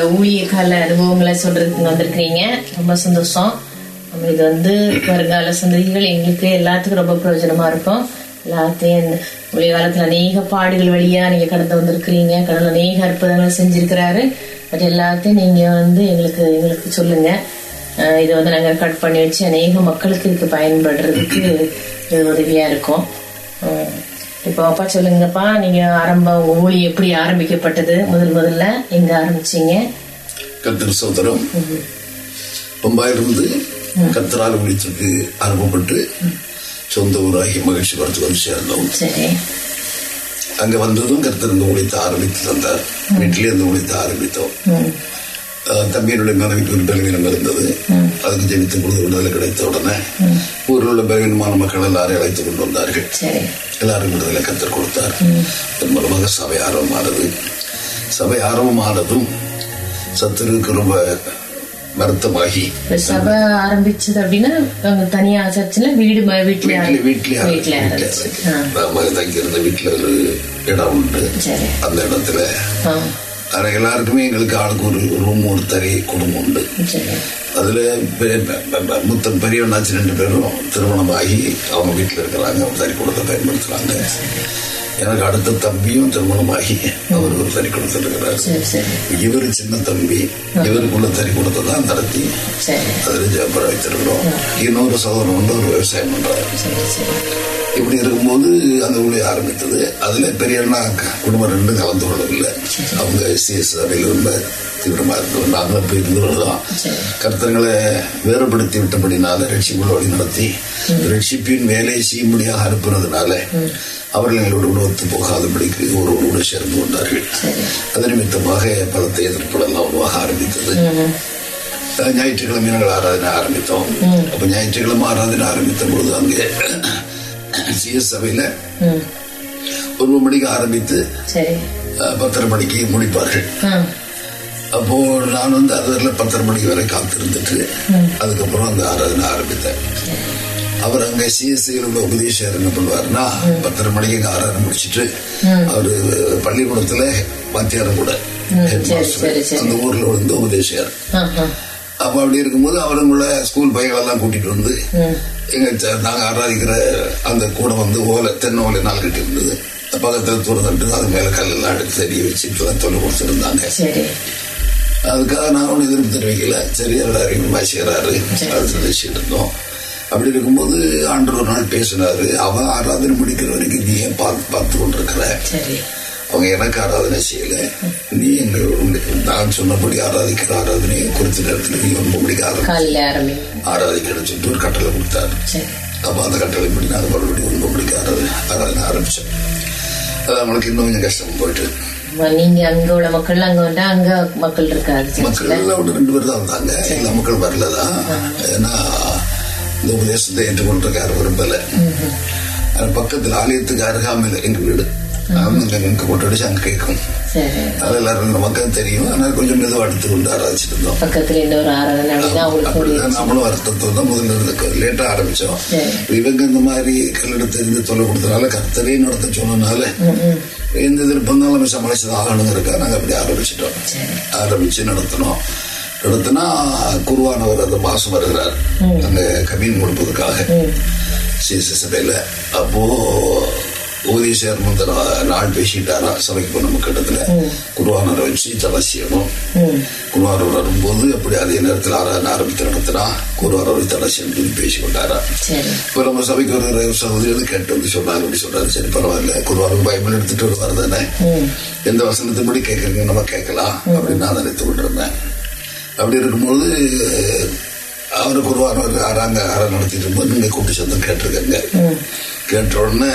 இந்த ஊழிய கால அனுபவங்களை சொல்றதுக்கு வந்திருக்கிறீங்க. ரொம்ப சந்தோஷம். நம்ம இது வந்து வருங்கால சந்ததிகள் எங்களுக்கு எல்லாத்துக்கும் ரொம்ப பிரயோஜனமா இருக்கும். எல்லாத்தையும் இந்த ஊழிய காலத்துல அநேக பாடுகள் வழியா நீங்க கடந்து வந்திருக்கிறீங்க. கடவுள் அநேக அற்புதங்களை செஞ்சிருக்கிறாரு. பட் எல்லாத்தையும் நீங்க வந்து எங்களுக்கு எங்களுக்கு சொல்லுங்க. இதை வந்து நாங்கள் கட் பண்ணி வச்சு அநேக மக்களுக்கு இதுக்கு பயன்படுறதுக்கு உதவியா இருக்கும். இப்போ அப்பா சொல்லுங்கப்பா நீங்க ஆரம்ப ஊழி எப்படி ஆரம்பிக்கப்பட்டது? முதல் முதல்ல எங்க ஆரம்பிச்சீங்க? கத்திர சோதரம் பம்பாயிலிருந்து கத்தரால் ஒழித்துக்கு அனுப்பப்பட்டு சொந்த ஊராகி மகிழ்ச்சி வரத்து வந்து சேர்ந்தோம். சரி. அங்க வந்ததும் கர்த்தர் இந்த ஒழித்து ஆரம்பித்து தந்தார். வீட்டிலே இருந்து ஒழித்து ஆரம்பித்தோம். தம்பியினுடைய மனைவிக்கு ஒரு பலவீனம் இருந்தது அதுக்கு ஜெபித்து பொழுது விடுதலை கிடைத்த உடனே ஊரில் உள்ள பலவீனமான மக்கள் எல்லாரையும் அழைத்து கொண்டு வந்தார்கள் எல்லாரும் விடுதலை கத்தர் கொடுத்தார் அதன் மூலமாக சபை ஆரம்பமானது சபை ஆரம்பமானதும் சத்துருக்கு ரொம்ப வருத்தமாகி சபை ஆரம்பிச்சது அப்படின்னா தனியா சர்ச்சில் வீடு வீட்டுல வீட்டில் வீட்டிலே நாம தங்கியிருந்த வீட்டில் ஒரு இடம் உண்டு அந்த இடத்துல ஆனா எல்லாருக்குமே எங்களுக்கு ஆளுக்கு ஒரு ரூம் ஒரு தனி குடும்பம் உண்டு. அதுல முத்தம் பெரியவனாச்சு ரெண்டு பேரும் திருமணமாகி அவங்க வீட்டில் இருக்கிறாங்க ஒரு தனி குடத்தை பயன்படுத்துறாங்க. எனக்கு அடுத்த தம்பியும் திருமணமாகி அவர் ஒரு தனி குடத்தில் இருக்கிறார். இவர் சின்ன தம்பி இவருக்குள்ள தனி குடத்தை தான் நடத்தி அதில் ஜாப்பர வைத்திருக்கிறோம் இன்னொரு சகோதரன் வந்து ஒரு விவசாயம் சரி. இப்படி இருக்கும்போது அந்த ஊழிய ஆரம்பித்தது. அதுல பெரிய அண்ணா குடும்பம் ரெண்டும் கலந்து கொள்ளவில்லை. அவங்க சிஎஸ் சபையில் ரொம்ப தீவிரமா இருந்தோம் நாங்கள் போய் இருந்தவர்கள்தான் சரி. கர்த்தங்களை வேறுபடுத்தி விட்டபடினால ரட்சிப்புள்ள வழி நடத்தி ரட்சிப்பின் வேலையை செய்யும்படியாக அனுப்புனதுனால அவர்கள் எங்களோட ஒத்து போகாதபடிக்கு ஒருவரோடு சேர்ந்து கொண்டார்கள். அது நிமித்தமாக பலத்தை எதிர்ப்புகளெல்லாம் உருவாக ஆரம்பித்தது. ஞாயிற்றுக்கிழமை நாங்கள் ஆராதனை ஆரம்பித்தோம். அப்ப ஞாயிற்றுக்கிழமை ஆராதனை ஆரம்பித்த பொழுது அங்கே சிஎஸ் சபையில ஒரு மணிக்கு ஆரம்பித்து பத்தரை மணிக்கு முடிப்பார்கள். அப்போ நான் வந்து அது வரல பத்தரை மணிக்கு வரை காத்திருந்துட்டு அதுக்கப்புறம் அந்த ஆராதனை ஆரம்பித்தேன். அவர் அங்க சிஎஸ்சியில் உள்ள உபதேசர் என்ன பண்ணுவாருன்னா பத்தரை மணிக்கு அங்க ஆராதனை முடிச்சிட்டு அவரு பள்ளிக்கூடத்துல வாத்தியாரம் கூட. அந்த ஊர்ல வந்து ஆ அப்ப அப்படி இருக்கும்போது அவருங்கள ஸ்கூல் பையங்களெல்லாம் கூட்டிட்டு வந்து எங்க ச- நாங்க ஆராதிக்கிற அந்த கூட வந்து ஓலை தென்னை ஓலை நாள் கட்டி இருந்தது பக்கத்துல துறந்துட்டு அது மேல கல்லெல்லாம் எடுத்து தெரிய வச்சு இப்பதான் சொல்லி கொடுத்துருந்தாங்க. அதுக்காக நான் ஒன்றும் எதிர்ப்பு தெரிவிக்கல. சரி அவர் அறிமுகமாக செய்கிறாரு அது நினைச்சிட்டு இருந்தோம். அப்படி இருக்கும்போது ஆண்டு ஒரு நாள் பேசினாரு. அவன் ஆராதனை முடிக்கிற வரைக்கும் நீ ஏன் பார்த்து பார்த்து கொண்டிருக்கிற? அவங்க எனக்கு ஆராதனை செய்யல. நீ எங்க நான் சொன்னபடி ஆராதிக்கிற ஆராதனையை குறித்த நேரத்தில் நீ ஒன்பது மணிக்கு ஆரம்பி. ஆராதிக்கணும்னு சொல்லிட்டு ஒரு கட்டளை கொடுத்தாரு. அப்போ அந்த கட்டளைப்படி நான் மறுபடியும் ஒன்பது மணிக்கு ஆராதனை ஆராதனை ஆரம்பிச்சேன். அது அவங்களுக்கு இன்னும் கொஞ்சம் கஷ்டம் போயிட்டு. நீங்க அங்க உள்ள மக்கள் அங்க வந்தா அங்க மக்கள் இருக்காது மக்கள் எல்லாம் ரெண்டு பேர் தான் வந்தாங்க எல்லா மக்கள் வரலதான் ஏன்னா இந்த உபதேசத்தை ஏற்றுக்கொள்றதுக்கு யாரும் விரும்பல. பக்கத்துல ஆலயத்துக்கு அருகாமையில் எங்க வீடு. அவங்க எங்க கொண்டு அடிச்சு அங்க கேட்கும் அது எல்லாரும் நமக்கும் தெரியும் ஆனால் கொஞ்சம் மெதுவாக எடுத்து கொண்டு ஆராய்ச்சிட்டு இருந்தோம் பக்கத்துல அவங்களுக்கு ஒரு அப்படிதான் நம்மளும் வருத்தத்தோட தான் முதல்ல இருந்து லேட்டா ஆரம்பிச்சோம். இவங்க இந்த மாதிரி கல்லெடுத்து இருந்து தொல்லை கொடுத்தனால கர்த்தரே நடத்த சொன்னனால எந்த எதிர்ப்பு நம்ம சமாளிச்சுதான் ஆகணுங்கிறதுக்காக நாங்க அப்படி ஆரம்பிச்சிட்டோம் ஆரம்பிச்சு நடத்தினோம் நடத்தினா குருவானவர் அந்த மாசம் வருகிறார் அங்க கமீன் கொடுப்பதற்காக சபையில அப்போ உபதேசர் முந்தின நாள் பேசிட்டாரா? சபைக்கு போன கிட்டத்துல குருவானவரை வச்சு தலை செய்யணும். குருவானவர் வரும்போது அப்படி அதே நேரத்தில் ஆராதனை ஆரம்பித்து நடத்தினா குருவானவரை தலை செய்யணும் பேசி கொண்டாரா இப்போ நம்ம சபைக்கு ஒரு சகோதரி வந்து கேட்டு வந்து சொன்னாங்க அப்படி சொல்றாரு. சரி பரவாயில்ல. குருவாருக்கு பைபிள் எடுத்துட்டு வருவார் தானே? எந்த வசனத்தின்படி கேட்கறீங்க? நம்ம கேட்கலாம் அப்படின்னு நான் நினைத்து கொண்டிருந்தேன். அப்படி இருக்கும்போது அவர் குருவானவர் ஆறாங்க ஆறா நடத்திட்டு இருக்கும்போது நீங்க கூப்பிட்டு சந்தம் கேட்டிருக்கங்க. கேட்ட உடனே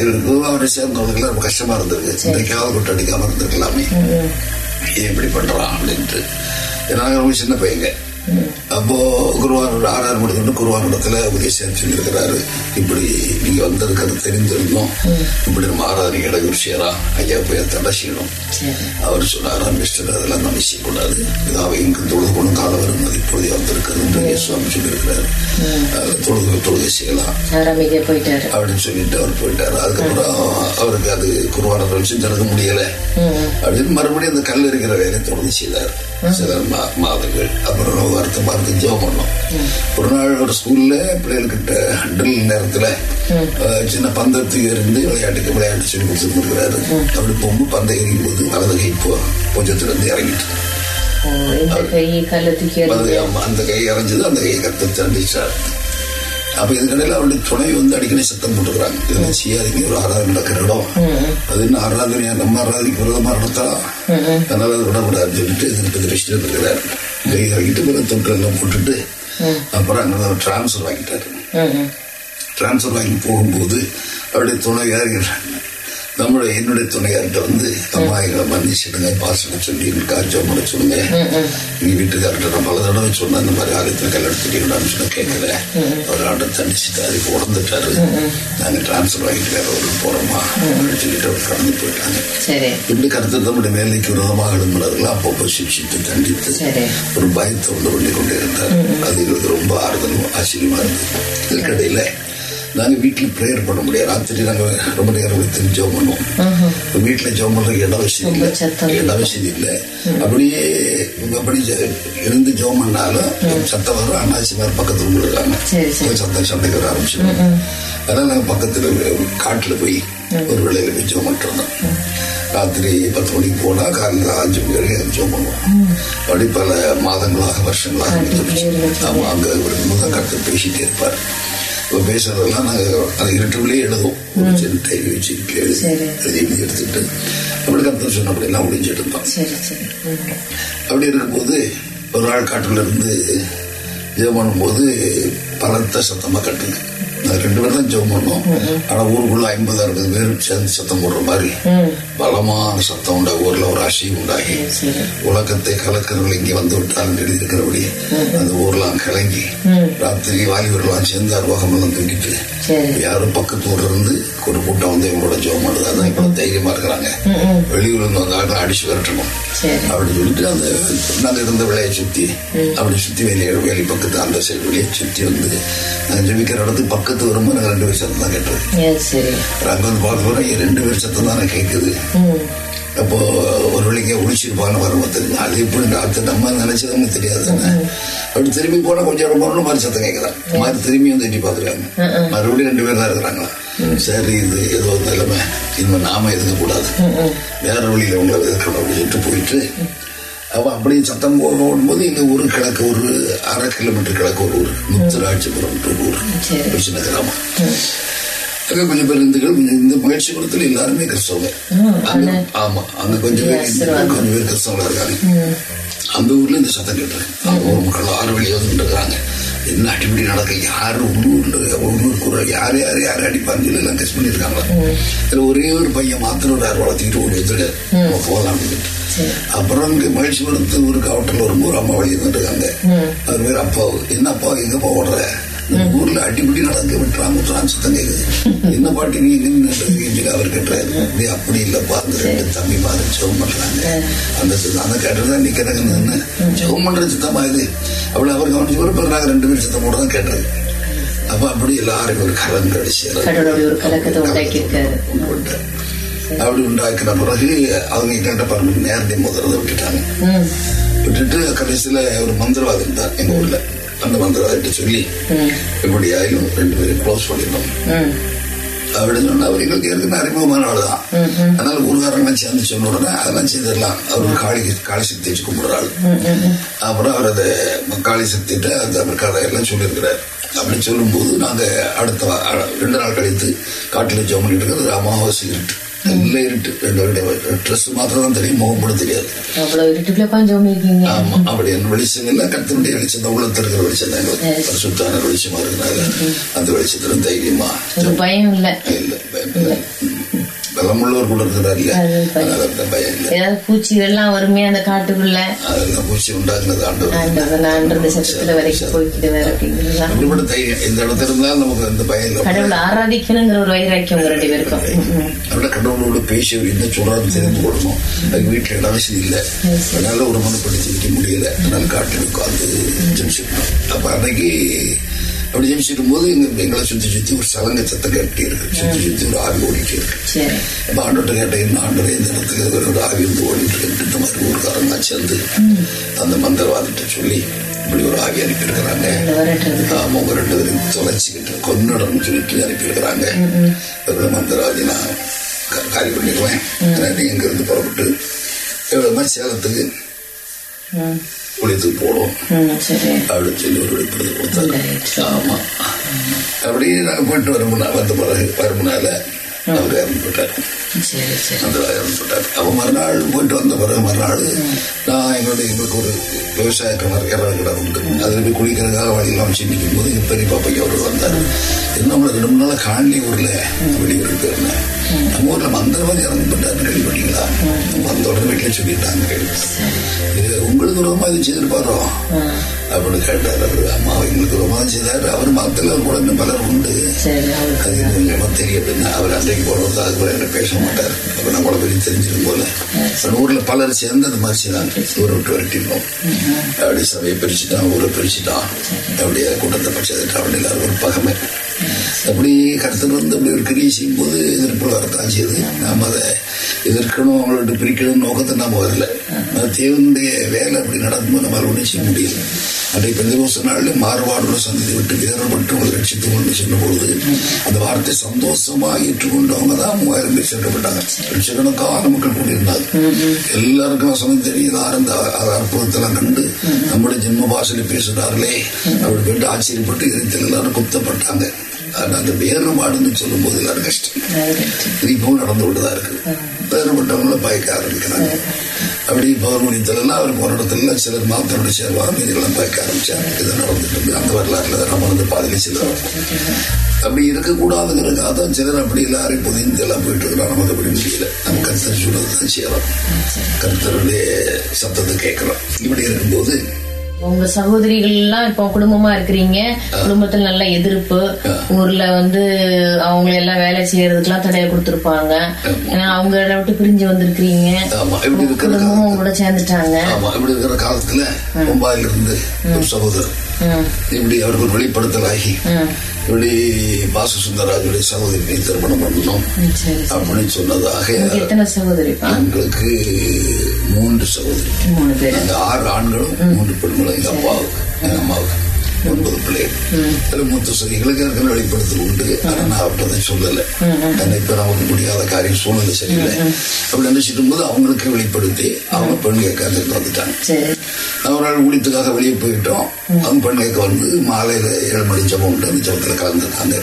இவருக்கு அவரை சேர்ந்தவங்களுக்கு ரொம்ப கஷ்டமா இருந்திருக்கு. இன்றைக்காவது கூட்டு அடிக்காம இருந்திருக்கலாமே. ஏன் இப்படி பண்றான் அப்படின்ட்டு. நாங்க ரொம்ப சின்ன பையங்க. அப்போ குருவானூர் ஆறாறு மணிக்கு குருவானூரத்துல உதயசேன் சொல்லியிருக்கிறாரு. இப்படி நீங்க வந்திருக்கிறது தெரிந்திருந்தோம் இப்படி நம்ம ஆராதனை இடையூறு செய்யலாம் ஐயா போய் தடை செய்யணும். அவர் சொன்னாரா மிஸ்டர் அதெல்லாம் நம்ம செய்யக்கூடாது. இதாவை இங்கு தொழுது கொண்டு காலம் வரும் அது இப்பொழுதே வந்திருக்கிறது இயேசுவாமி சொல்லியிருக்கிறாரு. தொழுது தொழுகை செய்யலாம். அப்படின்னு சொல்லிட்டு அவர் போயிட்டாரு. அதுக்கப்புறம் அவருக்கு அது குருவான வச்சு திறக்க முடியல. அப்படின்னு மறுபடியும் அந்த கல் இருக்கிற வேலையை தொடர்ந்து செய்தார். சில மா- மாதங்கள். அப்புறம் வருத்தமா இருந்து ஜெபம் பண்ணோம். ஒரு நாள் ஒரு ஸ்கூல்ல பிள்ளைகள்கிட்ட ட்ரில் நேரத்துல சின்ன பந்தத்துக்கு இருந்து விளையாட்டுக்கு விளையாட்டு சொல்லி கொடுத்துருக்கிறாரு அப்படி போகும்போது பந்தம் எறியும் போது வலது கை இப்போ கொஞ்சத்துல இருந்து இறங்கிட்டு அந்த கை இறஞ்சது அந்த கை கத்த தண்டிச்சார். அப்ப இதுக்கடையில அவருடைய துணை வந்து அடிக்கடி சத்தம் போட்டுக்கிறாங்க. இதெல்லாம் செய்யாதீங்க ஒரு ஆராதனை நடக்கிற இடம். அது என்ன ஆராதனையா நம்ம ஆராதனைக்கு விரோதமா நடத்தலாம் அதனால அது விடக்கூடாதுன்னு சொல்லிட்டு இதுக்கு திருஷ்டி இருக்கிறார் கை இறங்கிட்டு பிறகு தொற்று எல்லாம் போட்டுட்டு அப்புறம் அங்க டிரான்ஸ்ஃபர் வாங்கிட்டாரு. டிரான்ஸ்ஃபர் வாங்கி போகும்போது அவருடைய துணையார் நம்மளுடைய என்னுடைய துணையார்கிட்ட வந்து அம்மா எங்களை மன்னிச்சிடுங்க பாசனை சொல்லி காய்ச்சல் பண்ண சொல்லுங்க. நீ வீட்டுக்கார்ட்ட நான் பல தடவை சொன்னேன் இந்த மாதிரி ஆலயத்தில் கல்யாணம் தெரியும்னு சொன்ன கேட்கல. அவர் ஆண்டை தண்டிச்சுட்டாரு உடந்துட்டாரு. நாங்கள் டிரான்ஸ்ஃபர் வாங்கிட்டு வேற ஒரு போறோமா? அப்படின்னு சொல்லிட்டு அவர் கடந்து போயிட்டாங்க. இப்படி கருத்து நம்முடைய வேலைக்கு விரோதமாக எழும்புறதுலாம் அப்பப்போ சிக்ஷித்து தண்டித்து ஒரு பயத்தை உண்டு பண்ணி கொண்டே இருந்தார். அது எங்களுக்கு ரொம்ப ஆறுதலும் ஆச்சரியமா இருந்தது. இதுக்கடையில நாங்க வீட்டுல ப்ரேயர் பண்ண முடியாது. ராத்திரி நாங்க ரொம்ப நேரம் வைத்து ஜெபம் பண்ணுவோம். வீட்டுல ஜெபம் பண்றதுக்கு இட வசதி இல்லை. இட வசதி இல்லை. அப்படியே அப்படி இருந்து ஜெபம் பண்ணாலும் சத்தம் வரும். அண்ணாச்சி மாதிரி பக்கத்துல இருக்காங்க. சத்தம் சண்டைக்கு வர ஆரம்பிச்சிடும் அதனால நாங்க பக்கத்துல காட்டுல போய் ஒரு வேளையில போய் ஜெபம் பண்ணிட்டு இருந்தோம் ராத்திரி பத்து மணிக்கு போனா காலையில் அஞ்சு மணி வரைக்கும் ஜெபம் பண்ணுவோம். அப்படி பல மாதங்களாக வருஷங்களாக. ஆமா அங்க இருக்கும்போது கருத்து பேசிட்டே இருப்பார். இப்போ பேசுறதெல்லாம் நாங்கள் அது இருட்டுக்குள்ளேயே எழுதுவோம் ஒரு சின்ன வச்சு எழுதி. எழுதி எடுத்துட்டு அப்படி கருத்து சொன்ன அப்படிலாம் முடிஞ்சிட்டு இருந்தோம். அப்படி இருக்கும்போது ஒரு நாள் காட்டுல இருந்து ஜெபம் பண்ணும்போது பலத்த சத்தமா கட்டுங்க ரெண்டு பேரும் தான் ஜெபம் பண்ணோம் ஆனா ஊருக்குள்ள ஐம்பது அறுபது பேர் சேர்ந்து சத்தம் போடுற மாதிரி. பலமான சத்தம் உண்டாகி ஊர்ல ஒரு அசைவு உண்டாகி. உலகத்தை கலக்கிறவர்கள் இங்கே வந்து விட்டால் எழுதியிருக்கிறபடி அந்த ஊர்லாம் கலங்கி ராத்திரி வாலிபர்கள்லாம் சேர்ந்து அருவாகமெல்லாம் தூக்கிட்டு சரி. யாரும் பக்கத்து ஊர்ல இருந்து ஒரு கூட்டம் வந்து எங்களோட ஜெபம் பண்ணுது. அதான் இப்ப தைரியமா இருக்கிறாங்க. வெளியூர்ல இருந்து வந்தாங்க அடிச்சு விரட்டணும். சரி. அப்படி சொல்லிட்டு அந்த நாங்க இருந்த விலையை சுத்தி அப்படி சுத்தி வெளியே வேலி பக்கத்து அந்த சைடு வெளியே சுத்தி வந்து நாங்க ஜெபிக்கிற இடத்துக்கு பக்கத்து வரும்போது ரெண்டு பேர் சத்தம் தான் கேட்டது வந்து பார்க்க ரெண்டு பேர் சத்தம் தானே கேட்குது. அப்போ ஒரு வேலைக்கு ஒழிச்சிருப்பான்னு வரும் தெரியும்? அது எப்படி அடுத்து நம்ம நினைச்சதுன்னு தெரியாது அப்படி திரும்பி போனா கொஞ்சம் இடம் போறோம் மாதிரி சத்தம் கேட்கலாம் மாதிரி திரும்பி வந்து எட்டி பாத்துருக்காங்க மறுபடியும் ரெண்டு பேர் தான் இருக்கிறாங்களா சரி இது ஏதோ நிலைமை. இனிமே நாம எதுக்க கூடாது வேற வழியில உங்களை எதிர்க்கணும் அப்படின்னு சொல்லிட்டு போயிட்டு அவ அப்படியே சத்தம் போக ஓடும்போது எங்க ஊரு கிழக்கு ஒரு அரை கிலோமீட்டர் கிழக்கு ஒரு ஊர். முத்துராட்சிபுரம் ஒரு ஊர். ஒரு சின்ன கிராமம். அங்க கொஞ்சம் பேர் இந்துக்கள் இந்த மகிழ்ச்சி குளத்துல எல்லாருமே கிறிஸ்தவங்க. ஆமா அங்க கொஞ்சம் பேர் கொஞ்சம் பேர் கிறிஸ்தவங்களா இருக்காங்க. அந்த ஊர்ல இந்த சத்தம் அவங்க ஊர் மக்கள் ஆறு வெளியே வந்து இருக்கிறாங்க என்ன அடிப்படி நடக்க யாரு உள்ளூர்ல உள்ளூர் யார் யார் யார் சொல்லி எல்லாம் பண்ணிருக்காங்களா இதுல ஒரே ஒரு பையன் மாத்திரம் ஒரு வளர்த்திக்கிட்டு ஒரு நம்ம போகலாம் அப்படின்ட்டு அப்புறம் இங்க மகிழ்ச்சி கொடுத்து ஒரு காவட்டில் வரும்போது ஒரு அம்மா வழி இருந்துருக்காங்க அது பேர் அப்பாவு என்ன அப்பா எங்கப்பா ஓடுற? இந்த ஊர்ல அடிப்படி நடக்க விட்டுறாங்க சத்தம் கேக்குது என்ன பாட்டி நீ சொல்லி அவர் கேட்டாரு நீ அப்படி இல்லப்பா அந்த ரெண்டு தம்பி மாதிரி ஜெபம் பண்றாங்க. அந்த சத்தம் அந்த கேட்டதான் நீ கிடக்குன்னு ஜெபம் பண்ற சத்தமா இது. அப்படி அவர் கவனிச்சு கூட நாங்க ரெண்டு பேரும் சத்தம் போட தான் கேட்டது. அப்ப அப்படி எல்லாரும் ஒரு கலந்து அடிச்சு அப்படி உண்டாக்கின பிறகு அவங்க கேட்ட பாருங்க நேரடி முதல்ல விட்டுட்டாங்க. விட்டுட்டு கடைசியில ஒரு மந்திரவாதி இருந்தார் எங்க ஊர்ல. அந்த மந்திரவாதிட்டு சொல்லி இப்படி ஆயிலும் ரெண்டு பேரும் க்ளோஸ் பண்ணிடணும். அப்படின்னு சொன்னா அவர் எங்களுக்கு ஏற்கனவே அறிமுகமான ஆள் தான். அதனால ஊர்காரங்களாம் சேர்ந்து சொன்ன உடனே அதெல்லாம் செய்திடலாம். அவர் காளி காளி சக்தி வச்சு கும்பிடுற ஆள். அப்புறம் அவர் அதை காளி சக்திட்ட அந்த அவர் கதையெல்லாம் சொல்லியிருக்கிறார். சொல்லும் சொல்லும்போது நாங்க அடுத்த ரெண்டு நாள் கழித்து காட்டில் ஜோம் பண்ணிட்டு இருக்கிறது அமாவாசை இருக்கு எல்லாம் இருட்டு. ட்ரெஸ் மாத்திரம் தான் தெரியும் முகம் கூட தெரியாது ஆமா அப்படி என்ன வெளிச்சம் இல்லை கத்தனுடைய வெளிச்சம் தான் உள்ளத்துல இருக்கிற வெளிச்சம் தான். எங்களுக்கு சுத்தான வெளிச்சமா இருக்கிறனால அந்த வெளிச்சத்துல தைரியமா ஒரு பயம் இல்ல. இல்ல பயப்பட பலமுள்ளவர் கூட இருக்கிறார் இல்ல. அது பயம். அதனால இல்லை. ஏதாவது பூச்சிகள்லாம் வருமே அந்த காட்டுக்குள்ள. அதெல்லாம் பூச்சி உண்டாக்குனது ஆண்டவர். ஆண்டவர் சட்டத்துல வரைக்கும் போய்க்கிடுவார் அப்படிங்கிறதா அப்படிப்பட்ட தைரியம். இந்த இடத்துல இருந்தாலும் நமக்கு அந்த பயம் இல்லை. கடவுளை ஆராதிக்கணுங்கிற ஒரு வைராக்கியம் உங்க ரெண்டு பேருக்கும். அதோட கடவுளோட பேசி என்ன சொல்றாரு தெரிந்து கொள்ளணும். அதுக்கு வீட்டுல இட வசதி இல்லை. அதனால ஒரு மனப்படுத்தி வைக்க முடியல. அதனால காட்டில் உட்காந்து ஜெமிச்சிருந்தோம் அப்ப அன்னைக்கு அப்படி ஜெமிச்சிடும் போது எங்க எங்களை சுத்தி சுத்தி ஒரு சலங்க சத்தம் கேட்டே இருக்கு சுத்தி சுத்தி ஒரு ஆவி ஓடிட்டே இருக்கு அப்ப ஆண்டோட்ட கேட்டேன் என்ன இந்த இடத்துல ஒரு ஆவி வந்து ஓடிட்டு இருக்கு. இந்த மாதிரி ஊருக்காரங்க சேர்ந்து அந்த மந்திரவாதிட்ட சொல்லி இப்படி ஒரு ஆவி அனுப்பியிருக்கிறாங்க. ஆமா, அவங்க ரெண்டு பேரும் தொலைச்சிக்கிட்டு கொன்னடம்னு சொல்லிட்டு அனுப்பியிருக்கிறாங்க. மந்திரவாதி நான் காலி பண்ணிடுவேன். நீ இங்க இருந்து புறப்பட்டு எவ்வளவு சேலத்துக்கு ம், குளித்துக்கு போடும் அப்படின்னு சொல்லி ஒரு Right. ஆமா. அப்படியே நாங்க போயிட்டு வருமுனா வந்த பிறகு வருமுனால அவர் இறந்து போட்டார் சரி சரி. அந்த இறந்து போட்டார் அப்ப மறுநாள் போயிட்டு வந்த பிறகு மறுநாள் நான் எங்களுடைய எங்களுக்கு ஒரு விவசாய கிணறு இறவு கிணறு உண்டு. அதில் போய் குளிக்கிறதுக்காக வழியெல்லாம் வச்சு நிற்கும் போது எங்க பெரிய பாப்பைக்கு அவர் வந்தார். என்ன நம்மள ரெண்டு மூணு நாள் காணலி ஊர்ல? போயிருந்தேன் நம்ம ஊர்ல மந்திரவாதி இறந்து போட்டாருன்னு கேள்விப்பட்டீங்களா வந்த உடனே வீட்டுல சொல்லிட்டாங்க. இது உங்களுக்கு ஒரு மாதிரி செய்திருப்பாரோ அப்படின்னு கேட்டார் அவரு. அம்மா எங்களுக்கு மாதிரி செய்தாரு. அவர் மதத்துல கூட இன்னும் பலர் உண்டு. அது கொஞ்சமா தெரியும் அவர் அன்றைக்கு போடுறது அது கூட என்ன பேச மாட்டார். அப்ப நான் கூட வெளியே தெரிஞ்சிடும் போல. ஊர்ல பலர் சேர்ந்து அந்த மாதிரி செய்தாங்க ஊரை விட்டு விரட்டினோம். அப்படி சபையை பிரிச்சுட்டான் ஊரை பிரிச்சுட்டான். அப்படியே கூட்டத்தை பட்சத்தை அப்படி எல்லாரும் ஒரு பகமை. அப்படி கருத்து வந்து அப்படி ஒரு கிரியை செய்யும் போது எதிர்ப்பு வரத்தான் செய்யுது. நாம அதை எதிர்க்கணும் அவங்களோட பிரிக்கணும் நோக்கத்தை நாம வரல. அது தேவனுடைய வேலை அப்படி நடக்கும்போது நம்மளால ஒன்றும் செய்ய முடியல. அப்படி பெந்தகோஸ்து நாளில் மாறுபாடுள்ள சந்ததி விட்டு வேறுபட்டு உங்களை லட்சத்துக்கு கொண்டு சொன்னபொழுது அந்த வார்த்தை சந்தோஷமா ஏற்றுக்கொண்டவங்க தான் மூவாயிரம் பேர் செல்லப்பட்டாங்க லட்சக்கணக்கான மக்கள் கூடியிருந்தாங்க. எல்லாருக்கும் வசனம் தெரியுது. ஆரம்ப அற்புதத்தெல்லாம் கண்டு நம்முடைய ஜென்ம பாஷையில் பேசுகிறார்களே. அப்படி கேட்டு ஆச்சரியப்பட்டு இறைத்தில் எல்லாரும் குத்தப்பட்டாங்க. அந்த வேறுபாடுன்னு சொல்லும் போது எல்லாரும் கஷ்டம் இது இப்பவும் நடந்து கொண்டுதான் இருக்கு. வேறுபட்டவங்கள பயக்க ஆரம்பிக்கிறாங்க. அப்படி பௌர்மணியத்திலலாம் அவர் போன இடத்துல சிலர் மாத்தோட சேர்வாங்க. இதெல்லாம் பயக்க ஆரம்பிச்சாங்க. இது நடந்துட்டு இருக்கு. அந்த வரலாறுல நம்ம வந்து பாதியில சிலர் அப்படி இருக்கக்கூடாதுங்கிறதுக்காக தான் சிலர் அப்படி எல்லாரையும் புதிந்து எல்லாம் போயிட்டு இருக்கிறோம் நமக்கு அப்படி முடியல. நம்ம கருத்தர் சொல்றது தான் செய்யலாம் கருத்தருடைய சத்தத்தை கேட்கிறோம். இப்படி இருக்கும்போது உங்க சகோதரிகள் எல்லாம் இப்போ குடும்பமா இருக்கிறீங்க. குடும்பத்துல நல்ல எதிர்ப்பு. ஊர்ல வந்து அவங்க எல்லாம் வேலை செய்யறதுக்கெல்லாம் தடையை கொடுத்திருப்பாங்க. ஏன்னா அவங்க விட்டு பிரிஞ்சு வந்திருக்கிறீங்க. குடும்பமும் கூட சேர்ந்துட்டாங்க. இப்படி இருக்கிற காலத்துல மும்பாயில இருந்து சகோதரர். இப்படி அவருக்கு ஒரு வெளிப்படுத்தலாகி இப்படி பாசு சுந்தரராஜுடைய சகோதரியை திருமணம் பண்ணணும். அப்படின்னு சொன்னதாக எங்களுக்கு மூன்று சகோதரி. ஆறு ஆண்களும் மூன்று பெண்களும். எங்க அப்பாவுக்கு எங்க அம்மாவுக்கு. ஒன்பது பிள்ளைகள் மூத்த சரி எங்களுக்கு இருக்கிற வெளிப்படுத்தல் உண்டு. ஆனா நான் அதை சொல்லல. ஏன்னா இப்ப நமக்கு முடியாத காரியம் சூழ்நிலை சரியில்லை. அப்படி நினைச்சிட்டு போது அவங்களுக்கு வெளிப்படுத்தி அவங்க பெண் கேட்க வந்துட்டாங்க. ஒரு நாள் ஊழியத்துக்காக வெளியே போயிட்டோம். அவங்க பெண் கேட்க வந்து மாலையில ஏழு மணி ஜபம் உண்டு. அந்த ஜபத்துல கலந்துருக்காங்க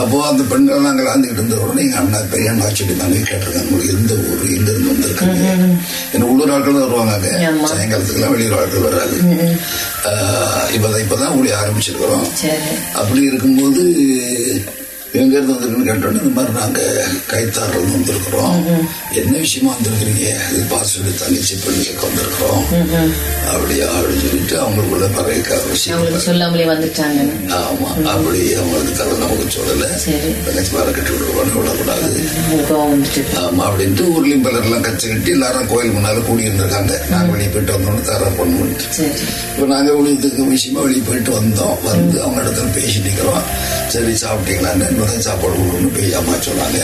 அப்போ அந்த பெண்கள் நாங்கள் கலந்துக்கிட்டு இருந்த உடனே எங்க அண்ணா பெரிய அண்ணா சொல்லியிருந்தாங்க கேட்டிருக்காங்க. உங்களுக்கு எந்த ஊர் எங்க இருந்து வந்திருக்காங்க. ஏன்னா உள்ளூர் ஆட்கள் தான் வருவாங்க அங்க. ஆமா. சாயங்காலத்துக்குலாம் வெளியூர் ஆட்கள் வராது. இப்பதான் இப்பதான் ஊழிய ஆரம்பிச்சிருக்கிறோம். சரி. அப்படி இருக்கும்போது எங்க இருந்து வந்திருக்குன்னு கேட்டோன்னே இந்த மாதிரி நாங்க கைத்தாரில் வந்திருக்கிறோம். என்ன விஷயமா வந்திருக்கிறீங்க? இது பாஸ்வேர்டு தங்கச்சி பெண்ணு கேட்க வந்திருக்கிறோம். அப்படியா அப்படின்னு சொல்லிட்டு அவங்களுக்குள்ள நிறைய க- விஷயம் அவங்களுக்கு சொல்லாமலே வந்துட்டாங்க. ஆமா அப்படி அவங்களுக்கு தவிர நமக்கு சொல்லல தங்கச்சி மேல கட்டி விடுவாங்க விடக்கூடாது. ஆமா அப்படின்ட்டு ஊர்லயும் பலர்லாம் கச்சு கட்டி எல்லாரும் கோயில் முன்னால கூடி இருந்திருக்காங்க நாங்க வெளியே போயிட்டு வந்தோம்னு தர பண்ணுவோம் சரி. இப்போ நாங்கள் ஊழியத்துக்கு விஷயமா வெளியே போயிட்டு வந்தோம். வந்து அவங்க இடத்துல பேசிட்டு இருக்கிறோம். சரி சாப்பிட்டீங்களான்னு என்னதான் சாப்பாடு கொடுக்கணும்னு போய் அம்மா சொன்னாங்க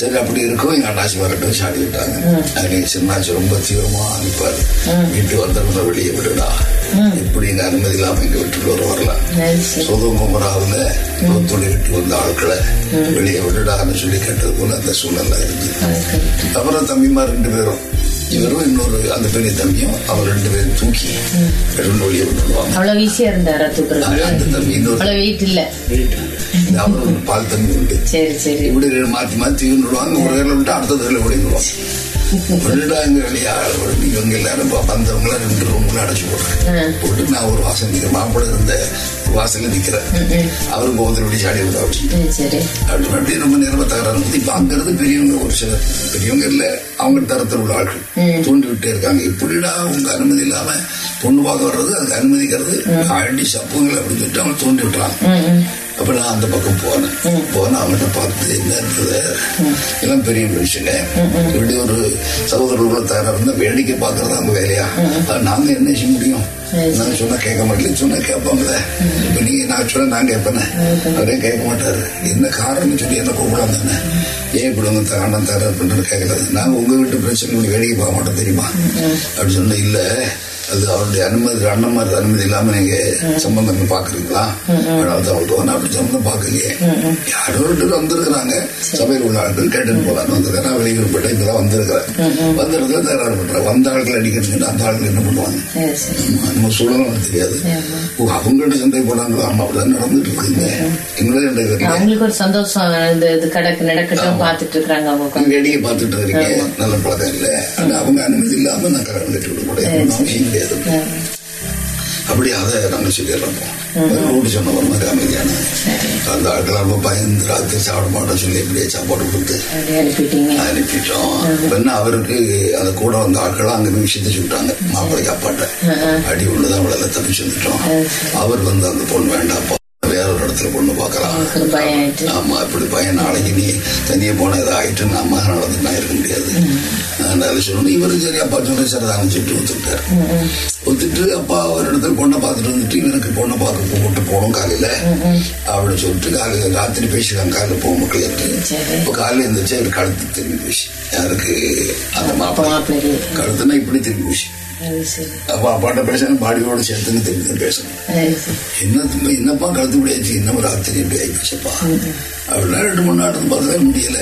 சரி அப்படி இருக்கும். எங்க அண்ணாச்சி வரட்டும் சாடி விட்டாங்க அன்னைக்கு சின்னாச்சி ரொம்ப தீவிரமா அனுப்பாரு வீட்டு வந்தவங்க வெளியே விடுடா. இப்படி எங்க அனுமதி இல்லாம எங்க வீட்டுக்குள்ள வரலாம் சரி சரி. சுதந்திரமுறாவில் தொழில் விட்டு வந்த ஆட்களை வெளியே விடுடான்னு சொல்லி கேட்டது போல அந்த சூழ்நிலை இருந்து அப்புறம் தம்பிமார் ரெண்டு பேரும். இவரும் இன்னொரு அந்த பெரிய தம்பியும் அவர் ரெண்டு பேரும் தூக்கி ரெண்டு வழியை விட்டுடுவாங்க அவ்வளவு ஈஸியா இருந்தாரா தூக்குறது அந்த தம்பி இன்னொரு வெயிட் இல்ல. அவர் ஒரு பால் தம்பி உண்டு. சரி சரி. இப்படி மாத்தி மாத்தி விட்டுடுவாங்க ஒரு வேலை விட்டு அடுத்த வேலை விடுவாங்க விட்டுட்டாங்க வெளியே இவங்க எல்லாரும் ப- வந்தவங்கள ரெண்டு ரூம்ல அடைச்சு போடுறேன் போட்டு நான் ஒரு வாசல் நிற்கிறேன் மாப்பிள்ளை இருந்த வாசல்ல நிக்கிறேன் அவருக்கு ஒருத்தர் வெளியே சாடி விட அப்படி அப்படி ரொம்ப நேரமா தகராறு வந்து இப்ப அங்கிருந்து பெரியவங்க ஒரு சில பெரியவங்க இல்ல அவங்க தரத்தில் உள்ள ஆட்கள் தூண்டி விட்டே இருக்காங்க இப்படிடா உங்க அனுமதி இல்லாம பொண்ணு பார்க்க வர்றது அதுக்கு அனுமதிக்கிறது அடி சப்புங்களை அப்படின்னு சொல்லிட்டு அவங்க தூண்டி விட்டுறாங்க அப்ப நான் அந்த பக்கம் போனேன். போன அவங்ககிட்ட பார்த்து என்ன இருந்தது எல்லாம் பெரிய மனுஷங்க இப்படி ஒரு சகோதரர்களோட தகராறு இருந்தா வேடிக்கை பார்க்கறது அவங்க வேலையா? நாங்க என்ன செய்ய முடியும்? நான் சொன்னா கேட்க மாட்டேன். சொன்னா கேட்பாங்களே இப்ப நீங்க நான் சொன்னா நான் கேட்பேனே. அவரே கேட்க மாட்டாரு. என்ன காரணம் சொல்லி என்ன கூப்பிடாம தானே? ஏன் இப்படி வந்து தகரான் தகராறு பண்றது கேட்கல. நாங்க உங்க வீட்டு பிரச்சனை வேடிக்கை பார்க்க மாட்டோம் தெரியுமா? அப்படி சொன்னா இல்ல. அது அவருடைய அனுமதி அண்ணன் மாதிரி அனுமதி இல்லாம நீங்க சம்பந்தம் பாக்குறீங்களா அதாவது அவளுக்கு வந்து அப்படி சம்பந்தம் பாக்கலையே யாரோ வந்திருக்கிறாங்க. சபையில் உள்ள ஆட்கள் கேட்டுட்டு போலான்னு வந்திருக்கேன் நான் வெளியூர் போயிட்டேன் இப்பதான் வந்திருக்கிறேன் வந்திருக்கிற தகராறு பண்றேன் வந்த ஆட்கள் அடிக்கிறதுக்கு அந்த ஆட்கள் என்ன பண்ணுவாங்க? நம்ம சூழலும் தெரியாது. ஓ அவங்கள்ட்ட சண்டை போனாங்களோ ஆமா அப்படிதான் நடந்துட்டு இருக்குங்க. எங்களே பேர்ல அவங்களுக்கு ஒரு சந்தோஷம். இது கடக்கு நடக்கட்டும் பார்த்துட்டு இருக்காங்க அவங்க உட்கார்ந்து. வேடிக்கை பார்த்துட்டு இருக்கீங்க. நல்ல பழக்கம் இல்ல. அவங்க அனுமதி இல்லாம நான் கல்யாணம் கட்டி விட முடியாது. கிடையாது அப்படி அதை நாங்க சொல்லிடுறோம் ரோடு அமைதியான அந்த ஆட்கள் ரொம்ப பயந்து ராத்திரி சாப்பிட மாட்டோம் சொல்லி எப்படியே சாப்பாடு கொடுத்து அனுப்பிட்டோம். என்ன அவருக்கு அந்த கூட வந்த ஆட்கள் அங்க போய் விஷயத்தை சொல்லிட்டாங்க. மாப்பிள்ளைக்கு அப்பாட்ட. அடி உள்ளதான் அவளை தப்பிச்சு வந்துட்டோம். அவர் வந்து அந்த பொண்ணு ஒரு இடத்துல பொண்ணு பார்க்கலாம். ஆமா இப்படி பையன் நாளைக்கு நீ தனியா போன ஏதாவது ஆயிட்டு நான் மகன் நடந்து நான் இருக்க முடியாது. அதனால சொல்லணும். இவரு சரி அப்பா சொன்ன சரிதான்னு சொல்லிட்டு ஒத்துக்கிட்டாரு. ஒத்துட்டு அப்பா ஒரு இடத்துல பொண்ணை பார்த்துட்டு வந்துட்டு இவனுக்கு பொண்ணை பார்க்க கூப்பிட்டு போகணும் காலையில. அப்படின்னு சொல்லிட்டு காலையில ராத்திரி பேசிடுறாங்க காலையில போக மக்களுக்கு இப்போ காலையில இருந்துச்சு அவர் கழுத்து திரும்பி போச்சு. யாருக்கு அந்த மாப்பிள்ளை கழுத்துனா இப்படி திரும்பி போச்சு. அப்பா அப்பாட்ட பேசணும் பாடியோட சேர்த்துன்னு திரும்பி தான் பேசணும் என்ன என்னப்பா கழுத்து இப்படி ஆச்சு இன்னும் ராத்திரி இப்படி ஆயிடுச்சுப்பா அப்படின்னா ரெண்டு மூணு நாள் பார்த்தா முடியல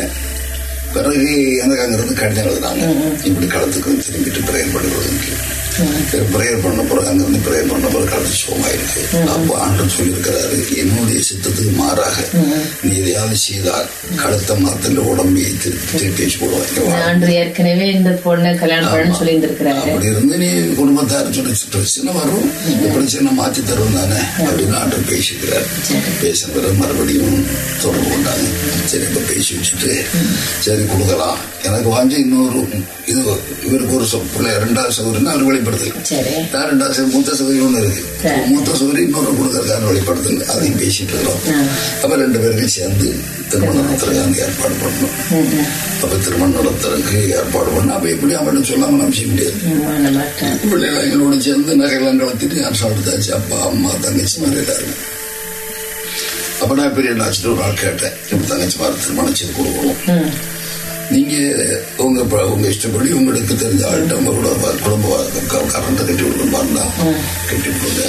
பிறகு எனக்கு அங்கிருந்து கடிதம் எழுதுனாங்க இப்படி களத்துக்கு திரும்பிட்டு பிரேயர் பண்ணுறது பிரேயர் பண்ண பிறகு அங்கிருந்து பிரேயர் பண்ண பிறகு கழுத்து சுகமாயிருக்கு அப்போ ஆண்டு சொல்லியிருக்கிறாரு என்னுடைய சித்தத்துக்கு மாறாக நீ எதையாவது செய்தால் கழுத்தை மாத்தல உடம்பையை திருப்பி போடுவாங்க ஏற்கனவே இந்த பொண்ணை கல்யாணம் சொல்லி அப்படி இருந்து நீ குடும்பத்தார் சொல்லி பிரச்சனை வரும். பிரச்சனை மாத்தி தரும் தானே? அப்படின்னு ஆண்டு பேசிக்கிறார். பேசின பிறகு மறுபடியும் தொடர்பு கொண்டாங்க. சரி இப்ப பேசி வச்சுட்டு சரி கொடுக்கலாம். எனக்கு வாங்கி இன்னொரு இது இவருக்கு ஒரு பிள்ளை ரெண்டாவது சௌகரியம் அவர் வெளிப்படுத்தல் நான் ரெண்டாவது மூத்த சௌகரியம் ஒன்று இருக்கு. மூத்த சௌகரியம் இன்னொரு கொடுக்கறதுக்கான வெளிப்படுத்தல். அதையும் பேசிட்டு இருக்கிறோம் ஆ. அப்ப ரெண்டு பேருக்கும் சேர்ந்து திருமணம் நடத்துறதுக்கு ஏற்பாடு பண்ணணும். அப்ப திருமணம் நடத்துறதுக்கு ஏற்பாடு பண்ண அப்ப எப்படி அவன் சொல்லாம நம்ம செய்ய முடியாது? பிள்ளைகள் எங்களோட சேர்ந்து நகையெல்லாம் கலத்திட்டு நான் சாப்பிட்டாச்சு அப்பா அம்மா தங்கச்சி மாதிரி எல்லாரும். அப்ப நான் பெரிய ஒரு ஆள் கேட்டேன். இப்ப தங்கச்சி மாதிரி திருமணம் செய்து கொடுக்கணும். நீங்க உங்க உங்க இஷ்டப்படி உங்களுக்கு தெரிஞ்ச ஆள்கிட்ட கூட குடும்ப கரண்ட கட்டி இருந்தா கட்டி விடுங்க.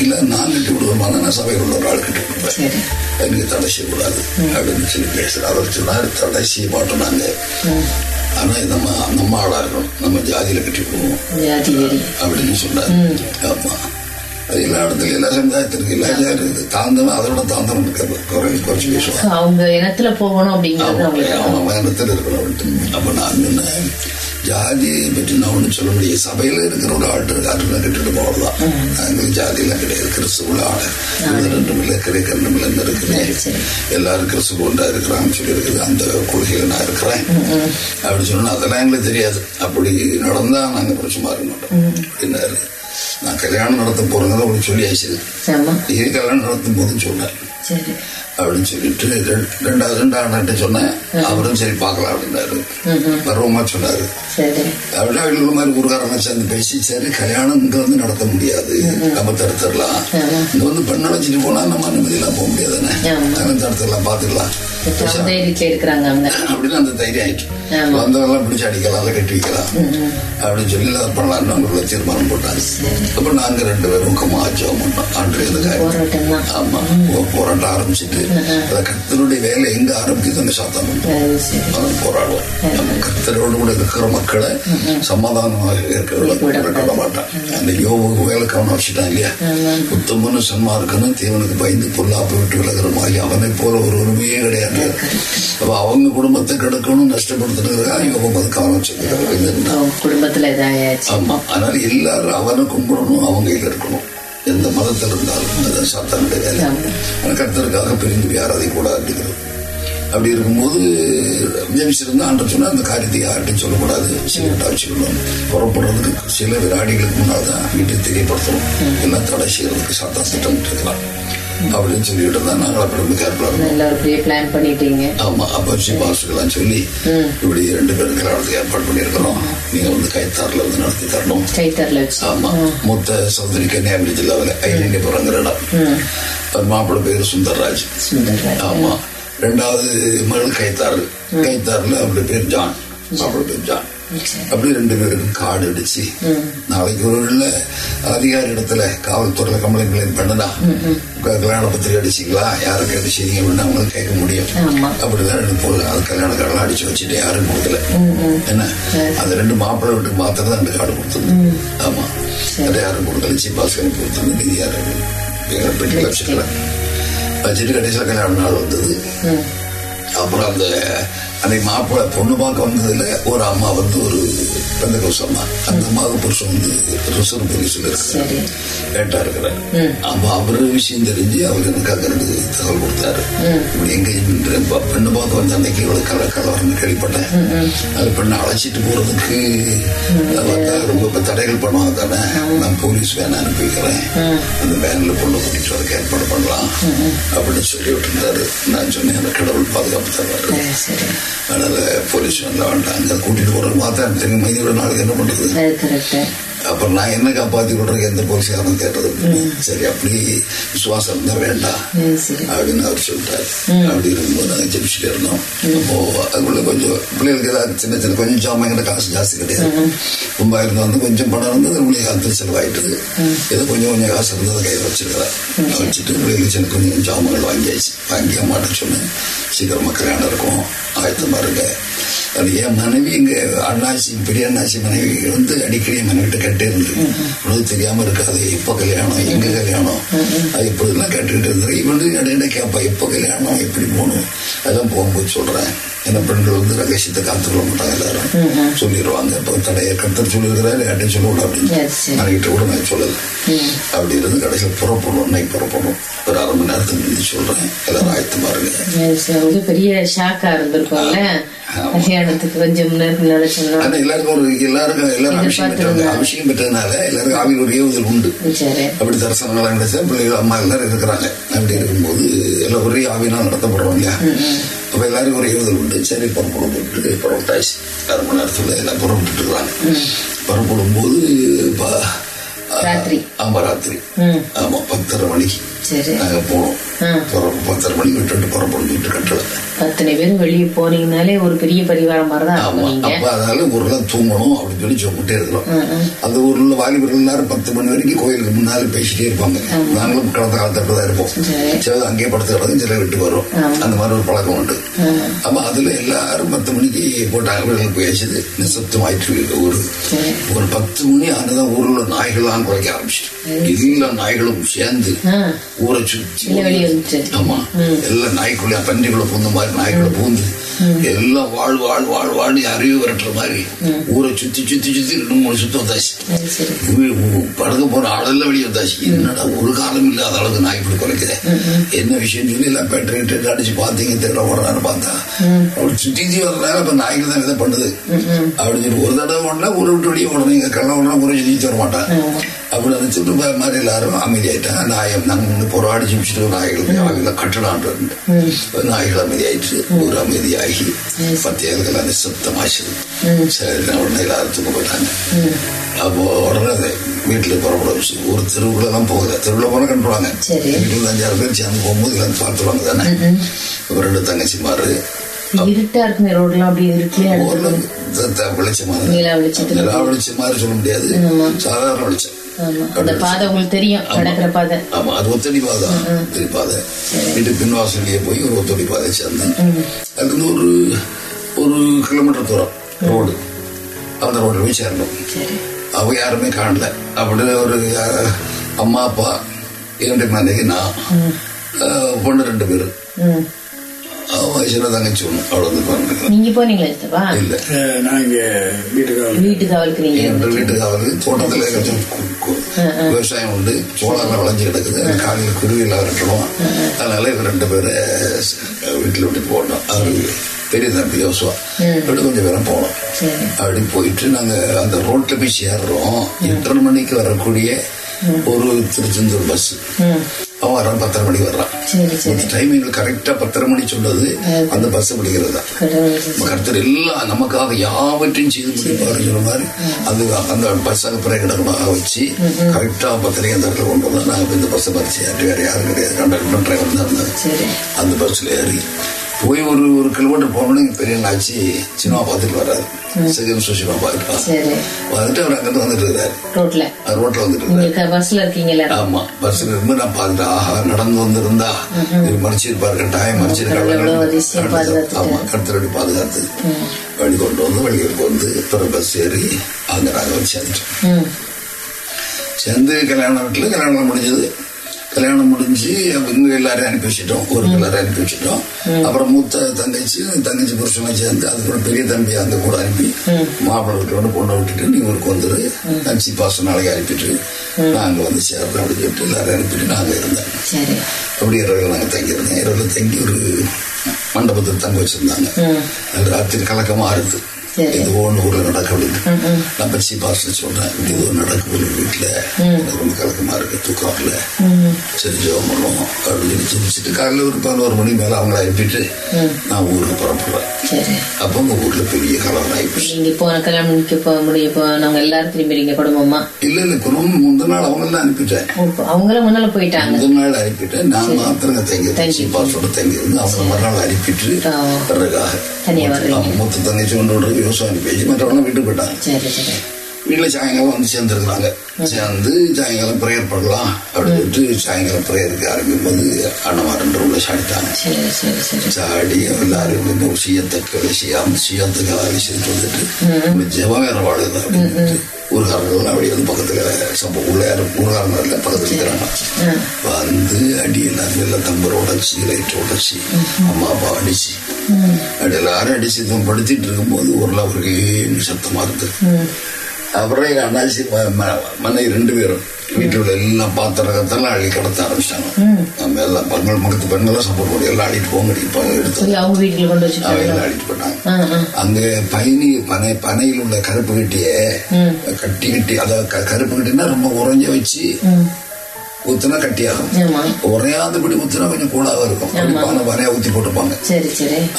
இல்ல நான் கட்டி விடுவோமா நான் சபையில் உள்ள ஒரு ஆள் கட்டி விடுவேன் எனக்கு தடை செய்யக்கூடாது அப்படின்னு சொல்லி பேசுறேன் அவர் சொன்னார் தடை செய்ய மாட்டோம் நாங்க. ஆனா நம்ம நம்ம ஆளா இருக்கணும். நம்ம ஜாதியில கட்டி விடுவோம் அப்படின்னு சொன்னார். ஆமா. அது எல்லா இடத்துலயும் எல்லா சமுதாயத்திற்கு எல்லா ஜாதி அதோட தாழ்ந்தவன் இருக்க குறை குறைச்சு அவங்க இனத்துல போகணும் அப்படிங்கிறது இருக்கணும் அப்படின்ட்டு. அப்ப நான் சொன்னேன் ஜாதியை பற்றி நான் ஒன்றும் சொல்ல முடியும் சபையில இருக்கிற ஒரு ஆட்டு காட்டுல கட்டிட்டு போகலாம் எங்களுக்கு ஜாதியெல்லாம் கிடையாது. கிறிஸ்துவுல ஆடு ரெண்டும் இல்லை கிரேக்கண்டும் இல்லைன்னு இருக்கிறேன் சரி, சரி. எல்லாரும் கிறிஸ்துவ ஒன்றா இருக்கிறாங்கன்னு சொல்லி இருக்குது அந்த கொள்கையில நான் இருக்கிறேன். அப்படி சொன்னா அதெல்லாம் எங்களுக்கு தெரியாது. அப்படி நடந்தா நாங்க பிரச்சனை இருக்க மாட்டோம். அப்படின்னாரு நான் கல்யாணம் நடத்த போறேங்கிறத அப்படி சொல்லி ஆச்சு ஆமா. இது கல்யாணம் நடத்தும் போதும் சொன்னேன். அப்படின்னு சொல்லிட்டு ரெண்டு- ரெண்டாவது ரெண்டாவது சொன்னேன். அவரும் சரி பார்க்கலாம் அப்படின்னாரு. பருவமா சொன்னாரு. அப்படின்னா அவங்கள மாதிரி ஊருக்காரங்க சேர்ந்து பேசி சரி கல்யாணம் இங்க வந்து நடத்த முடியாது. நம்ம தடுத்துடலாம். இங்க வந்து பெண்ணை வச்சுட்டு போனா நம்ம அனுமதியெல்லாம் போக முடியாதுன்னு. தடுத்துடலாம் பாத்துக்கலாம் அப்படின்னு அந்த தைரியம் ஆயிடுச்சு. ஆமா. வந்தவங்களாம் பிடிச்சு அடிக்கலாம் கட்டி வைக்கலாம். அப்படின்னு சொல்லி அதை பண்ணலாம்னு அவங்கள தீர்மானம் போட்டாங்க அப்ப நாங்க ரெண்டு பேரும் கம்மா ஆச்சோம் இந்த தான் ஆமா. போ- போராட்டம் ஆரம்பிச்சிட்டு அந்த கர்த்தருடைய வேலை எங்க ஆரம்பிக்குது அங்க சாத்தான் உண்டு. அது போராடுவான் நம்ம கர்த்தரோடு கூட இருக்கிற மக்களை சமாதானமாக விட மாட்டான் அந்த யோக வேலை கவனம் வச்சுட்டான் இல்லையா? உத்தமனு சன்மார்க்கனு தேவனுக்கு பயந்து பொல்லாப்பை விட்டு விலகிறமாகி அவனை போல ஒரு உரிமையே கிடையாது. அப்ப அவங்க குடும்பத்தை கெடுக்கணும் நஷ்டப்படுத்துறதுக்காக யோகம் அது கவனம் வச்சிருக்காங்க குடும்பத்துல ஆமா. அதனால எல்லாரும் அவனை கும்பிடணும் அவங்க இருக்கணும். எந்த மதத்தில் இருந்தாலும் அது சாத்தானுடைய வேலை ஆனா கர்த்தருக்காக பிரிந்து போய் ஆராதி கூட அப்படிங்கிறது. அப்படி இருக்கும்போது ஜெபிச்சிருந்தா ஆண்டு சொன்னா அந்த காரியத்தை யார்கிட்டையும் சொல்லக்கூடாது. சீக்கிரட்டா வச்சுக்கணும் புறப்படுறதுக்கு சில வினாடிகளுக்கு முன்னால் தான் வீட்டுக்கு தெரியப்படுத்தணும் எல்லாம் தடை செய்யறதுக்கு சாத்தா திட்டமிட்டு இருக்கலாம் அப்படின்னு சொல்லிட்டு இருந்தா நாங்கள் அப்படி ரொம்ப கேர்ஃபுல்லாக ஆமா அப்ப பாசுக்கெல்லாம் சொல்லி இப்படி ரெண்டு பேரும் கல்யாணத்துக்கு ஏற்பாடு பண்ணியிருக்கிறோம். நீங்க வந்து கைத்தாரில் வந்து நடத்தி தரணும். ஆமா. மூத்த சகோதரி கன்னியாகுமரி ஜில்லாவில் ஐநண்டிபுரங்கிற இடம். மாப்பிள்ளை பேரு சுந்தர்ராஜ். சுந்தர் ஆமா. ரெண்டாவது மகள் கைத்தாறு. கைத்தாறுல அவருடைய பேர் ஜான். மாப்பிள்ளை பேர் ஜான். அப்படி ரெண்டு பேருக்கும் காடு அடிச்சு நாளைக்கு ஒரு அதிகாரி இடத்துல காவல்துறையில கம்ப்ளைண்ட் பண்ணுனா கல்யாண பத்திரிகை அடிச்சிங்களா? யாருக்கு அடிச்சீங்க அப்படின்னு அவங்களும் கேட்க முடியும். அப்படிதான் ரெண்டு அது கல்யாண கார்டெல்லாம் அடிச்சு வச்சுட்டு யாரும் கொடுக்கல. என்ன? அந்த ரெண்டு மாப்பிள்ளை வீட்டுக்கு மாத்திரம் தான் ரெண்டு கார்டு கொடுத்தது. ஆமா. அது யாரும் கொடுக்கல. சிப்பாஸ்கனுக்கு கொடுத்தது. நீதி யாரும் பெட்டியில் வச்சுக்கல வச்சுட்டு கடைசியில் கல்யாண நாள் வந்தது. அப்புறம் அந்த அன்னைக்கு மாப்பிள்ளை பொண்ணு பார்க்க வந்ததுல ஒரு அம்மா வந்து ஒரு பெந்தகோஸ் அம்மா. அந்த அம்மாவுக்கு புருஷன் வந்து ரிசர்வ் போலீஸ்ல இருக்கிறார் சரி. லேட்டா இருக்கிறார். அப்ப அவரு விஷயம் தெரிஞ்சு அவர் எனக்கு அங்க இருந்து தகவல் கொடுத்தாரு. இப்படி எங்கேஜ்மெண்ட் பெண்ணு பார்க்க வந்த அன்னைக்கு இவ்வளவு கல கலவரம்னு கேள்விப்பட்டேன். அது பெண்ணை அழைச்சிட்டு போறதுக்கு ரொம்ப தடைகள் பண்ணுவாங்க தானே. நான் போலீஸ் வேன் அனுப்பி வைக்கிறேன் அந்த வேன்ல பொண்ணு கூட்டிட்டு வரதுக்கு ஏற்பாடு பண்ணலாம். அப்படின்னு சொல்லி விட்டுருந்தாரு நான் சொன்னேன் அந்த கடவுள் பாதுகாப்பு சரி. அதனால போலீஸ் வேன்ல அங்க கூட்டிட்டு போறது மாத்தா தெரியும் மைதியோட நாளைக்கு என்ன பண்றது? அப்புறம் நான் என்ன காப்பாத்தி விடுறதுக்கு எந்த போலீஸ்காரனும் கேட்டது. சரி அப்படி விசுவாசம் இருந்தா வேண்டாம் அப்படின்னு அவர் சொல்லிட்டாரு அப்படி இருக்கும்போது நாங்கள் ஜெபிச்சுட்டு இருந்தோம். அப்போ அதுக்குள்ள கொஞ்சம் பிள்ளைகளுக்கு ஏதாவது சின்ன சின்ன கொஞ்சம் சாமான் காசு ஜாஸ்தி கிடையாது. ரொம்ப இருந்தா வந்து கொஞ்சம் பணம் இருந்தது பிள்ளைங்க காலத்தில் செலவாயிட்டது ஏதோ கொஞ்சம் கொஞ்சம் காசு இருந்தது கையில் வச்சிருக்கிறேன் வச்சுட்டு பிள்ளைகளுக்கு சின்ன கொஞ்சம் ஜாமான்கள் வாங்கியாச்சு. வாங்கி அம்மாட்ட சொன்னேன் சீக்கிரமா கல்யாணம் இருக்கும் ஆயத்தமா இருங்க அது என் மனைவி இங்க அண்ணாச்சி பெரிய அண்ணாச்சி மனைவி வந்து அடிக்கடி மனைவிட்ட கேட்டே உனக்கு தெரியாம இருக்காது இப்ப கல்யாணம்? எங்க கல்யாணம்? அது இப்படிலாம் கேட்டுக்கிட்டு இருந்தேன் இவன் இடையிட கேட்பா இப்ப கல்யாணம்? எப்படி போகணும்? அதெல்லாம் போகும்போது சொல்றேன். ஏன்னா பெண்கள் வந்து ரகசியத்தை காத்துக்கொள்ள மாட்டாங்க எல்லாரும் சொல்லிடுவாங்க. இப்போ தடைய கருத்தர் சொல்லியிருக்கிறாரு யார்ட்டையும் சொல்லக்கூடாது அப்படின்னு. Yes, yes. மனைவிட்ட கூட நான் சொல்லல. அப்படி இருந்து கடைசியில் புறப்படணும் இன்னைக்கு புறப்படணும். ஒரு அரை மணி நேரத்துக்கு முன்னாடி சொல்றேன். எல்லாரும் சரி. ஒரு பெரிய ஷாக்கா இருந்திருக்கும்ல. கல்யாணத்துக்கு கொஞ்சம் எல்லாருக்கும் ஒரு எல்லாருக்கும் எல்லாரும் அபிஷேகம் அபிஷேகம் பெற்றதுனால எல்லாருக்கும் ஆவியில் ஒரு ஏவுதல் உண்டு. அப்படி தரிசனங்களாம் கிடைச்சா பிள்ளைகள் அம்மா எல்லாரும் இருக்கிறாங்க. அப்படி இருக்கும்போது எல்லாம் ஒரே ஆவினால் நடத்தப்படுறோம் இல்லையா? அப்ப எல்லாருக்கும் ஒரு ஏவுதல் உண்டு சரி புறப்படும் போட்டு புறப்பட்டாச்சு அரை மணி நேரத்துல எல்லாம் புறப்பட்டு இருக்கிறாங்க புறப்படும் போது. ஆமா ராத்திரி ஆமா பத்தரை மணிக்கு சரி. நாங்க போனோம் பத்தரை மணிக்கு விட்டு புறப்படும் வீட்டு கட்டளை அத்தனை பேரும் வெளியே போனீங்கனாலே ஒரு பெரிய பரிவாரம் மாதிரி தான் ஆமா. இருக்கும் நீங்க அப்ப அதனால ஊர்ல தூங்கணும் அப்படின்னு சொல்லி சொல்லிட்டே இருக்கிறோம் அந்த ஊர்ல வாலிபர்கள் எல்லாரும் பத்து மணி வரைக்கும் கோயிலுக்கு முன்னால பேசிட்டே இருப்பாங்க. நாங்களும் கடந்த காலத்தப்ப தான் இருப்போம். சிலது அங்கேயே படுத்து கிடக்கும் சில விட்டு வரும் அந்த மாதிரி ஒரு பழக்கம் உண்டு. அப்ப அதுல எல்லாரும் பத்து மணிக்கு போட்டாங்க வீடுகளுக்கு போயாச்சுது நிசப்தம் ஆயிட்டு ஊரு. ஒரு பத்து மணி ஆனதான் ஊர்ல நாய்கள்லாம் குறைக்க ஆரம்பிச்சிட்டு. எல்லா நாய்களும் சேர்ந்து ஊரை வந்துட்டு. ஆமா. எல்லாம் நாய்க்குள்ள பன்றிக்குள்ள பூந்த மாதிரி நாய்க்குள்ள பூந்து எல்லாம் வாழ் வாழ் வாழ் வாழ் அறிவு விரட்டுற மாதிரி. ஊரை சுத்தி சுத்தி சுத்தி ரெண்டு மூணு சுத்தம் வந்தாச்சு. படுக்க போற ஆளெல்லாம் வெளியே வந்தாச்சு. என்னடா ஒரு காலம் இல்லாத அளவுக்கு நாய் இப்படி குறைக்குது என்ன விஷயம்? சொல்லி எல்லாம் பேட்டரி டெட் அடிச்சு பாத்தீங்க தேட ஓடுறான்னு பார்த்தா அப்படி சுத்தி சுத்தி வர்றதுனால இப்ப நாய்க்கு தான் இதை பண்ணுது. அப்படின்னு சொல்லி ஒரு தடவை ஓடனா ஊரை விட்டு வெளியே ஓடணும் இங்க கள்ள ஓடனா ஊரை சுத்தி வர மாட்டான் அப்படி நினைச்சிட்டு ப- மாதிரி எல்லாரும் அமைதியாயிட்டாங்க. நாயம் நாங்க போராடி ஜிமிச்சிட்டு நாய்கள் ஆவில கட்டலான்ட்டு நாய்கள் அமைதியாயிட்டு ஒரு அமைதியாகி பத்தியாளர்கள் நிசப்தமாச்சு சரி உடனே எல்லாரும் தூங்க போயிட்டாங்க அப்போ உடனே வீட்டுல புறப்பட வச்சு ஒரு தெருவுக்குள்ள தான் போகுது தெருவுல போனா கண்டுவாங்க. வீட்டுல அஞ்சாறு பேர் சேர்ந்து போகும்போது எல்லாம் பார்த்துருவாங்க தானே ரெண்டு தங்கச்சிமாரு இருட்டா இருக்குமே ரோட்லாம் அப்படி இருட்டிலே ஊர்ல அடுத்து த- த- வெளிச்சமா வெளிச்சம் சொல்ல முடியாது சாதாரண வெளிச்சம் அந்த பாதை உங்களுக்கு தெரியும் நடக்கிற பாதை. ஆமா அது ஒத்தடி பாதை. ஒத்தடி பாதை. வீட்டு பின்வாசலிலேயே போய் ஒரு ஒத்தடி பாதை சேர்ந்து அதுலேருந்து ஒரு ஒரு கிலோமீட்டர் தூரம் ரோடு. அந்த ரோட்டில் போய் சேரணும் சரி. அவ யாருமே காணல. அப்படி ஒரு அம்மா அப்பா இரண்டு மனைவி நான். பொண்ணு ரெண்டு பேரு. ம். அவன் சின்ன தங்கச்சி ஒண்ணு அவ்வளோ வந்து பாருங்க. நீங்க போனீங்களா இல்ல. நான் இங்க வீட்டுக்கு வீட்டுக்கு அவளுக்கு நீங்க தோட்டத்துல கொஞ்சம் விவசாயம் உண்டு. சோளம் விளைஞ்சு கிடக்குது. காலையில் குருவியில் விரட்டணும் அதனால இவர் ரெண்டு பேரை வீட்டில் விட்டு போடணும் அவரு பெரிய தம்பி யோசுவா. அப்படி கொஞ்சம் பேரும் போனோம். சரி. அப்படி போயிட்டு நாங்க அந்த ரோட்ல போய் சேர்றோம். எட்டரை மணிக்கு வரக்கூடிய ஒரு திருச்செந்தூர் பஸ் அவன் வரான் பத்தரை மணிக்கு வர்றான். டைமிங் கரெக்டா பத்தரை மணி சொன்னது அந்த பஸ் பிடிக்கிறது தான் கருத்தர் எல்லாம் நமக்காக யாவற்றையும் செய்து முடிப்பாரு சொன்ன மாதிரி அது அந்த பஸ் பிரேக்கடமாக வச்சு கரெக்டா பத்திரிக்கை அந்த இடத்துல கொண்டு வந்தா நாங்க இந்த பஸ் பரிசு யார்ட்டு வேற யாரும் கிடையாது. கண்டக்டர் டிரைவர் தான் இருந்தாரு அந்த பஸ்ல ஏறி போய் ஒரு ஒரு கிலோமீட்டர் போனோன்னு பெரிய ஆச்சு சினிமா பார்த்துட்டு வர்றாரு. செகண்ட் ஷோ சினிமா வந்துட்டு அவர் அங்கிருந்து வந்துட்டு இருக்கிறாரு ரோட்ல. வந்துட்டு நீங்க பஸ்ல இருக்கீங்க எல்லாரும்? ஆமா. பஸ்ல இருந்து நான் பார்த்துட்டேன் ஆஹா நடந்து வந்திருந்தா. இது மறைச்சிருப்பாரு கட்டாயம் மறைச்சிருக்காங்க. ஆமா கருத்தரடி பாதுகாத்து. வழி கொண்டு வந்து வெளியூருக்கு வந்து பிறகு பஸ் ஏறி அங்க நாங்க வந்து சேர்ந்துட்டோம். சேர்ந்து கல்யாண வீட்டுல கல்யாணம் முடிஞ்சது. கல்யாணம் முடிஞ்சு இவங்க எல்லாரையும் அனுப்பி வச்சுட்டோம். ஊருக்கு எல்லாரும் அனுப்பி வச்சுட்டோம். அப்புறம் மூத்த தங்கச்சி தங்கச்சி புருஷனை சேர்ந்து அதுக்கப்புறம் பெரிய தம்பி அந்த கூட அனுப்பி மாப்பிள்ளை வீட்டோட பொண்ணை விட்டுட்டு நீ ஊருக்கு வந்துரு. நச்சி பாசம் நாளைக்கு அனுப்பிட்டு நாங்க வந்து சேர்றோம் அப்படின்னு சொல்லிட்டு எல்லாரும் அனுப்பிட்டு நாங்க இருந்தோம் அப்படி இரவில் நாங்கள் தங்கியிருந்தோம். இரவில் தங்கி ஒரு மண்டபத்தில் தங்க வச்சிருந்தாங்க. அது ராத்திரி கலக்கமா இருந்து சரி. இது ஒன்று ஊரில் நடக்க அப்படின்னு நான் பச்சி பாசல் சொல்றேன் இப்படி இது நடக்க ஒரு வீட்டில் எனக்கு ரொம்ப கலக்கமா இருக்கு தூக்கம் வரல சரி ஜோம் பண்ணுவோம் அப்படின்னு சிரிச்சுட்டு காலையில் ஒரு பதினோரு மணி மேலே அவங்கள அனுப்பிட்டு நான் ஊருக்கு புறப்படுறேன் சரி. அப்போ உங்க ஊர்ல பெரிய கலவரம் ஆயிடுச்சு நீங்க போன கல்யாணம் முடிக்க போக முடிய இப்போ நாங்க எல்லாரும் திரும்பிறீங்க குடும்பமா? இல்ல இல்ல குடும்பம் முந்தின நாள் அவங்கெல்லாம் அனுப்பிட்டேன். இப்போ அவங்களும் முன்னால போயிட்டாங்க. முதல் நாள் அனுப்பிட்டேன். நான் மாத்திரம் தங்கி தங்கி பாசோட தங்கி இருந்து அவங்க மறுநாள் அனுப்பிட்டு ஆ. வர்றதுக்காக. தனியா வர்றீங்க. அவங்க மொத்த தங்கச்சி கொண்டு விடுறது விவசாயம் பேசி மற்றவங்க போயிட்டாங்க வீட்டுல சாயங்காலம் வந்து சேர்ந்துருக்குறாங்க சேர்ந்து சாயங்காலம் ப்ரேயர் பண்ணலாம் அப்படின்னு சொல்லிட்டு சாயங்காலம் ப்ரேயருக்கு ஆரம்பிக்கும் போது அண்ணமா ரெண்டு ரூம்ல சாடிட்டாங்க சாடி எல்லாரும் வந்து விஷயத்துக்கு விஷயம் விஷயத்துக்கு விஷயத்துக்கு வந்துட்டு ஜெபம் வேற வாழுது அப்படின்னு ஊர்காரர்கள் அப்படி வந்து பக்கத்துல சம்பவம் உள்ள யாரும் ஊர்காரங்க இல்ல பக்கத்துல இருக்கிறாங்க. வந்து அடி எல்லாரும் எல்லாம் தம்பர் உடைச்சி லைட் உடைச்சி அம்மா அப்பா அடிச்சு. அப்படி எல்லாரும் அடிச்சு படுத்திட்டு இருக்கும்போது ஒரு ஒரே சத்தமா இருக்கு அப்புறம் எங்க அண்ணாச்சி ம- ம- மனைவி ரெண்டு பேரும். வீட்டில் உள்ள எல்லாம் பாத்திரத்தெல்லாம் அள்ளி கடத்த ஆரம்பிச்சிட்டாங்க நம்ம எல்லாம் பெண்கள் மக்கத்து பெண்கள்லாம் சப்போர்ட் பண்ணி எல்லாம் அள்ளிட்டு போங்க எடுத்து அவங்க போட்டாங்க ஆ ஆ. அங்க பயணி பனை பனையில் உள்ள கருப்பு கட்டிய கட்டி கட்டி அதாவது கருப்பு கட்டினா ரொம்ப உறைஞ்ச வச்சு ஊத்துனா கட்டியாகும். ஆமா. உறையாதபடி ஊத்துனா கொஞ்சம் கூடாக இருக்கும். பானை பானையா ஊத்தி போட்டுப்பாங்க.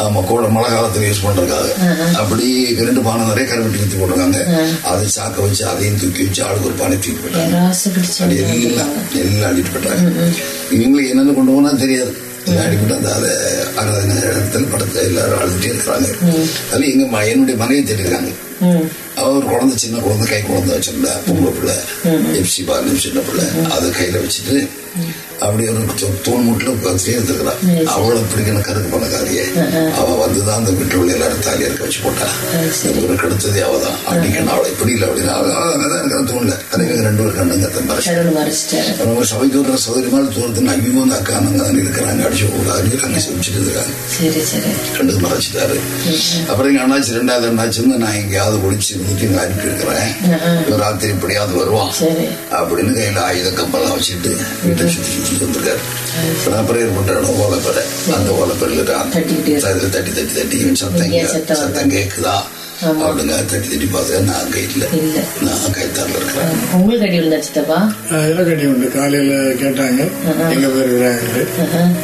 ஆமா கூட மழை காலத்துல யூஸ் பண்றதுக்காக. அப்படி ரெண்டு பானை நிறைய கருவட்டி ஊத்தி போட்டிருக்காங்க. அதை சாக்க வச்சு அதையும் தூக்கி வச்சு ஆளுக்கு ஒரு பானை தூக்கி போட்டாங்க. எல்லாம் எல்லாம் அடிட்டு போட்டாங்க. இவங்களுக்கு என்னென்ன கொண்டு போனா தெரியாது. அடிப்பட்டு அந்த அதை ஆராதனை இடத்துல படத்துல எல்லாரும் அழுதுட்டே இருக்கிறாங்க. அதுல எங்க என்னுடைய மனைவி தெரியுறாங்க ம் அவ ஒரு குழந்தை சின்ன குழந்தை கை குழந்தை வச்சிருந்தா பொம்பளை பிள்ளை. எஃப்சி பாலு சின்ன பிள்ளை. அதை கையில வச்சுட்டு அப்படி ஒரு தூண் மூட்டில் உட்காந்துட்டே இருந்துக்கிறான் அவளை பிடிக்கணும் கருக்கு பணக்காரிய அவ வந்துதான் அந்த உள்ள எல்லாரும் தாலி இருக்க வச்சு போட்டா. ஒரு கெடுத்ததே அவதான். அடிக்கணும் அவளை இப்படி இல்லை அப்படின்னு அவ அங்கதான் இருக்கிற தூண்ல அதுக்கு ரெண்டு பேர் கண்ணுங்க மறைச்சு கடவுள் மறைச்சிட்டாரு. அவங்க சபைக்கு வர்ற சௌகரியமான தூரத்துன்னு அங்கேயும் வந்து அக்கா அண்ணங்க தான் இருக்கிறாங்க. அடிச்சு கூடாது. அங்கே செமிச்சிட்டு இருக்காங்க. கண்டு மறைச்சிட்டாரு. அப்புறம் எங்க அண்ணாச்சி ரெண்டாவது அண்ணாச்சி வந்து நான் எங்கேயாவது ஒழிச்சு இருந்துட்டு இங்க அனுப்பி இருக்கிறேன். ராத்திரி இப்படியாவது வருவான். அப்படின்னு கையில ஆயுத கம்பெல்லாம் வச்சுட்டு வீட்டை சுத்தி இப்ப நான் பிரேயர் பண்ற இடம் ஓலைப்பறை அந்த ஓலைப்பறையில தட்டிக்கிட்டே இருக்கு. அதுல தட்டி தட்டி தட்டி சத்தம் சத்தம் கேக்குதா? அப்படிங்க தட்டி தட்டி பார்த்தா நான் அங்க இல்ல. நான் கைத்தாரில் இருக்கிறேன். உங்களுக்கு அடி விழுந்தா சித்தப்பா? அதெல்லாம் கட்டி உண்டு. காலையில கேட்டாங்க. எங்க பேர் இருக்கிறாங்க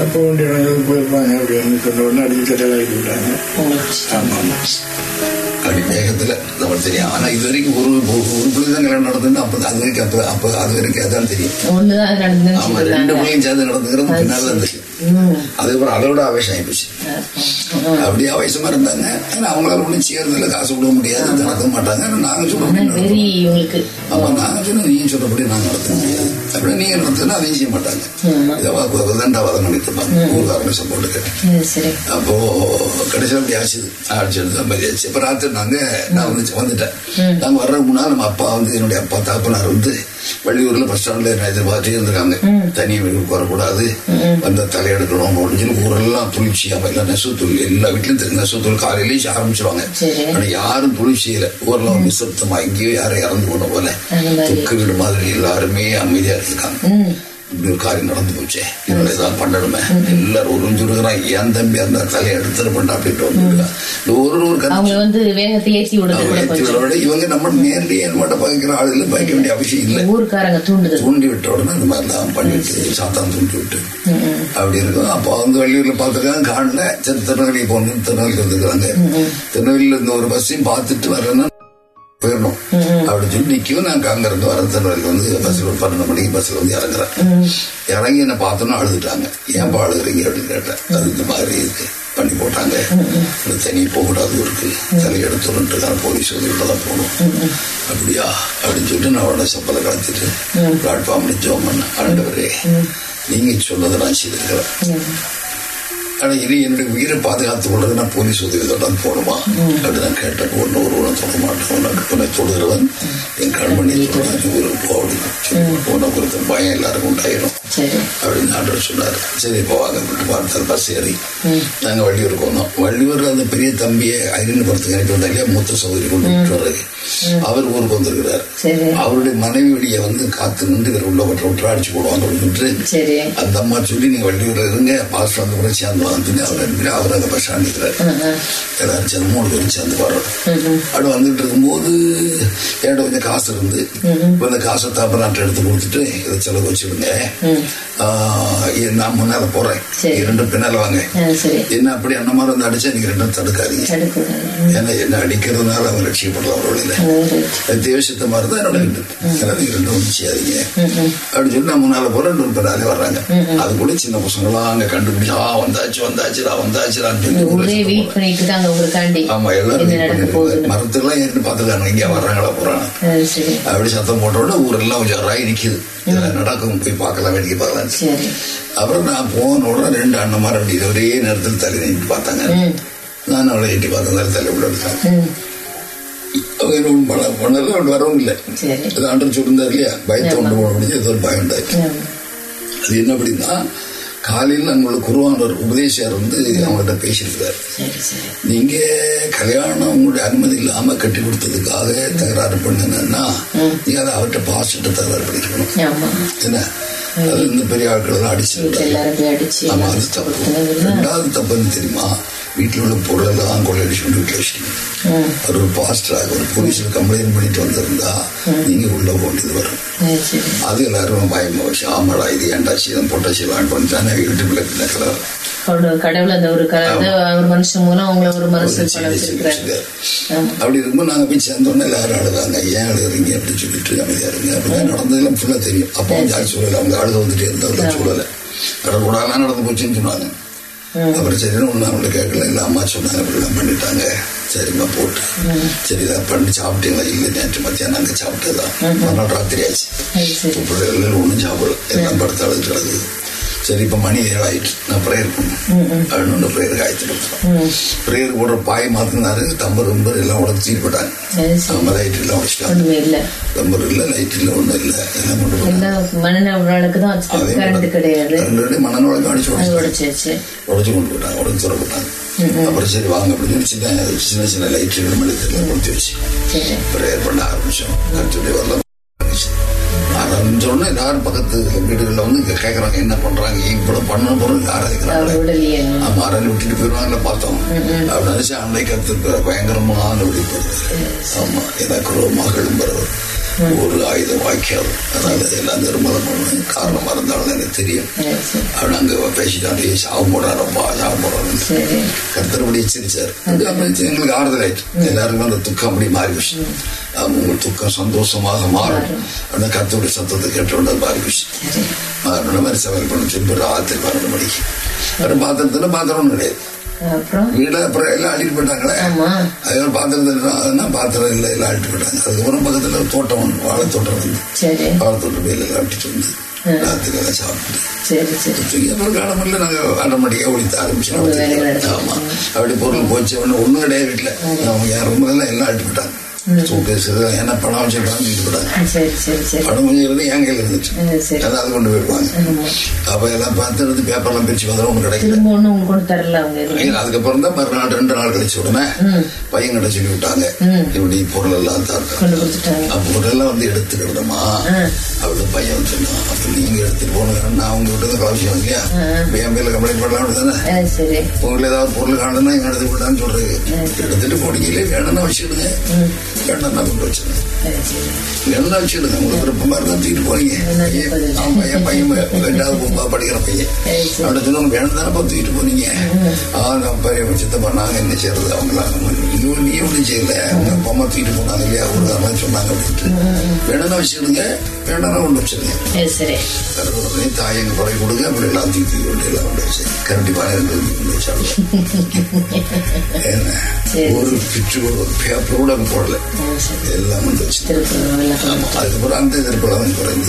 அப்போ வந்து போயிருப்பாங்க அப்படின்னு சொன்ன உடனே அடிச்சு விட்டாங்க. அடி வேகத்துல நம்மளுக்கு தெரியும் ஆனா இது வரைக்கும் ஒரு ஒரு பிள்ளை தான் கல்யாணம் நடந்ததுன்னு அப்ப அது வரைக்கும் அப்ப அப்ப அது வரைக்கும் அதான் தெரியும் ஆமா ரெண்டு பிள்ளையும் சேர்ந்து நடந்துக்கிறது பின்னால தான் அதுக்கப்புறம் அதோட ஆவேசம் ஆயிப்போச்சு. அப்படியே ஆவேசமா இருந்தாங்க. ஆனா அவங்களால ஒண்ணும் செய்யறது இல்லை காசு கொடுக்க முடியாது நடத்த மாட்டாங்க. நாங்க உங்களுக்கு அப்ப நாங்க சொன்ன நீங்க சொல்றபடி நாங்க நடத்த முடியாது. அப்படி நீங்க நடத்தினா அதையும் செய்ய மாட்டாங்க. ஆமா. இதை விதண்டா வதம் பண்ணிட்டு ஊர்காரங்க சப்போர்ட் கேட்டேன் அப்போ கடைசியில் அப்படி ஆச்சு. எடுத்து மதியாச்சு இப்போ ராத்திரி நாங்க நான் வந்து வந்துட்டேன். நாங்க வர்றதுக்கு முன்னால் நம்ம அப்பா வந்து என்னுடைய அப்பா தாப்பனார் வந்து வள்ளியூர்ல பஸ் ஸ்டாண்ட்ல என்ன எதிர்பார்த்துட்டே இருந்திருக்காங்க. தனியாக வீட்டுக்கு வரக்கூடாது வந்த தலையெடுக்கணும் அப்படின்னு ஊரெல்லாம் தொழில் செய்யாம எல்லாம் நெசவு தொழில் எல்லா வீட்லயும் தெரியும் நெசவு தொழில் காலையிலேயே ஆரம்பிச்சிருவாங்க. சரி. ஆனா யாரும் தொழில் செய்யல. ஊர்ல நிசப்தமா எங்கேயோ யாரும் இறந்து போன போல. துக்க வீடு மாதிரி எல்லாருமே அமைதியா இருக்காங்க ம். இப்படி ஒரு காரியம் நடந்து போச்சே. இவனை ஏதாவது பண்ணணுமே. எல்லாரும் ஒரு சொல்லுகிறான் என் தம்பி அந்த தலையை எடுத்துட்டு பண்ணா அப்படின்ட்டு இந்த ஒரு ஒரு கருத்து வந்து விட இவங்க நம்ம நேரடியாக நம்மகிட்ட பயக்கிற ஆளுகளை பயக்க வேண்டிய அவசியம் இல்லை. ஊருக்காரங்க தூண்டுதல். தூண்டி விட்ட உடனே அந்த மாதிரிலாம் பண்ணிட்டு சாத்தான் தூண்டி விட்டு. அப்படி இருக்கும். அப்போ வந்து வெளியூர்ல பார்த்துருக்காங்க காணல சரி திருநெல்வேலி போகணும் திருநெல்வேலி வந்துருக்காங்க திருநெல்வேலியில இந்த ஒரு பஸ்ஸையும் பார்த்துட்டு வரேன்னா போயிடணும். அப்படின்னு சொல்லி நிற்கும் நான் அங்க இருந்து வர திருநெல்வேலி வந்து பஸ்ஸில் ஒரு பன்னெண்டு மணிக்கு பஸ்ஸில் வந்து இறங்குறேன். இறங்கி என்ன பார்த்தோன்னா அழுதுட்டாங்க. ஏன்பா அழுகுறீங்க அப்படின்னு கேட்டேன். அது இந்த மாதிரி இருக்கு. பண்ணி போட்டாங்க. தனி போகக்கூடாது இருக்கு. தலை எடுத்துருன்ட்டு போலீஸ் வந்து இப்பதான் போகணும். அப்படியா? அப்படின்னு சொல்லிட்டு நான் உடனே சப்பலை கலத்திட்டு பிளாட்ஃபார்ம்ல ஜோம் பண்ணேன். ஆண்டவரே நீங்க சொன்னதை நான் செய்திருக்கிறேன் ஆனா இது என்னுடைய உயிரை பாதுகாத்துக் கொள்றது நான் போலீஸ் உதவிதான் போகணுமா? அப்படி நான் கேட்டேன். ஒன்று ஒரு உன தொட மாட்டேன். உனக்கு தொடுகிறவன் என் கண்மணி தொடாது ஊருக்கு போ அப்படின்னு உனக்கு ஒருத்தர் பயம் எல்லாருக்கும் உண்டாயிரும். அப்படின்னு ஆண்டவர் சொன்னார். சரி இப்போ வாங்க. பார்த்தால் பஸ் ஏறி. நாங்கள் வள்ளியூருக்கு வந்தோம் வள்ளியூர்ல அந்த பெரிய தம்பியை ஐரன் படத்துக்கு எனக்கு வந்தாங்க இல்லையா மூத்த சகோதரி கொண்டு விட்டு வர்றது அவர் ஊருக்கு வந்திருக்கிறார். அவருடைய மனைவியுடைய வந்து காத்து நின்று இவர் உள்ள விட்டு விட்டு அடிச்சு போடுவாங்க. அப்படின்னு அந்த அம்மா சொல்லி நீங்க வள்ளியூர்ல இருங்க. பாஸ்டர் வந்து கூட சேர்ந்து வாங்க அவர் அவர் அங்க பஸ் ஸ்டாண்ட் இருக்கிறார் எல்லாரும் சேர்ந்து மூணு பேரும் சேர்ந்து வரோம் அப்படி வந்துட்டு இருக்கும்போது என்கிட்ட கொஞ்சம் காசு இருந்து இப்ப இந்த காசை தாப்பநாட்டை எடுத்து கொடுத்துட்டு இதை செலவு இது நான் முன்னால போறேன். சரி. இரண்டு பின்னால வாங்க. என்ன அப்படி அந்த மாதிரி வந்து அடிச்சா நீங்க ரெண்டும் தடுக்காதீங்க. ஏன்னா என்ன அடிக்கிறதுனால அவங்க ரட்சிக்கப்படலாம் அவர்கள் அது தேவசத்தை மாதிரி தான் என்னோட இது எனக்கு ரெண்டும் ஒன்றும் செய்யாதீங்க. அப்படின்னு சொல்லி நான் முன்னால போறேன் ரெண்டு பின்னாலே வர்றாங்க. அது கூட சின்ன பசங்களாம் அங்க கண்டுபிடிச்சு ஆ வந்தாச்சு. வந்தாச்சுடா வந்தாச்சுடான்னு ஆமா இருக்காங்க. மரத்துக்கெல்லாம் ஏறிட்டு பார்த்துக்காங்க இங்க வர்றாங்களா போறாங்க அப்படி சத்தம் போட்ட உடனே ஊரெல்லாம் கொஞ்சம் ராய் நிக்குது இதெல்லாம் நடக்கும் போய் பார்க்கலாம் வேடிக்கை பார்க்கலாம் அப்புறம் நான் போன உடனே ரெண்டு அண்ணன்மார் அப்படி ஒரே நேரத்தில் தலை நீட்டி பார்த்தாங்க. நான் அவளை எட்டி பார்த்தேன் தலை உள்ள எடுத்தாங்க ம். அவங்க என்ன ஒண்ணும் பண்ண பண்ணல அப்படி வரவும் இல்லை. அது ஆண்டர் சொல்லியிருந்தார் இல்லையா? பயத்தை உண்டு போட முடிஞ்சு ஏதோ ஒரு பயம் உண்டாச்சு. அது என்ன அப்படின்னா காலையில் நம்மளோட குருவானவர் உபதேசியார் வந்து அவங்கள்ட்ட சரி நீங்க கல்யாணம் உங்களுடைய அனுமதி இல்லாம கட்டி கொடுத்ததுக்காக தகராறு பண்ணுங்கன்னா நீங்க அதை அவர்கிட்ட பாஸ்ட்டு தகராறு பண்ணிக்கணும் என்ன? அது இந்த பெரிய ஆட்கள் அடிச்சு ஆமா அது தப்பு. ரெண்டாவது தப்பு என்ன தெரியுமா? வீட்டில் உள்ள பொருளெல்லாம் கொள்ளையடிச்சு கொண்டு வீட்டில் வச்சுக்கணும். ம், அவர் ஒரு பாஸ்டராக ஒரு போலீஸில் கம்ப்ளைண்ட் பண்ணிட்டு வந்திருந்தா நீங்க உள்ள போக வேண்டியது வரும் அது எல்லாரும் பயமா வச்சு ஆமாடா இது ஏன்டா சீதம் போட்டா சீதம் பண்ணிட்டானே பண்ண வச்சிருக்கிறாரு. ஆமா. அப்படி இருக்கும்போது நாங்க போய் சேர்ந்தோடனே எல்லாரும் அழுதாங்க. ஏன் அழுகுறீங்க? அப்படின்னு சொல்லிட்டு அமைதியா இருங்க. அப்படிதான் நடந்ததெல்லாம் ஃபுல்லா தெரியும். அப்போ யாரும் சொல்லல. அவங்க அழுத வந்துட்டே இருந்தவங்க சொல்லல. நடக்கூடாதான் நடந்து போச்சுன்னு சொன்னாங்க. அப்புறம் சரி ஒண்ணு அவங்களை கேட்கல. இல்ல அம்மா சொன்னாங்க அப்படிலாம் பண்ணிட்டாங்க. சரிம்மா போட்டு. சரி இதை பண்ணி சாப்பிட்டீங்களா இல்லை நேற்று மத்தியானம் அங்கே சாப்பிட்டதான் மறுநாள் ராத்திரி ஆச்சு. சரி பிள்ளைகள் ஒன்றும் சாப்பிடல. எல்லாம் படுத்து அழுது கிடக்குது. சரி இப்போ மணி ஏழாயிட்டு. நான் ப்ரேயர் பண்ணேன். அப்படின்னு ப்ரேயருக்கு ஆயிரத்தி கொடுத்தோம் ப்ரேயர் போடுற பாய் மாத்தினாரு தம்பர் ரம்பர் எல்லாம் உடச்சு சீர் போட்டாங்க அது சரி. நம்ம லைட் எல்லாம் உடச்சிட்டாங்க தம்பர் இல்லை. லைட் இல்லை ஒன்றும் இல்லை எல்லாம் கொண்டு ரெண்டு மனநோய்க்கு அடிச்சு உடச்சு உடச்சு கொண்டு போட்டாங்க உடச்சு துற போட்டாங்க. அப்புறம் சரி வாங்க அப்படின்னு சின்ன சின்ன சின்ன லைட்டுகள் மெழுகுலாம் கொடுத்து வச்சு. ப்ரேயர் பண்ண ஆரம்பிச்சோம். கருத்துடைய வரலாம். ஆரம்பிச்சோடனே எல்லாரும் பக்கத்து வீடுகளில் வந்து இங்க கேட்கறாங்க என்ன பண்றாங்க இவ்வளவு பண்ண போறோம் ஆராதிக்கிறாங்க. ஆமா அரண் விட்டுட்டு போயிருவாங்கல்ல பார்த்தோம். அப்படி நினைச்சு அன்னை கருத்து பயங்கரமான வெளிப்படுது ஆமா எனக்கு ஒரு மகளும் வரவர் ஒரு ஆயுதம் வாய்க்காது அதனால எல்லாம் நிர்மலம் காரணமா இருந்தாலும் எனக்கு தெரியும். அவன் அங்க பேசிட்டாலே சாவு போடாரப்பா சாவு போடாரு சரி. கர்த்தர்படி சிரிச்சார் அப்புறம் எங்களுக்கு ஆறுதல் ஆயிட்டு. எல்லாருக்கும் அந்த துக்கம் அப்படி மாறி போச்சு ஆமா, உங்கள் துக்கம் சந்தோஷமாக மாறும். அந்த கர்த்தருடைய சத்தத்தை கேட்டோட மாறி போச்சு சரி. மாறின மாதிரி சமையல் பண்ணி சொல்லி ராத்திரி பன்னெண்டு மணிக்கு. பாத்திரத்துல பாத்திரம் கிடையாது. வீட அப்புறம் எல்லாம் அள்ளிட்டு போயிட்டாங்களே. ஆமா. அதுக்கப்புறம் பாத்திரத்துல பாத்திரம் இல்லை எல்லாம் அள்ளிட்டு போயிட்டாங்க. அதுக்கப்புறம் பக்கத்துல தோட்டம் ஒன்று வாழை தோட்டம் வந்து சரி. வாழை தோட்டம் மேல எல்லாம் அடிச்சுட்டு வந்து ராத்திரி எல்லாம் சாப்பிட்டு அப்புறம் காலமில்ல நாங்க அரைமணிக்கா ஒழித்த ஆரம்பிச்சோம். ஆமா. அப்படி பொருள் போச்சு ஒண்ணு ஒண்ணும் கிடையாது வீட்டுல. அவங்க ரூம்ல எல்லாம் எல்லாம் அடிட்டு போட்டாங்க சூட்கேஸ் என்ன பணம் வச்சிருக்காங்க சரி பணம் கொஞ்சம் இருந்து என் கையில இருந்துச்சு. அதை அது கொண்டு போயிடுவாங்க. அப்ப எல்லாம் பார்த்து எடுத்து பேப்பர்லாம் பிரிச்சு கிடைக்கல. எதுவும். ஐயா, அதுக்கப்புறம் தான் மறுநாள் ரெண்டு நாள் கழிச்சு உடனே பையன் கிட்ட சொல்லி விட்டாங்க. இப்படி பொருள் எல்லாம் தான் பொருளெல்லாம் வந்து எடுத்துக்கிடணுமா அவளு பையன் சொன்னான். அப்ப நீங்க எடுத்துட்டு போன நான் உங்க கிட்ட தான் கவனிச்சோம் இல்லையா என் பேர்ல கம்ப்ளைண்ட் பண்ணலாம் தானே உங்களுக்கு ஏதாவது பொருள் காணுன்னா எங்க எடுத்து விடலான்னு சொல்றது. எடுத்துட்டு போனீங்களே வேணும்னா வச்சுடுங்க வேணும்னா கொண்டு வச்சிருங்க சரி சரி வேணும்னா வச்சுடுங்க உங்களுக்கு விருப்பமா இருந்தா தூக்கிட்டு போறீங்க ஆமா என் பையன் ரெண்டாவது படிக்கிற பையன். அவனை சொன்னாங்க வேணும் தானே தூக்கிட்டு போனீங்க நான் பெரிய சித்தப்பா நாங்க என்ன செய்யறது? அவங்களாம் இன்னும் நீ ஒன்றும் செய்யல. உங்க அப்பா அம்மா தூக்கிட்டு போனாங்க இல்லையா? ஒரு மாதிரி சொன்னாங்க அப்படின்ட்டு வேணும்னா வச்சுடுங்க வேணும்னா கொண்டு வச்சிருங்க சரி சரி. உடனே தாய் எங்க படை கொடுங்க அப்படி எல்லாம் தூக்கி கொண்டு எல்லாம் கொண்டு வச்சு. கரண்டி ரெண்டு கொண்டு வச்சாலும். ஒரு பிச்சு ஒரு பேப்பர் கூட போடல. எல்லாம் அதுக்கப்புறம் அந்த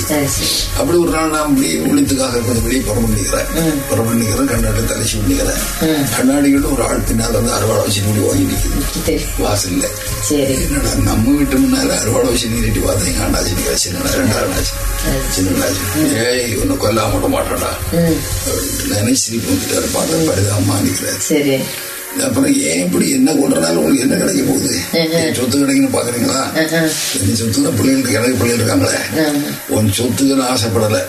சரி சரி. அப்படி ஒரு நாள் நான் ஒளித்துக்காக கொஞ்சம் வெளியே புறம் பண்ணிக்கிறேன் புறம் பண்ணிக்கிறேன் கண்ணாடி தலைச்சி பண்ணிக்கிறேன் ஒரு ஆள் பின்னால் வந்து அறுவாடை வச்சு மூடி வாங்கி நிற்குது. வாசல்ல. சரி. என்னடா நம்ம வீட்டு முன்னால அறுவாடை வச்சு நீட்டிட்டு பார்த்தா எங்க அண்ணாச்சி நிற்கிற சின்ன ரெண்டாவது ஆச்சு சின்ன அண்ணாச்சி ஏய் உன்னை கொல்லாம விட மாட்டேன்டா. ம். அப்படின்ட்டு நானே சிரிப்பு வந்துட்டாரு. பார்த்தா பரிதாபமா நிற்கிறாரு சரி. அப்புறம் ஏன் இப்படி என்ன கொண்டனாலும் உங்களுக்கு என்ன கிடைக்க போகுது? சொத்து கிடைக்குன்னு பாக்குறீங்களா? ஆஹா. என் சொத்து தான் பிள்ளைங்களுக்கு எனக்கு பிள்ளைகள் இருக்காங்களே. உன் சொத்துக்கு நான் ஆசைப்படல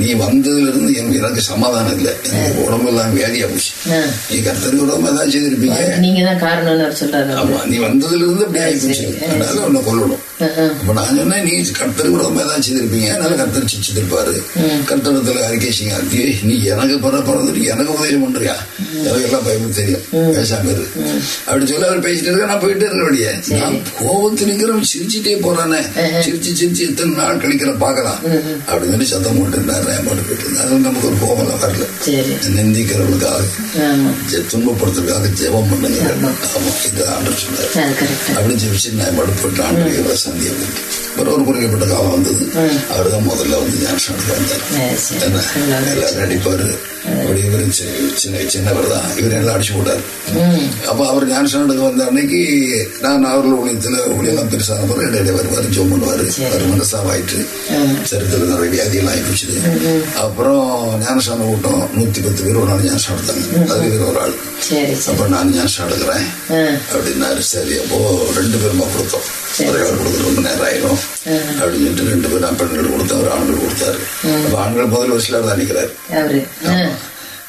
நீ வந்ததுல இருந்து எனக்கு சமாதானம் இல்லை. எனக்கு உடம்பெல்லாம் வியாதியா போச்சு. நீ கர்த்தருக்கு உடம்பு ஏதாவது செய்திருப்பீங்க. நீங்க தான் காரணம்னு அவர் சொல்றாரு. ஆமா. நீ வந்ததுல இருந்து அப்படி ஆகி போச்சு. அதனால உன்னை ஆஹா. அப்ப நான் சொன்னேன் நீ கர்த்தருக்கு உடம்பு ஏதாவது செய்திருப்பீங்க. அதனால கர்த்தர் சிச்சிருப்பாரு கர்த்தரத்துல அறிக்கைச்சிங்க ஐயே, நீ எனக்கு பிற பிறந்துட்டு எனக்கு உதவி பண்றியா? எனக்கு எல்லாம் பயமும் தெரியும். பேசாம இரு. அப்படி சொல்லி அவர் பேசிட்டு இருக்க நான் போயிட்டே இருக்க வேண்டிய நான் கோபத்து நிக்கிறவன் சிரிச்சுட்டே போறானே. சிரிச்சு சிரிச்சு எத்தனை நாள் கழிக்கிற பாக்கலாம் அப்படின்னு சொல்லி சத்தம் போட்டு இருந்தாரு பாட்டு போயிட்டு அது நமக்கு ஒரு கோபம் வரல. ஜெ- துன்பப்படுத்துறதுக்காக ஜெபம் பண்ணுங்க. ஆமா. இது ஆண்டு சொன்னார். அது கரெக்ட். அப்படி ஜெபிச்சு நான் ஆண்டு சந்தி அப்படின்னு. அப்புறம் ஒரு குறிக்கப்பட்ட காலம் வந்தது. அவர் தான் முதல்ல வந்து வந்தார் என்ன? எல்லாம் நடிப்பாரு அப்படி இவரு சி- சின்ன சின்னவர் தான் இவர் எல்லாம் அடிச்சு போட்டார். அப்ப அவர் ஞானஸ்தானத்துக்கு வந்த அன்னைக்கு நான் அவர்கள் ஊழியத்துல ஊழியெல்லாம் பெருசான பிறகு இடையில வருவாரு ஜோம் பண்ணுவாரு. அவர் மனசாவாயிட்டு சரித்திர நிறைய வியாதியெல்லாம் ஆயிப்போச்சு அப்புறம் ஞானஸ்தான கூட்டம் நூத்தி பத்து பேர் ஒரு நாள் ஞானஸ்தானம் எடுத்தாங்க ஒரு ஆள். அப்ப நான் ஞானஸ்தானம் எடுக்கிறேன் அப்படின்னாரு. சரி அப்போ ரெண்டு பேருமா கொடுத்தோம். ஒரே ஆள் கொடுத்து ரொம்ப நேரம் ஆயிரும். அப்படின்னு சொல்லிட்டு ரெண்டு பேரும் பெண்கள் கொடுத்தா ஒரு ஆண்கள் கொடுத்தாரு. அப்ப ஆண்கள் முதல் வருஷத்துல தான் நிக்கிறாரு.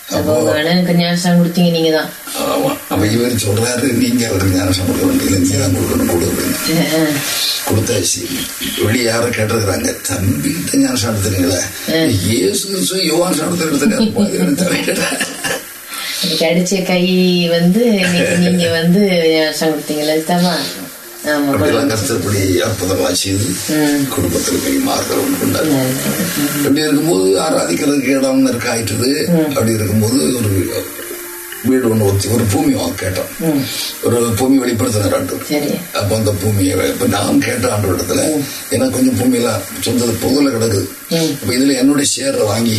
ஞானஸ்தானம் கொடுத்தீங்க நீங்க தான் ஆமா. அப்ப இவர் சொல்றாரு நீங்க அவருக்கு ஞானசம் கொடுக்க வேண்டியது நீங்க தான் கொடுக்கணும் கொடு அப்படின்னு கொடுத்தாச்சு. வெளியே யாரும் கேட்டிருக்கிறாங்க. தம்பி கிட்ட ஞானசம் எடுத்துறீங்களே இயேசு கிறிஸ்து யோவான் சாணத்தை எடுத்துக்காரு எனக்கு அடிச்ச கை வந்து நீங்க வந்து ஞானஸ்தானம் கொடுத்தீங்களா அப்படியெல்லாம் கஷ்டப்படி அற்புதமா செய்து குடும்பத்தில் போய் ஒன்று கொண்டாரு அப்படி இருக்கும்போது ஆராதிக்கிறதுக்கு இடம் இருக்க ஆயிட்டுது அப்படி இருக்கும்போது ஒரு வீடு ஒன்று ஒத்தி ஒரு பூமி கேட்டோம். ஒரு பூமி வெளிப்படுத்தினார் ஆண்டு அப்போ அந்த பூமியை இப்ப நான் கேட்ட ஆண்டு இடத்துல எனக்கு கொஞ்சம் பூமியெல்லாம் சொந்த பொதுல கிடக்குது. இப்ப இதுல என்னுடைய ஷேர் வாங்கி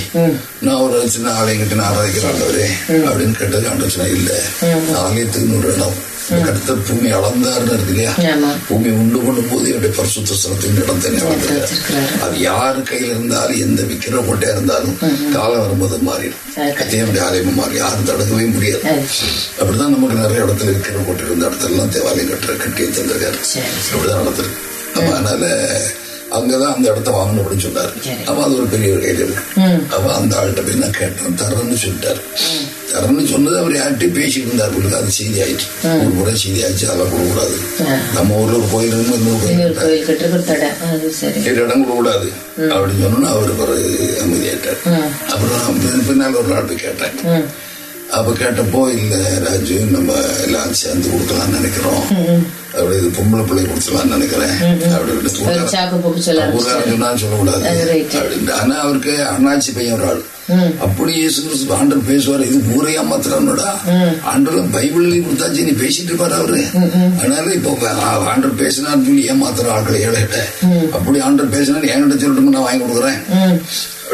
நான் ஒரு சின்ன ஆலயங்கிட்ட நான் ஆராதிக்கிற ஆண்டவரே அப்படின்னு கேட்டது ஆண்டு சொன்னா இல்ல ஆலயத்துக்கு நூறு இடம். அடுத்த பூமி அளந்தாருன்னு இருக்கு இல்லையா பூமி உண்டு பண்ணும் போது என்னுடைய பரிசுத்த ஸ்தலத்தின் இடம் தனி அளந்தாரு வச்சிருக்கிறாரு. அது யாரு கையில இருந்தாலும் எந்த விக்கிர கோட்டையா இருந்தாலும் காலம் வரும்போது மாறிடும். தேவனுடைய ஆலயமும் மாறி யாரும் தடுக்கவே முடியாது அப்படிதான் நமக்கு நிறைய இடத்துல இருக்கிற கோட்டை இருந்த இடத்துல எல்லாம் தேவாலயம் கட்டுற கட்டி சரி. அப்படிதான் நடந்திருக்கு அப்ப அதனால அங்கதான் அந்த இடத்த வாங்கணும் அப்படின்னு சொன்னாரு சரி. அப்ப அது ஒரு பெரிய ஒரு கையில் இருக்கு அப்ப அந்த ஆள்கிட்ட போய் நான் கேட்டேன் தரேன்னு சொல்லிட்டாரு தரேன்னு சொன்னது அவர் யார்கிட்டயும் பேசிட்டு இருந்தார் உங்களுக்கு அது செய்தி ஆயிடுச்சு ஒரு முறை செய்தி ஆயிடுச்சு அதெல்லாம் கொடுக்கக்கூடாது ஆ. நம்ம ஊர்ல ஒரு கோயில் இருக்கு இன்னொரு கோயில் இன்னொரு இருக்கு. கோயில் கட்டு கொடுத்தட அது சரி ஏழு இடம் கொடுக்கக்கூடாது அப்படின்னு சொன்னோன்னா அவர் ஒரு அமைதியாயிட்டார் ம். அப்புறம் நான் பின்ன- பின்னால் ஒரு நாள் போய் கேட்டேன் ம் அப்ப கேட்டப்போ இல்ல ராஜு நம்ம எல்லாம் சேர்ந்து கொடுக்கலாம்னு நினைக்கிறோம் அப்படி இது பொம்பளை பிள்ளை கொடுத்துலாம்னு நினைக்கிறேன். அப்படின்னு சொல்லக்கூடாது. அப்படின்ட்டு. ஆனா அவருக்கு அண்ணாச்சி பையன் ஒரு ஆள். அப்படி இயேசு ஆண்டர் பேசுவார். இது ஊரே ஏமாத்துறான்டா ஆண்டர் பைபிள்லயும் கொடுத்தாச்சு. நீ பேசிட்டு இருப்பாரு அவரு. அதனால இப்போ ஆண்டர் பேசினான்னு சொல்லி ஏமாத்துற ஆட்களை ஏழைகிட்ட அப்படி ஆண்டர் பேசினா என்கிட்ட சொல்லட்டுமா நான் வாங்கி கொடுக்குறேன்?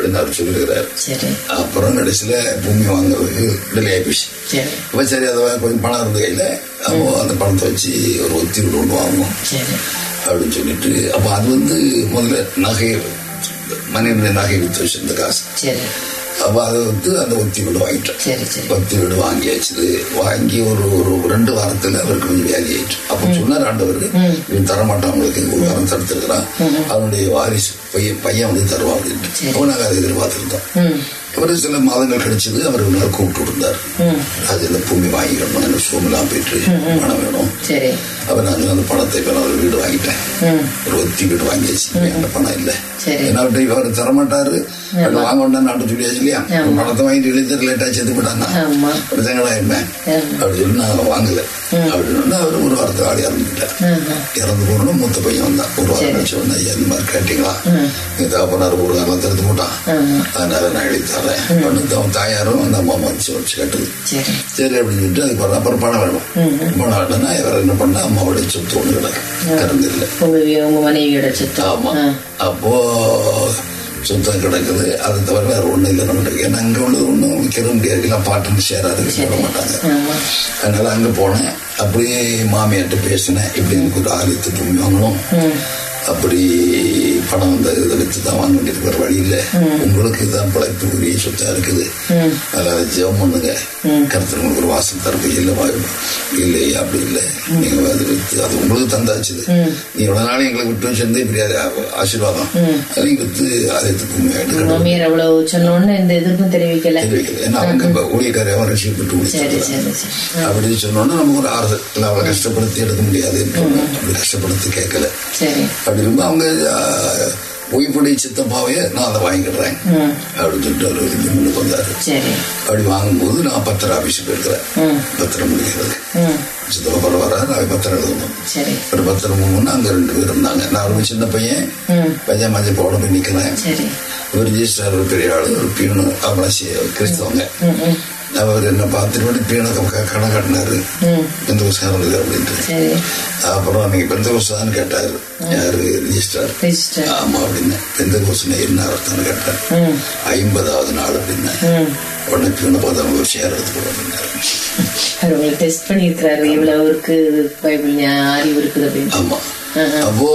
அப்படின்னு அவர் சொல்லியிருக்கிறார் சரி அப்புறம் கடைசியில பூமி வாங்குறதுக்கு டிலே ஆயிப்போச்சு அப்ப சரி அதை வாங்க- கொஞ்சம் பணம் இருந்த கையில அப்போ அந்த பணத்தை வச்சு ஒரு ஒத்தி விட்டு கொண்டு வாங்குவோம் அப்படின்னு சொல்லிட்டு அப்ப அது வந்து முதல்ல நகை மனிதனுடைய நகை வித்து வச்சிருந்த காசு அப்ப அதை வந்து அந்த ஒத்தி வீடு வாங்கிட்டேன் ஒத்தி வீடு வாங்கியாச்சு வாங்கி ஒரு ஒரு ரெண்டு வாரத்துல அவருக்கு வேலை ஆயிடுச்சு அப்ப சொன்னார் ஆண்டவர் இவன் தரமாட்டான் உங்களுக்கு ஒரு வாரம் தடுத்திருக்கிறான். அவனுடைய வாரிசு பையன் பையன் வந்து தருவான் அப்படின்ட்டு. அப்போ நாங்க அதை எதிர்பார்த்திருந்தோம். ஒரு சில மாதங்கள் கழிச்சது அவர் ஒரு நாள் கூப்பிட்டு இருந்தார் அது இந்த பூமி வாங்கிக்கணும் எனக்கு சோமெல்லாம் போயிட்டு பணம் வேணும். அப்ப நான் அந்த பணத்தை இப்ப நான் ஒரு வீடு வாங்கிட்டேன். ஒரு ஒத்தி வீடு வாங்கியாச்சு. அந்த பணம் இல்ல. ஏன்னா அவர் தரமாட்டாரு? அது வாங்க வேண்டாம் நாட்டு சொல்லியாச்சு இல்லையா. பணத்தை வாங்கிட்டு எழுதி லேட்டா செத்து போட்டாங்க அப்படி தாங்கடா இருப்பேன். அப்படி சொல்லி நான் வாங்கல. அப்படின்னு அவர் ஒரு வாரத்தை ஆடி இறந்துட்டார். இறந்து போனோம் மூத்த பையன் வந்தான் ஒரு வாரம். கழிச்சு வந்தா இந்த மாதிரி கேட்டீங்களா எங்க தகப்பனார் ஒரு காலம் திறந்து போட்டான். அதனால நான் எழுதி தரேன் அவன் தாயாரும் அந்த அம்மா மதிச்சு வச்சு கேட்டது சரி அப்படின்னு சொல்லிட்டு அதுக்கு அப்புறம் பணம் வேணும் பணம் வேணும்னா இவர் என்ன பண்ணா அம்மாவுடைய சொத்து ஒண்ணு கிடக்கு கறந்து இல்லை ஆமா. அப்போ சுத்தம் கிடக்குது அது தவிர வேற ஒண்ணும் இல்லை நம்மளுக்கு ஏன்னா அங்க உள்ளது ஒண்ணும் விற்க முடியாது எல்லாம் பாட்டுன்னு சேராது சொல்ல மாட்டாங்க அதனால அங்க போனேன் அப்படியே மாமியார்ட்ட பேசினேன் இப்படி எனக்கு ஒரு பூமி வாங்கணும் அப்படி பணம் வந்து இதை வச்சு தான் வாங்க வேண்டியது வேற வழி இல்லை. உங்களுக்கு தான் பிழைப்பு உரிய சொத்தா இருக்குது. அதனால ஜெபம் பண்ணுங்க. கருத்து உங்களுக்கு ஒரு வாசம் தரப்பு இல்லை இல்லை அப்படி இல்லை. நீங்க அது வித்து அது உங்களுக்கு தந்தாச்சு. நீ இவ்வளவு நாள் எங்களுக்கு விட்டு வச்சிருந்தே இப்படி அது ஆசீர்வாதம். அது நீங்க வித்து ஆயிட்டு மாமியார் அவ்வளவு சொன்னோன்னு எந்த எதிர்ப்பும் தெரிவிக்கல. தெரிவிக்கல. ஏன்னா அவங்க அவன் சரி சரி அப்படின்னு சொன்னோன்னா நமக்கு ஒரு ஆறுதல். அவளை கஷ்டப்படுத்தி எடுக்க முடியாது அப்படி கஷ்டப்படுத்தி கேட்கல. சரி அப்படி இருக்கும் அவங்க ஒய்படி சித்தப்பாவே நான் அதை வாங்கிடுறேன். அப்படின்னு சொல்லிட்டு அவர் முன்னுக்கு வந்தாரு அப்படி வாங்கும்போது நான் பத்திரம் ஆபீஸுக்கு போயிருக்கிறேன். ம் பத்திரம் முடிக்கிறது. சித்தப்பா பரவ வர்றாரு நான் பத்திரம் எழுதணும் ஒரு பத்திரம் மூணுன்னு அங்க ரெண்டு பேர் இருந்தாங்க. நான் ரொம்ப சின்ன பையன். பையன் மஞ்சள் போட போய் நிக்கிறேன். சரி. ஒரு ரிஜிஸ்டர் ஒரு பெரிய ஆளு ஒரு பீனு அவங்கள கிறிஸ்தவங்க. அவர் என்ன பார்த்துட்டு வந்து பீனை கணக்கு காட்டினாரு. ம். எந்த வருஷம் அப்படின்ட்டு அப்புறம் நீங்க பெந்த கோர்ஸ்தான் கேட்டாரு யாரு? ரிஜிஸ்டர். ஆமா அப்படின்னு. பெந்த கோர்ஸ்னா என்ன அர்த்தம்னு கேட்டேன். ஐம்பதாவது நாள் அப்படின்னு. உடனே பியூனை பார்த்து அவங்க ஷேர் எடுத்துக்கோ அப்படின்னாரு. அவர் உங்களை டெஸ்ட் பண்ணியிருக்கிறாரு. இவ்வளவு இருக்கு பைபிள் அறிவு இருக்குது அப்படின்னு. ஆமா. அப்போ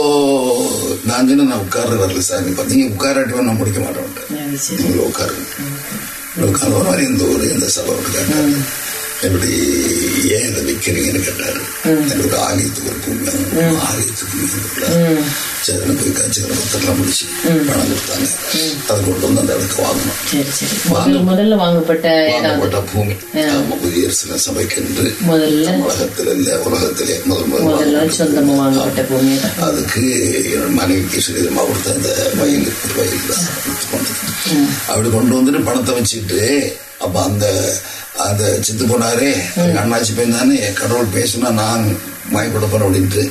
நான் சொன்ன நான் உட்கார்றது வரல சார். நீ பார்த்தீங்க உட்காராட்டி நான் முடிக்க மாட்டேன் நீங்க உட்காருங்க உட்கார ஒரு மாதிரி எந்த ஊரு எந்த சபை எப்படி ஏன் இதை விற்கிறீங்கன்னு கேட்டாரு எனக்கு ஆலயத்துக்கு ஒரு வாங்கணும். ஆலயத்துக்கு பூமி வாங்கக்கூடாது. சரி எனக்கு போய் கட்சிக்கிற பத்திரம்லாம் முடிச்சு பணம் கொடுத்தாங்க அதை கொண்டு வந்து அந்த இடத்துக்கு வாங்கணும். முதல்ல வாங்கப்பட்ட. வாங்கப்பட்ட பூமி. புதிய சில சபைக்கு என்று முதல்ல உலகத்தில் இல்ல உலகத்திலே முதல் முதல் அதுக்கு மனைவிக்கு சுரீதமா கொடுத்த அந்த வயல் வயல் தான். கொண்டது. அப்படி கொண்டு வந்துட்டு பணத்தை வச்சுட்டு அப்ப அந்த அந்த சித்து போனாரே அண்ணாச்சி பையன் தானே கடவுள் பேசுனா நான் வாங்கி கொடுப்பேன் அப்படின்ட்டு.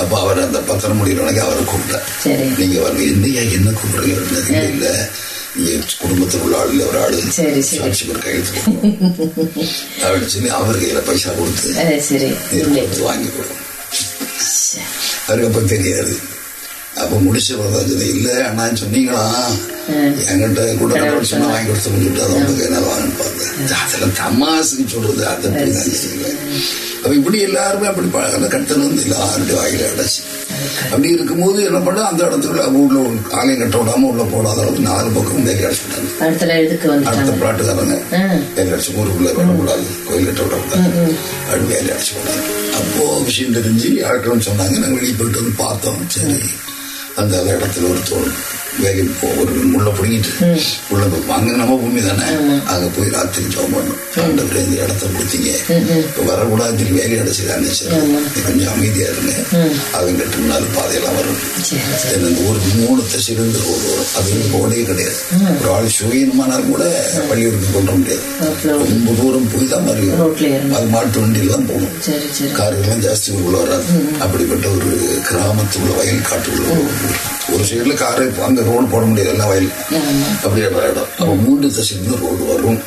அப்ப அவர் அந்த பத்திரம் முடிகிறவனுக்கு அவரை கூப்பிட்டார். சரி. நீங்க வரல என்னையா என்ன கூப்பிடுறீங்க இல்ல இல்ல நீங்க குடும்பத்தில் உள்ள ஆள் இல்ல ஒரு ஆளு. சாட்சி ஒரு கையெழுத்து போடணும். அப்படின்னு சொல்லி அவர் கையில பைசா கொடுத்து வாங்கி கொடுக்கணும். அவருக்கு அப்ப தெரியாது. அப்ப முடிச்ச சொன்னேன் இல்ல அண்ணா சொன்னீங்களா? என்கிட்ட கூட சொன்னா வாங்கி கொடுத்து சொல்லிட்டு அதை வந்து என்ன வாங்கன்னு பார்த்தேன். அதெல்லாம் தமாசுக்கு சொல்றது அதை நான் செய்வேன். அப்ப இப்படி எல்லாருமே அப்படி பழகின கட்டணம் வந்து எல்லாருடைய வாயில அடைச்சு. அப்படி இருக்கும்போது என்ன பண்ண அந்த இடத்துல ஊர்ல ஆலயம் கட்ட விடாம உள்ள போடாத அளவுக்கு நாலு பக்கம் வேலை அடிச்சுட்டாங்க அடுத்த பிளாட்டுக்காரங்க. வேலை அடிச்சு ஊருக்குள்ள வரக்கூடாது. கோயில் கட்ட விடக்கூடாது அப்படி வேலை அடிச்சு போனாங்க அப்போ விஷயம் தெரிஞ்சு ஆட்கள் சொன்னாங்க. நாங்கள் வெளியே போயிட்டு வந்து பார்த்தோம். சரி. அந்த இடத்துல ஒரு தோணும் வேகி போ- ஒரு முள்ள பிடிங்கிட்டு உள்ள போய் அங்க நம்ம பூமி தானே. அங்க போய் ராத்திரி ஜோம் ஆண்டவரே இந்த இடத்த கொடுத்தீங்க இப்ப வரக்கூடாது சொல்லி வேலி சரி நீ கொஞ்சம் அமைதியா இருங்க அவங்க எட்டு நாள் பாதையெல்லாம் வரும். இந்த ஒரு மூணு தசிலிருந்து ரோடு வரும் அது கிடையாது. ஒரு ஆள் சுயமானாலும் கூட வழியூருக்கு கொண்டு முடியாது. ரொம்ப தூரம் போய் தான் மறியும் அது மாட்டு வண்டியில தான் போகணும். கார்கள்லாம் ஜாஸ்தி உள்ள வராது. அப்படிப்பட்ட ஒரு கிராமத்துள்ள வயல் காட்டுக்குள்ள ஒரு. ஒரு சைடுல காரை அங்க ரோடு போட முடியாது எல்லாம் வயல். அப்படியே இடம். அப்ப மூன்று தசையிலிருந்து ரோடு வரும்.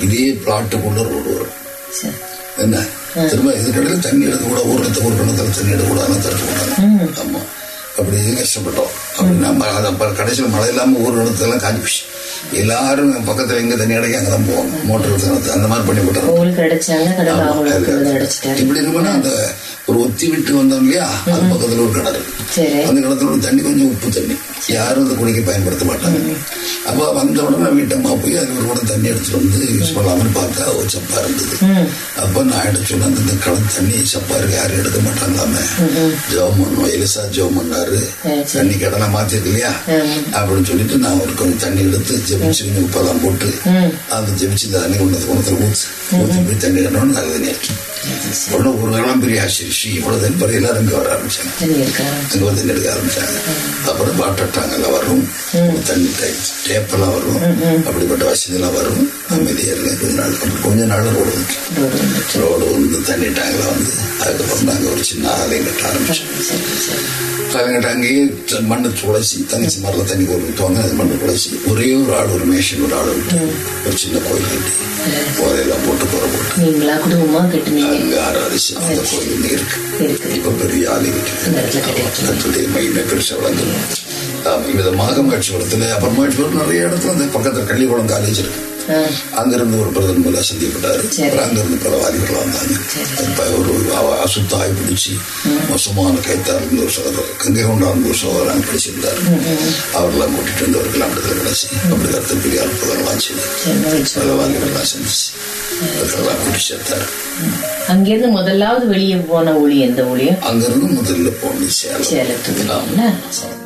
இதே பிளாட்டுக்குள்ள ரோடு வரும். என்ன? திரும்ப இதுக்கடையில தண்ணி எடுக்க கூட ஒரு இடத்துல ஒரு கிணத்துல தண்ணி எடுக்க கூடாது தடுத்து கூடாது ஆமா. அப்படியே கஷ்டப்பட்டோம். அப்படின்னா ம- அது அப்ப கடைசியில் மழை இல்லாம ஒரு இடத்துல காஞ்சி போச்சு. எல்லாரும் பக்கத்துல எங்க தண்ணி அடைக்க அங்கதான் போவாங்க மோட்டர் கிணத்து அந்த மாதிரி பண்ணி அடைச்சிட்டாரு. இப்படி இருக்குன்னா அந்த ஒரு ஒத்தி விட்டு வந்தோம் இல்லையா? அது பக்கத்துல ஒரு கிணறு. அந்த கிணத்துல ஒரு தண்ணி கொஞ்சம் உப்பு தண்ணி. யாரும் அதை குடிக்க பயன்படுத்த மாட்டாங்க. அப்போ வந்த உடனே வீட்டம்மா போய் அது ஒரு குடம் தண்ணி எடுத்துட்டு வந்து யூஸ் பண்ணலாம்னு பார்த்தா ஒரு சப்பா இருந்தது. அப்போ நான் எடுத்து சொன்னேன் இந்த கடன் தண்ணி சப்பா இருக்கு யாரும் எடுக்க மாட்டாங்களாமே. ஜோம் பண்ணும் எலிசா ஜோம் பண்ணாரு. தண்ணி கடனை மாத்திருக்கு இல்லையா? அப்படின்னு சொல்லிட்டு நான் ஒரு கொஞ்சம் தண்ணி எடுத்து உப்பெல்லாம் போட்டு அந்த ஜெபிச்சு இந்த தண்ணி கொண்டு வந்து குணத்துல ஊத்து ஊற்றி போய் தண்ணி தண்ணி இருக்கு உடனே ஒரு காலம் பெரிய ஆசிரிச்சு இவ்வளவு தண்ணி பிறகு எல்லாரும் இங்கே வர ஆரம்பிச்சாங்க அங்க வந்து தண்ணி எடுக்க ஆரம்பிச்சாங்க அப்புறம் வாட்டர் டேங்க் எல்லாம் வரும் தண்ணி டேப் எல்லாம் வரும் அப்படிப்பட்ட வசதி எல்லாம் வரும் அமைதியா நாள் கொஞ்ச நாள் ரோடு ரோடு வந்து தண்ணி டேங்க்ல வந்து அதுக்கப்புறம் நாங்க ஒரு சின்ன ஆலயம் கட்ட ஆரம்பிச்சோம் அவங்க அங்கேயே மண்ணு துளசி தங்கச்சி மரல தண்ணி கோல் விட்டுவாங்க அது மண்ணு துளசி. ஒரே ஒரு ஆள் ஒரு மேஷன் ஒரு ஆள் விட்டு ஒரு சின்ன கோயில் கட்டி போதையெல்லாம் போட்டு போற போட்டு. அங்க ஆராதிச்சு அந்த கோயில் இருக்கு. இப்ப பெரிய கட்டிருக்கீங்க கட்டுடைய மகிமை பெருசா வளர்ந்துடும் விதமாக மாட்சிபுரத்துல அப்புறம் மாட்சிபுரம் நிறைய இடத்துல அந்த பக்கத்துல கள்ளிக்குளம் காலேஜ் இருக்கு. அங்கிருந்து ஒரு பிரதமர் சந்திக்கப்பட்டாரு. அங்கிருந்து பல வாலிபர்கள் வந்தாங்க. ஒரு அசுத்தாய் பிடிச்சி மோசமான கைத்தார் ஒரு சோதரர் கங்கை கொண்டாந்து ஒரு சோதரன் பிடிச்சிருந்தாரு அவரெல்லாம் கூட்டிட்டு வந்து அவருக்கு விடுதலை கிடைச்சி அப்படி கருத்து பெரிய அற்புதங்கள்லாம் செய்து. பல வாலிபர்கள்லாம் செஞ்சிச்சு அதுக்கெல்லாம் கூட்டி சேர்த்தாரு. அங்கிருந்து முதலாவது வெளியே போன ஊழி எந்த ஊழியம் அங்கிருந்து முதல்ல போனது சேலம். சேலத்துக்கு.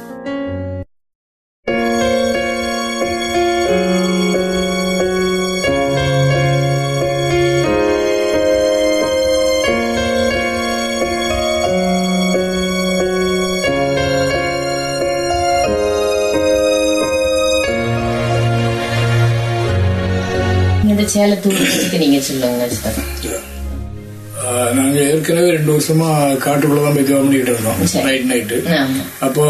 இல்ல? ஊழியத்துக்கு நீங்க சொல்லுங்க சார் ஆஹ் நாங்க ஏற்கனவே ரெண்டு வருஷமா காட்டுக்குள்ளதான் போய் பண்ணிட்டு இருந்தோம். நைட் நைட்டு அப்போ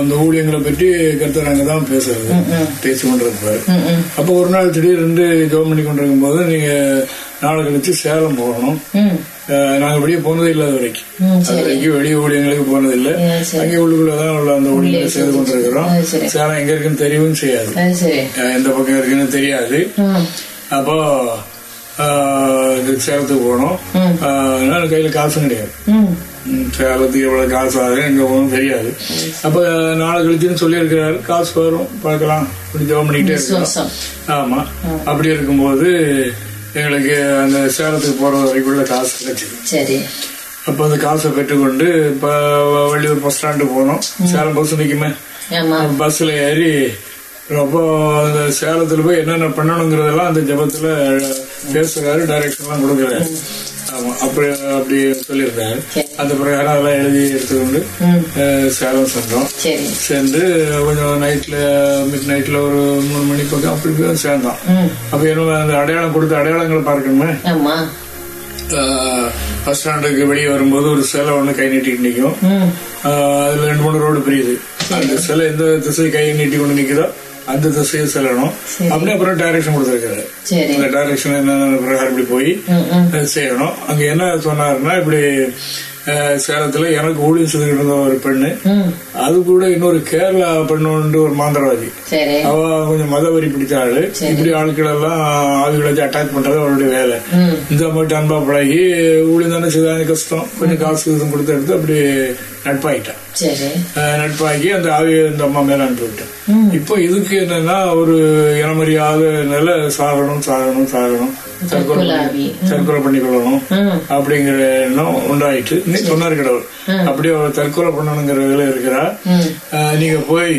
அந்த ஊழியங்களை பற்றி கருத்தர் அங்கே தான் பேசுறது. பேசி கொண்டிருப்பாரு. அப்போ ஒரு நாள் திடீர்னு ஜோம் பண்ணி கொண்டிருக்கும் போது நீங்க நாளை கழிச்சு சேலம் போகணும். நாங்க வெளியே போனதே இல்லாத வரைக்கும். அது வரைக்கும் வெளியே ஊழியங்களுக்கு போனதில்லை ஆ, சரி. அங்கே உள்ளுக்குள்ளதான் உள்ள அந்த ஊழியங்களை செய்து கொண்டிருக்கிறோம். சேலம் எங்க இருக்குன்னு தெரியவும் செய்யாது. எந்த பக்கம் இருக்குன்னு தெரியாது. அப்போ சேலத்துக்கு போனோம். அதனால கையில காசும் கிடையாது. சேலத்துக்கு எவ்வளவு காசு ஆகுது எங்க போகணும் தெரியாது. அப்ப நாளை கழிச்சுன்னு சொல்லியிருக்கிறாரு. காசு வரும் பார்க்கலாம். இப்படி ஜெபம் பண்ணிக்கிட்டே விசுவாசம். ஆமா. அப்படி இருக்கும்போது எங்களுக்கு அந்த சேலத்துக்கு போற வரைக்குள்ள காசு கிடைச்சது. அப்ப அந்த காசை பெற்றுக்கொண்டு இப்ப வள்ளியூர் பஸ் ஸ்டாண்டு போனோம். சேலம் பஸ் நிக்குமே. ஆமா பஸ்ல ஏறி ரொம்ப அந்த சேலத்துல போய் என்னென்ன பண்ணணுங்கிறதெல்லாம் அந்த ஜபத்துல பேசுறாரு டைரக்ஷன்லாம் கொடுக்குறாரு. ஆமா அப்படி அப்படி சொல்லியிருந்தாரு. அந்த பிரகாரம் அதெல்லாம் எழுதி எடுத்துக்கொண்டு சேலம் சென்றோம். சரி. சேர்ந்து கொஞ்சம் நைட்ல மிட் நைட்ல ஒரு மூணு மணி பக்கம் அப்படி போய் சேர்ந்தோம். அப்ப என்ன அந்த அடையாளம் கொடுத்த அடையாளங்களை பார்க்கணுமே? பஸ் ஸ்டாண்டுக்கு வெளியே வரும்போது ஒரு சிலை ஒண்ணு கை நீட்டிட்டு நிற்கும். அதுல ரெண்டு மூணு ரோடு பிரியுது. அந்த சிலை எந்த திசை கை நீட்டி கொண்டு நிக்குதோ அந்த திசையை செல்லணும். அப்படியே அப்புறம் டைரக்ஷன் கொடுத்துருக்காரு. அந்த டைரக்ஷன் என்னென்ன பிரகாரம் இப்படி போய் செய்யணும். அங்க என்ன சொன்னாருன்னா இப்படி சேலத்துல எனக்கு ஊழியம் செய்துகிட்டு இருந்த ஒரு பெண்ணு. அது கூட இன்னொரு கேரளா பெண்ணு ஒரு மாந்திரவாதி அவ கொஞ்சம் மதவரி பிடிச்ச ஆளு. இப்படி ஆட்கள் எல்லாம் ஆளுகளை வச்சு அட்டாக் பண்றது அவருடைய வேலை. இந்த மாதிரி அன்பா பழகி ஊழியம் தானே செய்தாங்க கஷ்டம். கொஞ்சம் காசு இதுவும் கொடுத்து எடுத்து அப்படி நட்பாயிட்டான். நட்பாக்கி அந்த ஆவியை இந்த அம்மா மேல அனுப்பிவிட்டேன் இப்போ இதுக்கு என்னன்னா ஒரு இனமறியாத நில சாகணும் சாகணும் சாகணும். தற்கொலை பண்ணிக்கொள்ளணும் அப்படிங்கிற எண்ணம் உண்டாயிட்டு சொன்னார் கடவுள். அப்படியே அவர் தற்கொலை பண்ணணுங்கிறதுல இருக்கிறா. நீங்க போய்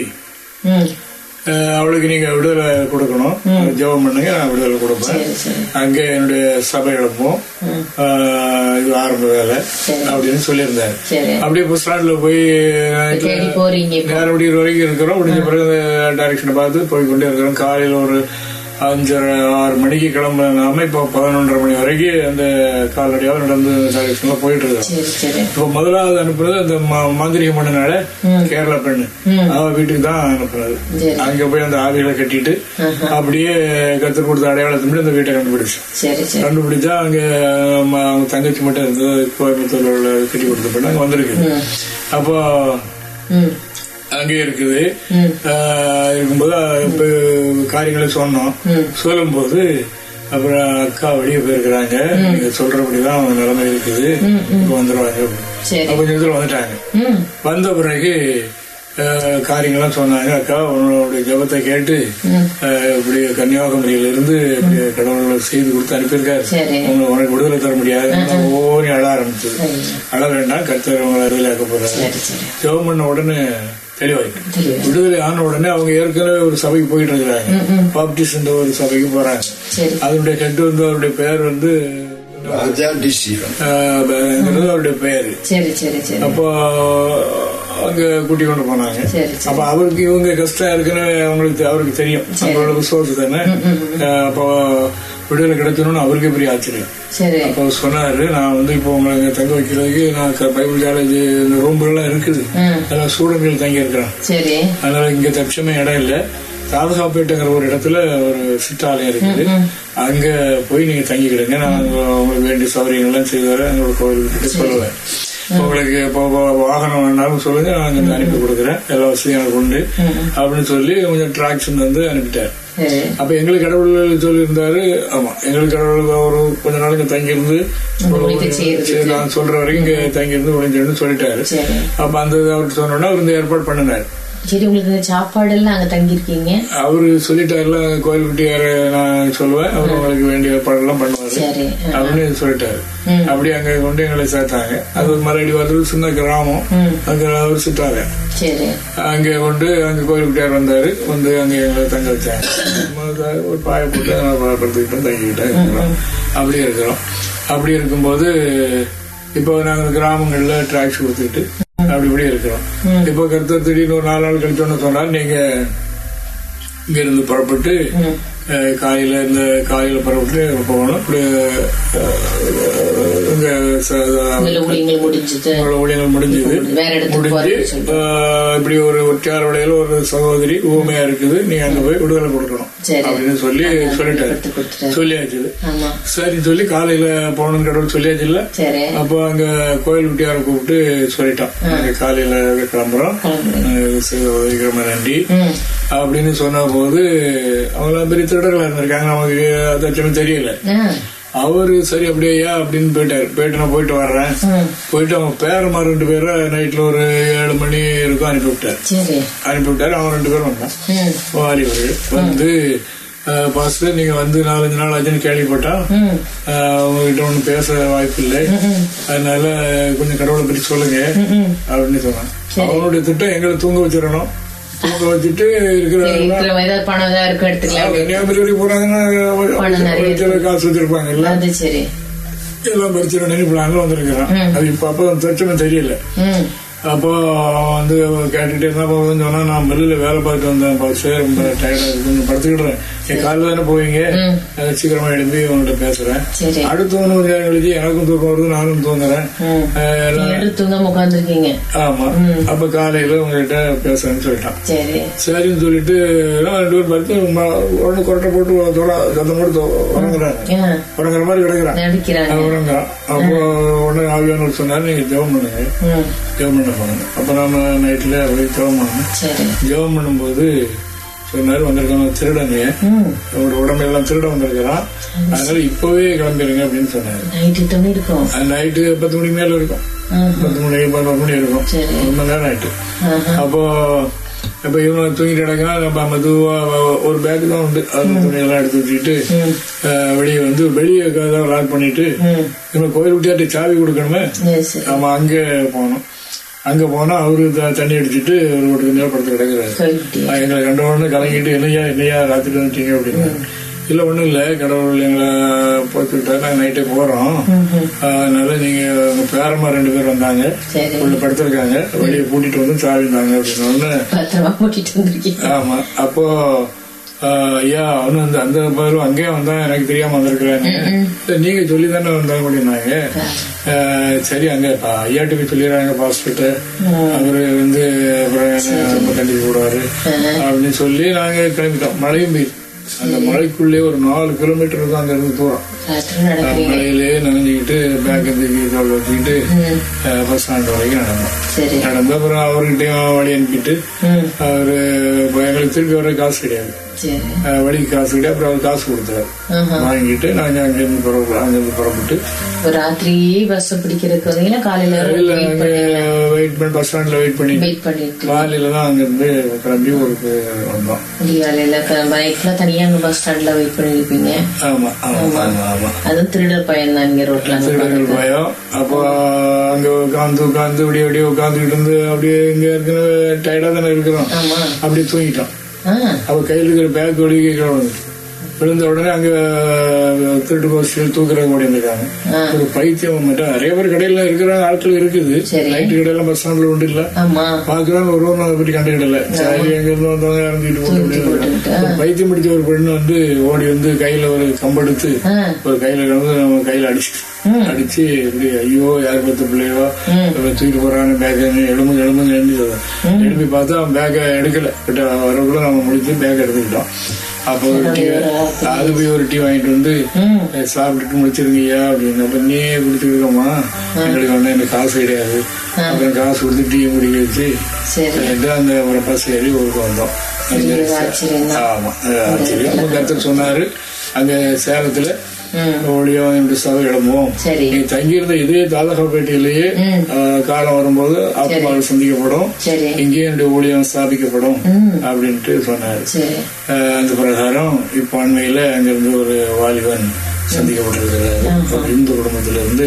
அவளுக்கு நீங்க விடுதலை கொடுக்கணும். ஜெபம் பண்ணுங்க நான் விடுதலை கொடுப்பேன். அங்கே என்னுடைய சபை எழுப்போம் இது ஆரம்ப வேலை. அப்படின்னு சொல்லியிருந்தாரு. அப்படியே பஸ் ஸ்டாண்ட்ல போய் முடிகிற வரைக்கும் இருக்கிறோம். முடிஞ்ச பிறகு டைரக்ஷனை பார்த்து போய் கொண்டே இருக்கிறோம். காலையில் ஒரு அஞ்சரை ஆறு மணிக்கு கிளம்புனாம இப்போ பதினொன்றரை மணி வரைக்கும் அந்த கால்நடையாக நடந்து டைரக்ஷன்ல போயிட்டு சரி இப்போ முதலாவது அனுப்புனது அந்த மாந்திரிக மண்ணுனால கேரளா பெண்ணு. ம். அவ வீட்டுக்கு தான் அனுப்புனது சரி. அங்க போய் அந்த ஆவிகளை கட்டிட்டு அப்படியே கத்து கொடுத்த அடையாளத்தை மட்டும் அந்த வீட்டை கண்டுபிடிச்சோம் கண்டுபிடிச்சா அங்க அவங்க தங்கச்சி மட்டும் இருந்தது கோயம்புத்தூர்ல உள்ள கட்டி கொடுத்த பெண்ணு அங்க வந்திருக்கு. அப்போ அங்கே இருக்குது. இருக்கும்போது இப்ப காரியங்களை சொன்னோம். சொல்லும்போது அப்புறம் அக்கா வெளியே போயிருக்கிறாங்க. நீங்க சொல்றபடிதான் அவங்க நிலைமை இருக்குது. இப்ப வந்துருவாங்க. சரி. அப்ப கொஞ்சம் தூரம் வந்துட்டாங்க. வந்த பிறகு காரியங்கள்லாம் சொன்னாங்க. அக்கா உன்னோட ஜெபத்தை கேட்டு இப்படி கன்னியாகுமரியில இருந்து இப்படி கடவுள் செய்து கொடுத்து அனுப்பியிருக்காரு. உனக்கு விடுதலை தர முடியாது. ஓனி அழ ஆரம்பிச்சது. அழ வேண்டாம். அருளாக்க போறாரு. சரி சரி. ஜெபம் பண்ண உடனே தெளிவாயிட்டு தெளிவா. விடுதலை ஆன உடனே அவங்க ஏற்கனவே ஒரு சபைக்கு போயிட்டு இருக்கிறாங்க. பாப்டிஸ்ட் ஒரு சபைக்கு போறாங்க. அதனுடைய ஹெட் வந்து அவருடைய பெயர் வந்து அவருடைய பெயர் சரி சரி சரி. அப்போ அங்க கூட்டி கொண்டு போனாங்க. அப்ப அவருக்கு இவங்க கஷ்டம் ஏற்கனவே அவங்களுக்கு அவருக்கு தெரியும். அவங்களோட விசுவாசம் தானே. அப்போ விடுதலை கிடைச்சணும்னு அவருக்கே பெரிய ஆச்சரியம். சரி. அப்போ சொன்னாரு நான் வந்து இப்போ உங்களை இங்க தங்க வைக்கிறதுக்கு நான் க- பைபிள் காலேஜ் இந்த ரூம்கள்லாம் இருக்குது. அதெல்லாம் ஸ்டூடெண்ட்கள் தங்கி இருக்கிறேன் சரி. அதனால இங்க தப்பிச்சமே இடம் இல்ல. தாதகாப்பேட்டுங்கிற ஒரு இடத்துல ஒரு சிற்றாலயம் இருக்குது. அங்க போய் நீங்க தங்கிக்கிடுங்க. நான் உங்க- உங்களுக்கு வேண்டிய சௌகரியங்கள்லாம் செய்து வரேன் எங்களோட கோவிலுக்கு சொல்லுவேன் உங்களுக்கு இப்போ வாகனம் வேணாலும் சொல்லுங்க. நான் இங்க அனுப்பி கொடுக்குறேன். எல்லா வசதியும் எனக்கு உண்டு. அப்படின்னு சொல்லி கொஞ்சம் டிராக்ஷன் வந்து அனுப்பிட்டார். அப்ப எங்களுக்கு கடவுள் சொல்லியிருந்தாரு. ஆமா எங்களுக்கு கடவுள் ஒரு கொஞ்ச நாளுக்கு தங்கியிருந்து உங்களுக்கு செய்யறதுக்கு. சரி, நான் சொல்ற வரைக்கும் இங்க தங்கியிருந்து ஒளிஞ்சிருந்து சொல்லிட்டாரு. அப்ப அந்த அவர்கிட்ட சொன்னோன்னா அவர் இந்த ஏற்பாடு பண்ணினார். சரி உங்களுக்கு இந்த சாப்பாடு எல்லாம் அங்க தங்கியிருக்கீங்க? அவரு சொல்லிட்டாருல கோயில் குட்டியார நான் சொல்லுவேன். அவர் உங்களுக்கு வேண்டிய ஏற்பாடெல்லாம் பண்ணுவாரு. அப்படின்னு சொல்லிட்டாரு. அப்படி அங்க கொண்டு எங்களை சேர்த்தாங்க. அது மறுபடி வந்து சின்ன கிராமம். அங்க அவர் சுட்டாங்க அங்க கொண்டு அங்க கோயில் குட்டியார் வந்தாரு. வந்து அங்க எங்களை தங்க வச்சாங்க. ஒரு பாய போட்டு நான் படுத்துக்கிட்டு தங்கிக்கிட்டேன் இருக்கிறோம். அப்படி இருக்கிறோம். அப்படி இருக்கும்போது இப்போ நாங்க கிராமங்கள்ல டிராக்ஸ் கொடுத்துக்கிட்டு அப்படி இப்படி இருக்கிறோம். இப்போ கருத்தர் திடீர்னு ஒரு நாலு நாள் கழிச்சோன்னு சொன்னார் நீங்க இங்க இருந்து புறப்பட்டு காலையில இந்த காலையில புறப்பட்டு போகணும். இப்படி இங்க ஊழியங்கள் முடிஞ்சது. முடிஞ்சு இப்படி ஒரு ஒற்றையார் வடையில ஒரு சகோதரி ஊமையா இருக்குது. நீ அங்க போய் விடுதலை கொடுக்கணும். சரி. அப்படின்னு சொல்லி சொல்லிட்டாரு. சொல்லியாச்சு. சரின்னு சொல்லி காலையில போகணும்னு கடவுள் சொல்லியாச்சு இல்ல? சரி. அப்போ அங்க கோயில் குட்டியார கூப்பிட்டு சொல்லிட்டான். காலையில கிளம்புறோம். சரி, உதவிக்கிழமை நன்றி. அப்படின்னு சொன்ன போது அவங்களாம் பெரிய திருடர்களா இருந்திருக்காங்க. நமக்கு அதாச்சும் தெரியல. அவரு சரி அப்படியே அப்படின்னு போயிட்டாரு. போயிட்டு நான் போயிட்டு வர்றேன். போயிட்டு அவங்க பேரமா ரெண்டு பேரை நைட்ல ஒரு ஏழு மணி இருக்கும் அனுப்பி விட்டாரு. அனுப்பி விட்டாரு. அவன் ரெண்டு பேரும் வந்தான் வாலிபர்கள் வந்து பாஸ்டர் நீங்க வந்து நாலஞ்சு நாள் ஆச்சுன்னு கேள்விப்பட்டா உங்ககிட்ட ஒன்றும் பேச வாய்ப்பு இல்லை அதனால கொஞ்சம் கடவுளை பற்றி சொல்லுங்க. அப்படின்னு சொன்னான். அவனுடைய திட்டம் எங்களை தூங்க வச்சிடணும். வச்சுட்டு இருக்கிற சரி இருக்கிற ஏதாவது பணம் ஏதாவது இருக்கும் எடுத்துக்கலாம். கன்னியாகுமரி போறாங்கன்னா காசு வச்சிருப்பாங்கல்ல அது சரி. எல்லாம் வந்திருக்கிறான். அது இப்ப அப்ப தச்சமே தெரியல. அப்போ வந்து கேட்டுக்கிட்டே இருந்தா போகுதுன்னு சொன்னா நான் மில்லில் வேலை பார்த்துட்டு வந்தேன் பஸ்ஸே ரொம்ப டயர்டா இருக்கு கொஞ்சம் படுத்துக்கிடுறேன். என் காலைல தானே போவீங்க? ம். அஹ் சீக்கிரமா எழுப்பி உங்கள்கிட்ட பேசுறேன். சரி. அடுத்து ஒன்று கொஞ்சம் கழிச்சு எனக்கும் தூக்கம் வருது நானும் தூங்குறேன். எல்லாம் உட்காந்துருக்கீங்க ஆமா. அப்ப காலையில உங்ககிட்ட பேசுறேன்னு சொல்லிட்டான். சரி. சரின்னு சொல்லிட்டு ரெண்டு பேரும் படுத்து உடனே கொரட்டை போட்டு சத்தம் போட்டு உறங்குறாங்க உறங்குற மாதிரி கிடக்குறான். உறங்குறான். அப்போ உடனே ஆவியானவர் சொன்னாரு நீங்க ஜெபம் பண்ணுங்க. ஜெபம் பண்ண போனாங்க அப்ப நாம நைட்ல அப்படியே ஜெபம் பண்ணோம் ஜெபம் பண்ணும்போது சொன்னாரு வந்திருக்காங்க திருடங்க. அவரோட உடம்பெல்லாம் திருட வந்திருக்கிறான் அதனால இப்பவே கிளம்பிடுங்க அப்படின்னு சொன்னாரு. நைட்டு நைட்டு பத்து மணிக்கு மேல இருக்கும். பத்து மணி பதினோரு மணி இருக்கும். மணி நேரம் ஆஹா. அப்போ இப்ப இவன் தூங்கிட்டு கிடக்கிறான் நம்ம மெதுவா ஒரு பேக் தான் உண்டு. அது துணியெல்லாம் எடுத்து வச்சுக்கிட்டு வெளியே வந்து வெளியே லாக் பண்ணிட்டு இவன் கோயில் விட்டியாட்டி சாவி கொடுக்கணுமே? நம்ம அங்கே போனோம் அங்க போனா அவரு தண்ணி அடிச்சிட்டு ஒரு வீட்டுக்கு நேரம் படுத்து கிடக்குறாரு. எங்களை கண்ட உடனே கலங்கிட்டு என்னையா என்னையா ராத்திரி வந்துட்டீங்க அப்படின்னு இல்ல ஒண்ணும் இல்ல கடவுள் எங்களை போட்டு விட்டாரு நாங்க நைட்டே போறோம். ஆஹ் அதனால நீங்க உங்க பேரம்மா ரெண்டு பேர் வந்தாங்க. உள்ள படுத்திருக்காங்க. வெளியே கூட்டிட்டு வந்து சாவிந்தாங்க அப்படின்னு உடனே பத்திரமா கூட்டிட்டு ஐயா அவனு அந்த அந்த பேரும் அங்கேயே வந்தா எனக்கு தெரியாம வந்திருக்கிறாங்க இல்ல, நீங்க சொல்லி தானே வந்தாங்க அப்படின்னாங்க சரி அங்க ஐயாட்ட போய் சொல்லிடுறாங்க பாஸ்போர்ட் அவரு வந்து கண்டிப்பா போடுவாரு. அப்படின்னு சொல்லி நாங்க கிளம்பிட்டோம். மழையும் பெய்யுது அந்த மலைக்குள்ளே ஒரு நாலு கிலோமீட்டர் தான் அங்க இருந்து தூரம். மழையிலே நனைஞ்சுக்கிட்டு பேக் தோல் வச்சுக்கிட்டு பஸ் ஸ்டாண்ட் வரைக்கும் நடந்தோம். சரி. நடந்து அப்புறம் அவர்கிட்டயும் வழி அனுப்பிட்டு அவரு எங்களுக்கு திருப்பி வர காசு கிடையாது. வழிக்கு காசு கிடையாது அப்புறம் அவர் காசு கொடுத்தாரு. வாங்கிட்டு நாங்க அங்கிருந்து புறப்பட்டு அங்கிருந்து புறப்பட்டு. ராத்திரி பஸ் பிடிக்கிறதுக்கு வந்தீங்களா? காலையில இல்ல அங்க வெயிட் பண்ணி பஸ் ஸ்டாண்ட்ல வெயிட் பண்ணி காலையில தான் அங்கிருந்து கிளம்பி ஊருக்கு வந்தோம். காலையில பைக்ல தனியா அங்க பஸ் ஸ்டாண்ட்ல வெயிட் பண்ணிருப்பீங்க. ஆமா. ஆமா. அதுவும் திருடர் பையன் தான் இங்க ரோட்ல பயம் அப்போ அங்க உட்காந்து உட்காந்து விடிய விடிய உட்காந்துக்கிட்டு இருந்து அப்படியே இங்க இருக்கிற டயர்டா தானே இருக்கிறோம் ஆமா அப்படியே தூங்கிட்டோம் அவ கையில் இருக்கிற பேக் ஒழுகி கிடந்து விழுந்த உடனே அங்க திருட்டு கோஷ்டிகள் தூக்குறவங்க ஓடிருக்காங்க ஆ. ஒரு பைத்தியம் மட்டும் நிறைய பேர் கடையில இருக்கிறாங்க ஆட்கள் இருக்குது. நைட்டு கடையில பஸ் ஸ்டாண்ட்ல உண்டு இல்ல. பாக்குறாங்க ஒருவரும் அதை பத்தி கண்டுக்கிடல சரி எங்க இருந்து வந்தவங்க இருக்காங்க. ஒரு பைத்தியம் பிடிச்ச ஒரு பெண்ணு வந்து ஓடி வந்து கையில ஒரு கம்பெடுத்து ஒரு கையில கிடந்து நம்ம கையில அடிச்சு அடிச்சு இப்படி ஐயோ யார் பத்து பிள்ளையோ தூக்கிட்டு போறான்னு பேக் எலும்பு எலும்பு எழுந்து எழுப்பி பார்த்தா பேக்கை எடுக்கல. பட் வரக்குள்ள நம்ம முடிச்சு பேக் எடுத்துக்கிட்டோம் அப்போ ஒரு டீ அது போய் ஒரு டீ வாங்கிட்டு வந்து ம். "ஏய், சாப்பிட்டுட்டு முடிச்சிருங்கய்யா அப்படின்னு. அப்ப நீ கொடுத்துருக்கோமா எங்களுக்கு வந்து எனக்கு காசு கிடையாது. அப்புறம் காசு கொடுத்து டீ முடிக்க வச்சு அந்த ஒரு பஸ் ஏறி ஊருக்கு வந்தோம். ஆமா ஆச்சரியம். கருத்து சொன்னாரு அங்க சேலத்துல ம். ஒளியம் என்று சபை இடமும் சரி. நீ தங்கியிருந்த இதே. ஆஹ், காலம் வரும்போது ஆத்மாவில் சந்திக்கப்படும். இங்கேயே என்னுடைய ஊழியம் ஸ்தாபிக்கப்படும் அப்படின்ட்டு சொன்னாரு. அந்த பிரகாரம் இப்ப அண்மையில அங்கிருந்து ஒரு வாலிபன் சந்திக்கப்பட்டிருக்கிறாரு. ஒரு இந்து குடும்பத்துல இருந்து.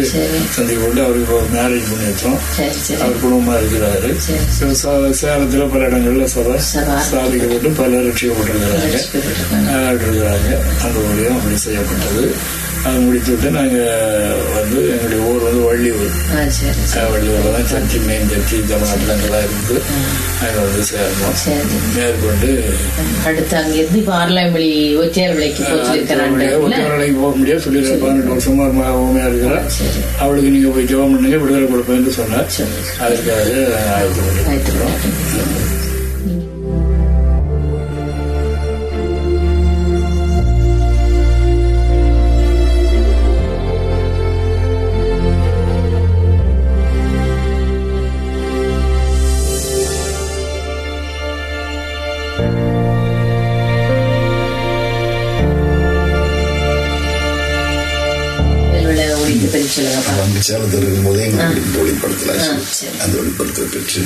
சந்திக்கப்பட்டு அவருக்கு இப்போ மேரேஜ் பண்ணி வச்சோம் அவர் குடும்பமா இருக்கிறாரு. சேலத்துல பல இடங்கள்ல சபை. ஸ்தாபிக்கப்பட்டு பல ரட்சிக்கப்பட்டிருக்கிறாங்க இருக்கிறாங்க அந்த ஊழியம் அப்படி செய்யப்பட்டது. அது முடித்து விட்டு நாங்க வந்து எங்களுடைய ஊர் வந்து வள்ளியூர். வள்ளியூர்ல தான் சர்ச்சி மெயின் சர்ச்சி அங்கெல்லாம் இருக்குது அங்க வந்து சேர்ந்தோம் சரி. மேற்கொண்டு அடுத்து அங்கிருந்து இப்ப ஆர்லாமொழி ஒற்றையார் விலைக்கு போச்சிருக்கிறாங்க ஒற்றை வேலைக்கு போக முடியாது. சொல்லிடுறேன். பதினெட்டு வருஷமா அம்மா ஊமையா இருக்கிறா சரி அவளுக்கு நீங்க போய் ஜெபம் பண்ணுங்க விடுதலை கொடுப்பேன்னு சொன்னார். சரி அதற்காக ஆயத்து பண்ணி சேலத்தில் இருக்கும்போதே எங்களுக்கு ஆ, சரி. அந்த ஒளிப்படத்தை பெற்று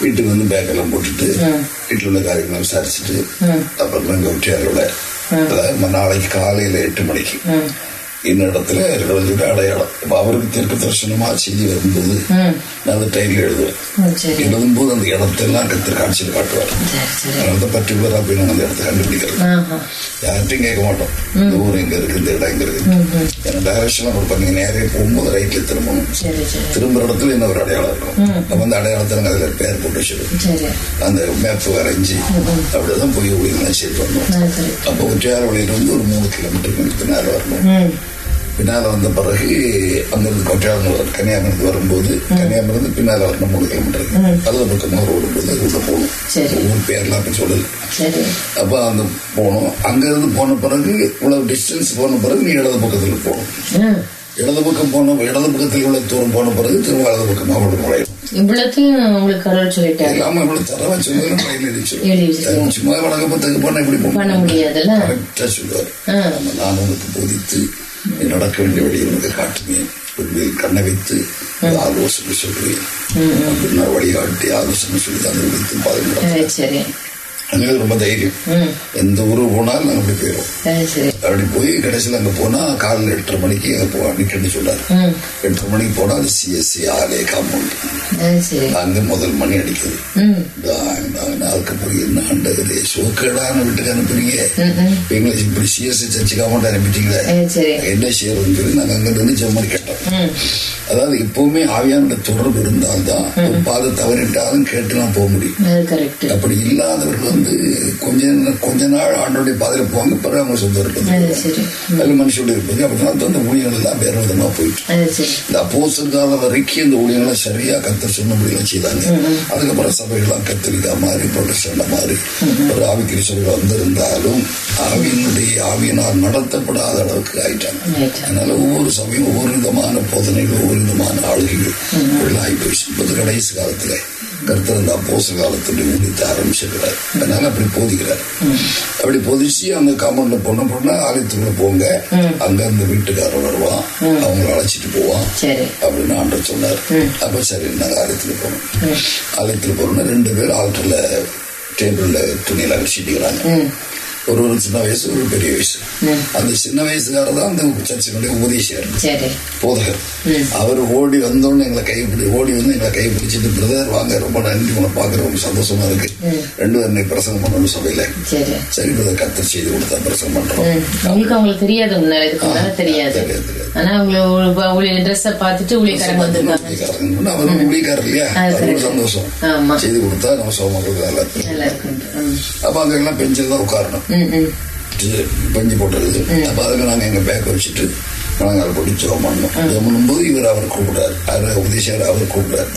வீட்டுக்கு வந்து பேக் எல்லாம் போட்டுட்டு. வீட்டில் உள்ள காரியங்களை விசாரிச்சுட்டு. அப்புறம் நாங்கள் ஒட்டியாரோட அதாவது நாளைக்கு காலையில எட்டு மணிக்கு இந்த இடத்துல எழுதுகிற அடையாளம் இப்ப அவருக்கு தெற்கு தரிசனமா செய்தி வரும்போது நான் அந்த டைரில் எழுதுவேன் எழுதும்போது அந்த இடத்தெல்லாம் கத்திர காட்சியில் காட்டுவார் அதனால பர்டிகுலராக போய் நாங்கள் அந்த இடத்த கண்டுபிடிக்கிறது யார்கிட்டையும் கேட்க மாட்டோம் இந்த ஊர் எங்க இருக்கு இந்த இடம் எங்க இருக்கு ஏன்னா டைரக்ஷன்லாம் கொடுப்பாங்க நேரே போகும்போது ரைட்ல திரும்பணும் திரும்புற இடத்துல என்ன ஒரு அடையாளம் இருக்கும் நம்ம அந்த அடையாளத்தை நாங்கள் அதில் பேர் போட்டு வச்சிருக்கோம் சரி அந்த மேப் வரைஞ்சி அப்படிதான் போய் ஊழியெல்லாம் செய்து வந்தோம் அப்போ ஒற்றையார வழியில வந்து ஒரு மூணு கிலோமீட்டருக்கு பின்னால வரணும் பின்னால வந்த பிறகு அங்கிருந்து கொற்றாலம் கன்னியாகுமரி வரும்போது கன்னியாகுமரி பின்னால வரணும் மூணு கிலோமீட்டருக்கு அதுல பக்கமாக ரோடு போது உள்ள போகணும். ஊர் பேர்லாம் அப்படி சொல்லல. அப்போ அந்த போனோம். அங்கிருந்து போன பிறகு இவ்வளவு டிஸ்டன்ஸ் போன பிறகு நீ இடது பக்கத்துல போகணும் இடது பக்கம் போன இடது பக்கத்தில் இவ்வளவு தூரம் போன பிறகு திரும்ப வலது பக்கமாக அவளோட நுழையும் இவ்வளத்தையும் உங்களுக்கு சொல்லிட்டாரு. எல்லாமே இவ்வளவு தரவா எழுதி அடிச்சிடும் வச்சிருக்கீங்க. சும்மா வடக்கப்பத்துக்கு போனா இப்படி பண்ண முடியாதுல்ல? கரெக்டா சொல்லுவார். நான் போதித்து நடக்க வேண்டிய வழியை உனக்கு காட்டுவேன் கண்ணை வைத்து ஆலோசனை சொல்றேன் அப்படின்னு வழிகாட்டி ஆலோசனை சொல்லி வைத்து பாதுகாப்பு. எங்களுக்கு ரொம்ப தைரியம். எந்த ஊருக்கு போனாலும் நாங்கள் அப்படி சரி அப்படி போய் கடைசியில் அங்கே போனால் காலையில் எட்டரை மணிக்கு அங்கே போ சொன்னார். ம். எட்டரை மணிக்கு போனால் அது சிஎஸ்சி ஆலே காம்பவுண்ட் அங்கே முதல் மணி அடிக்குது. டாங். அதுக்கப்புறம் என்ன ஆண்டவரே சோக்கேடான வீட்டுக்கு அனுப்புறீங்க. எங்களை இப்படி சிஎஸ்சி சர்ச்சு காம்பவுண்ட் அனுப்பிட்டீங்களே. என்ன செய்யறதுன்னு சொல்லி நாங்கள் அங்கே ஜெர்மனி கேட்டோம். அதாவது எப்பவுமே ஆவியான தொடர்பு இருந்தால்தான் பாதை தவறிட்டாலும் கேட்டுலாம் போக முடியும். அப்படி இல்லாதவர்கள் வந்து கொஞ்ச கொஞ்ச நாள் ஆண்டோடைய பாதையில போவாங்க. பிறகு அவங்க சொந்த சரி. அது மனுஷோட இருப்பது அப்படின்னா அந்த ஊழியர்கள் எல்லாம் வேற விதமா போயிட்டு இந்த அப்போஸ்தல காலம் வரைக்கும் இந்த ஊழியர்களை சரியா கத்த சொன்னபடியெல்லாம் செய்தாங்க. அதுக்கப்புறம் சபைகள்லாம் கத்தலிக்கா மாறி புரொட்டஸ்டண்டா மாறி ஒரு ஆவிக்கிரி சபைகள் வந்திருந்தாலும் ஆவியினுடைய ஆவியினால் நடத்தப்படாத அளவுக்கு ஆயிட்டாங்க. அதனால ஒவ்வொரு சபையும் ஒவ்வொரு விதமான போதனைகள் ஒவ்வொரு விதமான ஆளுகைகள் ஆகி போயிடுச்சு. கடைசி காலத்துல கருத்தர் அந்த அப்போச காலத்துடைய ஊழியத்தை ஆரம்பிச்சிருக்கிறார். அதனால அப்படி போதிக்கிறார். அப்படி போதிச்சு அந்த காம்பவுண்ட்ல போன போனா ஆலயத்துக்குள்ள போங்க. அங்க அந்த வீட்டுக்காரர் வருவான். அவங்கள அழைச்சிட்டு போவான். அப்படின்னு ஆண்டவர் சொன்னார். அப்ப சரி நாங்க ஆலயத்துல போனோம் ஆலயத்துல போனோம்னா ரெண்டு பேர் ஆல்டர்ல டேபிள்ல துணியில வச்சுட்டுக்கிறாங்க ஒரு ஒரு சின்ன வயசு ஒரு பெரிய வயசு. அந்த சின்ன வயசுக்காரர் தான் அந்த சர்ச்சினுடைய உபதேசியார். சரி. போதகர். அவர் ஓடி வந்தோடனே எங்களை கைப்பிடி ஓடி வந்து எங்களை கை பிடிச்சிட்டு பிரதர் வாங்க ரொம்ப நன்றி. உங்களை பார்க்கற ரொம்ப சந்தோஷமா இருக்கு. ரெண்டு பேரும் பிரசங்கம் பண்ணணும் சபையில சரி. பிரதர் கத்தர் செய்து கொடுத்தா பிரசங்கம் பண்றோம். ம். உங்களுக்கு அவங்களுக்கு தெரியாது முன்னால தெரியாது. ஆனா உங்களை ஊழிய ட்ரெஸ்ஸ பார்த்துட்டு ஊழியக்காரங்க வந்திருக்காங்க. அவர் ஊழியக்காரர் இல்லையா. சந்தோஷம். செய்து கொடுத்தா நம்ம சோமக்களுக்கு நல்லா இருக்கும். அப்ப அங்க எல்லாம் பெஞ்சில் தான் உட்காரணும். பஞ்சு போட்டது. அப்ப அதுக்கு நாங்க எங்க பேக்க வச்சுட்டு நாங்கள் போட்டு ஜோம் பண்ணோம். ஜோம் பண்ணும்போது இவர் அவர் கூப்பிடாரு அவர் உதேசியார் அவர் கூப்பிடாரு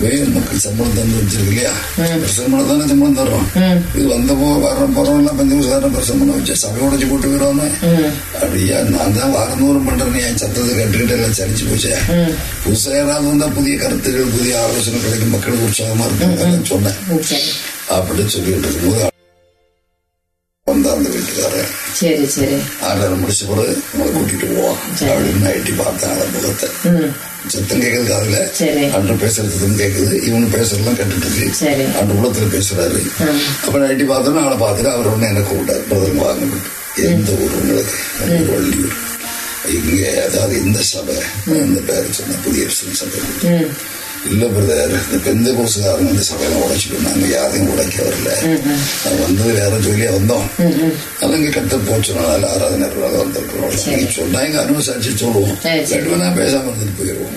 போய் நமக்கு சம்பளம் தந்து வச்சிருக்கு இல்லையா? பிரசம்பளம் தானே சம்பளம் தர்றோம். இது வந்தப்போ வரோம் போறோம் எல்லாம் பஞ்சு சாரம் பிரசம்பளம் வச்சு சபை உடைச்சு போட்டு போயிடுவாங்க அப்படியா? நான் தான் வாரந்தோறும் பண்றேன் என் சத்தத்தை கேட்டுக்கிட்டு எல்லாம் சரிச்சு போச்சே. புதுசா யாராவது வந்தா புதிய கருத்துக்கள் புதிய ஆலோசனை கிடைக்கும் மக்களுக்கு உற்சாகமா இருக்கும் சொன்னேன். அப்படின்னு சொல்லிட்டு இருக்கும்போது சரி சரி ஆறாறு முடிச்ச பிறகு உங்களை கூட்டிட்டு போவான் அப்படின்னு எட்டி பார்த்தான் அந்த முகத்தை சத்தம் கேட்குது காதுல. அன்று பேசுறதும் கேட்குது இவனு பேசுறதெல்லாம் கேட்டுட்டு இருக்கு. அந்த உள்ளத்துல பேசுறாரு அப்ப நான் எட்டி பார்த்தோன்னா அவளை பார்த்துட்டு அவர் ஒண்ணு என்ன கூப்பிட்டாரு பிரதர் வாங்க எந்த ஊர் உங்களுக்கு வள்ளியூர் இங்க அதாவது எந்த சபை இந்த பேர் சொன்ன புதிய சபை இல்ல பிரதர் இந்த பெந்த கோசுகாரங்க இந்த சபையெல்லாம் உடைச்சிட்டு நாங்க யாரையும் உடைக்க வரல வந்தது வேற ஜோலியா வந்தோம் இங்க கத்த போச்சு நல்ல ஆராதனை வந்திருக்கிறோம் நீங்க சொன்னா இங்க அனுபவிச்சு சொல்லுவோம். வேணும்னா பேசாம இருந்துட்டு போயிடுவோம்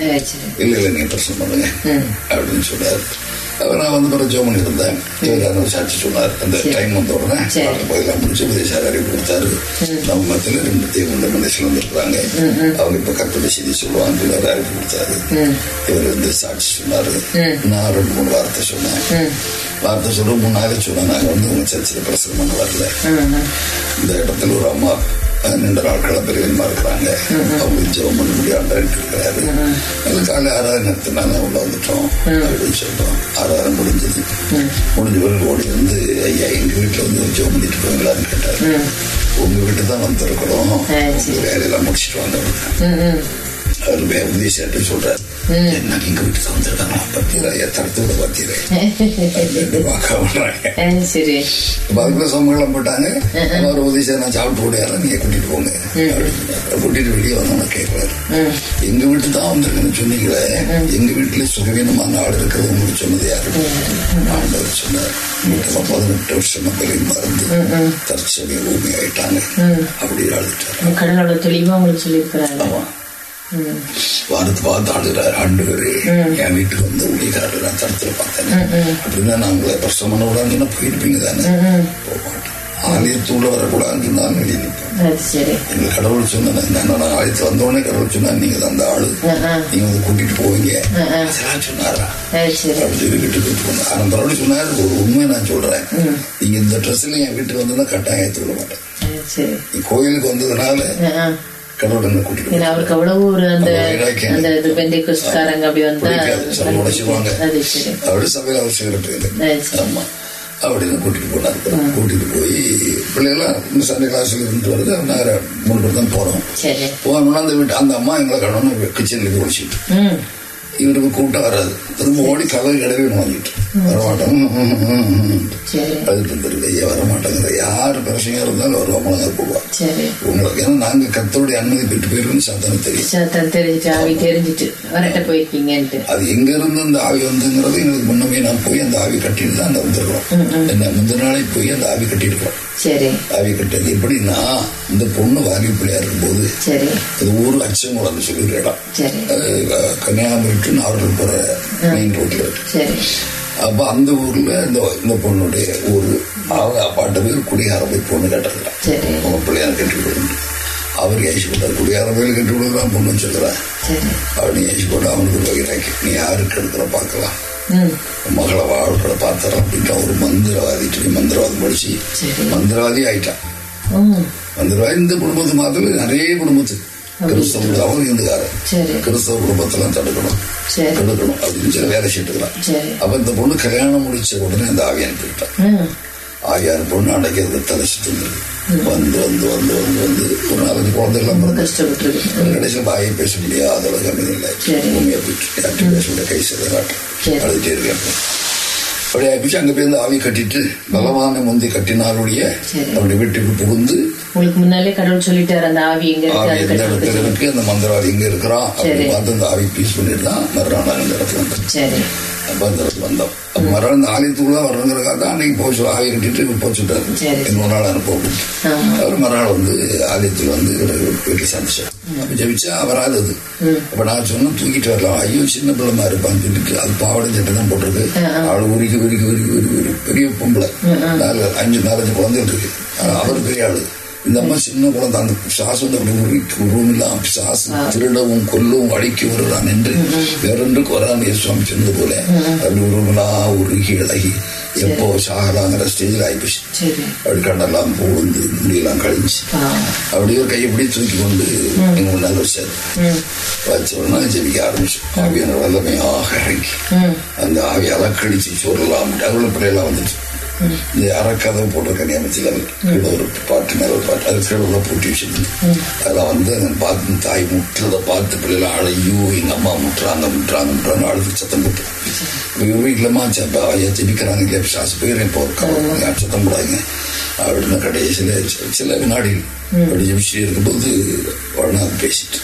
இல்ல இல்ல நீங்க பிரச்சனை பண்ணுங்க அப்படின்னு சொன்னார் நான் வந்து பிறகு ஜோமன் இருந்தேன். இவர் சாட்சி சொன்னார். அந்த டைம் வந்த உடனே. பாட்டு போயெல்லாம் முடிச்சு உதயசாரி அறிவு கொடுத்தாரு. நம்ம மத்தியில ரெண்டு தேவண்ட மனுஷன் வந்திருக்காங்க அவங்க இப்ப கற்பனை செய்தி சொல்லுவாங்க இவர் அறிவு கொடுத்தாரு. இவர் வந்து சாட்சி சொன்னாரு. நான் ரெண்டு மூணு வார்த்தை சொன்னேன். வார்த்தை சொல்ற மூணு நாளே சொன்னேன். நாங்க வந்து உங்க சர்ச்சில் பிரசனம் பண்ண வரல. இந்த இடத்துல ஒரு அம்மா நீண்ட நாட்கள பெரியமா இருக்கிறாங்க அவங்க ஜெபம் பண்ண முடியாண்டு இருக்கிறாரு அது காலை ஆறாயிரம் நேரத்தினால உள்ள வந்துட்டோம். அப்படின்னு சொல்றோம். ஆறாயிரம் முடிஞ்சது. முடிஞ்ச பிறகு ஓடி வந்து ஐயா எங்க வீட்டுல வந்து ஜெபம் பண்ணிட்டு போவீங்களான்னு கேட்டாரு. உங்க வீட்டு தான் வந்திருக்கிறோம். உங்க வேலையெல்லாம் முடிச்சிட்டு வந்தோம் உதயசாட்டு சொல்றாரு என்ன எங்க வீட்டுக்கு வந்துருக்காங்க பத்தீரா எத்தனத்தோட பத்தீரா சரி அதுக்குள்ள சம்பளம் போட்டாங்க அவர் உதவி நான் சாப்பிட்டு போடையாரா நீங்க கூட்டிட்டு போங்க கூட்டிட்டு வெளியே வந்தோம்னா கேட்கிறாரு எங்க வீட்டு தான் வந்திருக்குன்னு சொன்னீங்களே எங்க வீட்டுல சுகவீனமான ஆள் இருக்கிறது உங்களுக்கு சொன்னது யாரு ஆண்டவர் சொன்னார் வீட்டுல பதினெட்டு வருஷமா பெரிய மருந்து தற்சமய பூமி ஆயிட்டாங்க அப்படி அழுதுட்டாரு தெளிவா உங்களுக்கு சொல்லியிருக்கிறாரு ஆமா வாரத்து பார்த்து ஆடுகிறார் ஆண்டுகிறே என் வீட்டுக்கு வந்து ஊழியக்காரர் நான் தடுத்துல பார்த்தேன் அப்படின்னா நான் உங்களை பிரசவம் பண்ண விடாதுன்னா போயிருப்பீங்க தானே? போக மாட்டேன். ஆலயத்தூட வரக்கூடாதுன்னு சொன்னாலும் வெளியே எங்க கடவுள் சொன்னேன் நான் நான் ஆலயத்து வந்தோடனே கடவுள் சொன்னா நீங்க அந்த ஆளு. நீங்க வந்து கூட்டிட்டு போவீங்க. சொன்னாரா? அப்படி சொல்லி வீட்டுக்கு கூட்டிட்டு போனேன். ஆனந்தரோடு சொன்னாரு ஒரு உண்மையை நான் சொல்றேன். நீங்க இந்த ட்ரெஸ்ல என் வீட்டுக்கு வந்ததுன்னா கட்டாயம் ஏற்றுக்க மாட்டேன். கோயிலுக்கு வந்ததுனால. கடவுள் கூட்டிட்டு அவருக்கு அவ்வளவு ஒரு அந்த. அந்த இது பெந்தை குஸ்காரங்க அப்படி வந்தா உடைச்சுவாங்க அப்படி சபையில் அவர் சிகரெட் இல்லை ஆமா அப்படின்னு கூட்டிட்டு போனார் கூட்டிட்டு போய் பிள்ளைகளாம் இந்த சண்டே கிளாஸ்ல இருந்து வருது நாங்க மூணு பேர் தான் போறோம் போனோம்னா அந்த வீட்டு அந்த அம்மா எங்களை கணவன் கிச்சன்ல இருந்து ஒழிச்சிட்டு இவருக்கு கூட்டம் வராது திரும்ப ஓடி கதவை கிடவே வாங்கிட்டு வரமாட்டோம் ம், ம், ம், ம். சரி அதுக்கு தெரியுது ஐயா வரமாட்டேங்கிற யார் பிரச்சனையா இருந்தாலும் வருவாங்க போவா உங்களுக்கு ஏன்னா நாங்க கத்தருடைய அனுமதி பெற்று போயிருக்கோம்னு சாத்தானு தெரியும் அது எங்க இருந்து அந்த ஆவி வந்துங்கிறது எங்களுக்கு முன்னமே நான் போய் அந்த ஆவி கட்டிட்டு தான் அந்த வந்திருக்கிறோம் என்ன முந்தின நாளே போய் அந்த ஆவி கட்டியிருக்கிறோம் சரி ஆவி கட்டியது எப்படின்னா இந்த பொண்ணு வாலி பிள்ளையா இருக்கும்போது சரி அது ஊர் அச்சங்குளம் சொல்லி ஒரு இடம் கன்னியாகுமரி டு நாகூர் போற மெயின் ரோட்ல அப்ப அந்த ஊர்ல இந்த இந்த பொண்ணுடைய ஊர் அவங்க அப்பாட்ட போய் குடிகார போய் பொண்ணு கட்டுறா சரி. அவங்க பிள்ளையார கட்டி கொடுக்கணும் அவர் ஏசி போட்டார். குடியார போய் கட்டி கொடுக்குறான் சொல்லுறான். சரி. அவனை ஏசி போட்டு அவனுக்கு வைக்கிறாக்கி நீ யாருக்கு எடுக்கிற பார்க்கலாம். ம். மகளை வாழ்க்கை பார்த்துறான் அப்படின்ட்டு ஒரு மந்திரவாதிட்டு மந்திரவாதம் படிச்சு. மந்திரவாதி ஆயிட்டான். மந்திரவாதி இந்த குடும்பத்து மாத்திரம் நிறைய குடும்பத்து. கிறிஸ்தவ அவங்க இருந்துக்காரு. சரி. கிறிஸ்தவ குடும்பத்தெல்லாம் தடுக்கணும். தடுக்கணும். அப்படின்னு சொல்லி வேலை செய்துக்கலாம் அப்ப இந்த பொண்ணு கல்யாணம் முடிச்ச உடனே அந்த ஆவி அனுப்பிவிட்டான். ம். ஆவியான பொண்ணு அடைக்கிறது தலைச்சிட்டு இருந்தது. வந்து வந்து வந்து வந்து வந்து. ஒரு நாலஞ்சு குழந்தைகள்லாம் கடைசியில் வாயை பேச முடியாத அளவுக்கு அமைதி இல்லை சரி. பூமியை போயிட்டு யார்ட்டும் பேச முடியாது கை சரி. செய்தாட்டும் அழுதுட்டே இருக்கேன். ஆயிடுச்சு அங்க போய் இந்த ஆவி கட்டிட்டு பலவான முந்தி கட்டினாலுடைய சரி. அப்படி வீட்டுக்கு புகுந்து உங்களுக்கு முன்னாலே கடவுள் சொல்லிட்டாரு அந்த ஆவி எங்க இருக்கு மந்திரவாதி எங்க இருக்கிறான் சரி. அப்படி பார்த்து அந்த ஆவி பீஸ் பண்ணிட்டு தான் மறுநாள் இடத்துல அந்த இடத்துல வந்தோம். அப்ப மறுநாள் இந்த ஆலயத்துக்குள்ள வரணுங்கிறக்காக தான் அன்னைக்கு சொல்லி ஆவி கட்டிட்டு போச்சுட்டாரு. இன்னொரு நாள் அனுப்ப ஆமா. அவர் மறுநாள் வந்து ஆலயத்தில் வந்து வீட்டில் சந்திச்சார் அப்ப ஜெபிச்சா வராது அது? அப்ப நான் சொன்ன தூக்கிட்டு வரலாம். ஐயோ சின்ன பிள்ளை மாதிரி இருப்பான்னு சொல்லிட்டு அது பாவாடை சட்டை தான் போட்டிருக்கு. அவளை உரிக்க உரிக்க உரிக்க உரிக்க பெரிய பொம்பளை. நாலு அஞ்சு நாலஞ்சு குழந்தைகள் இருக்கு. அவர் பெரிய ஆளு. இந்த அம்மா சின்ன குழந்தை அந்த பிசாசு இல்லாம பிசாசு திருடவும் கொல்லவும் அடிக்க வருகிறான் என்று வேறொன்றுக்கு வரான் சுவாமி சொன்னது போல அப்படி உருவலா உருகி இழகி எப்போ சாகலாங்கிற ஸ்டேஜில் ஆயிப்போச்சு. அப்படி கண்ணெல்லாம் பூந்து முடியெல்லாம் கழிஞ்சு. அப்படியே ஒரு கையை பிடி தூக்கி கொண்டு எங்க முன்னால் வச்சாரு. வச்ச உடனே ஜெபிக்க ஆரம்பிச்சு. ஆவியான வல்லமையாக இறங்கி அந்த ஆவி அலக்கடிச்சு சொல்லலாம் அவ்வளவு பிள்ளையெல்லாம் வந்துச்சு. இந்த அறக்கதை போட்ட கன்னியாமத்தில் கீழே ஒரு பாட்டு மேல ஒரு பாட்டு. அது கீழே உள்ள பூட்டி வச்சிருந்து அதெல்லாம் வந்து பார்த்து தாய் முட்டுறதை பார்த்து பிள்ளைலாம் அழையோ எங்க அம்மா முட்டுறாங்க முட்டுறாங்க முட்டுறாங்க அழுது சத்தம் போட்டு. இவங்க வீட்டிலமா ஐயா ஜெபிக்கிறாங்க இல்லையா பிசாசு போயிடுறேன் இப்போ கவலை சத்தம் போடாதீங்க. அப்படின்னு கடைசியில் சில- சில வினாடிகள் அப்படி ஜெபிச்சுட்டு இருக்கும்போது உடனே அது பேசிட்டு.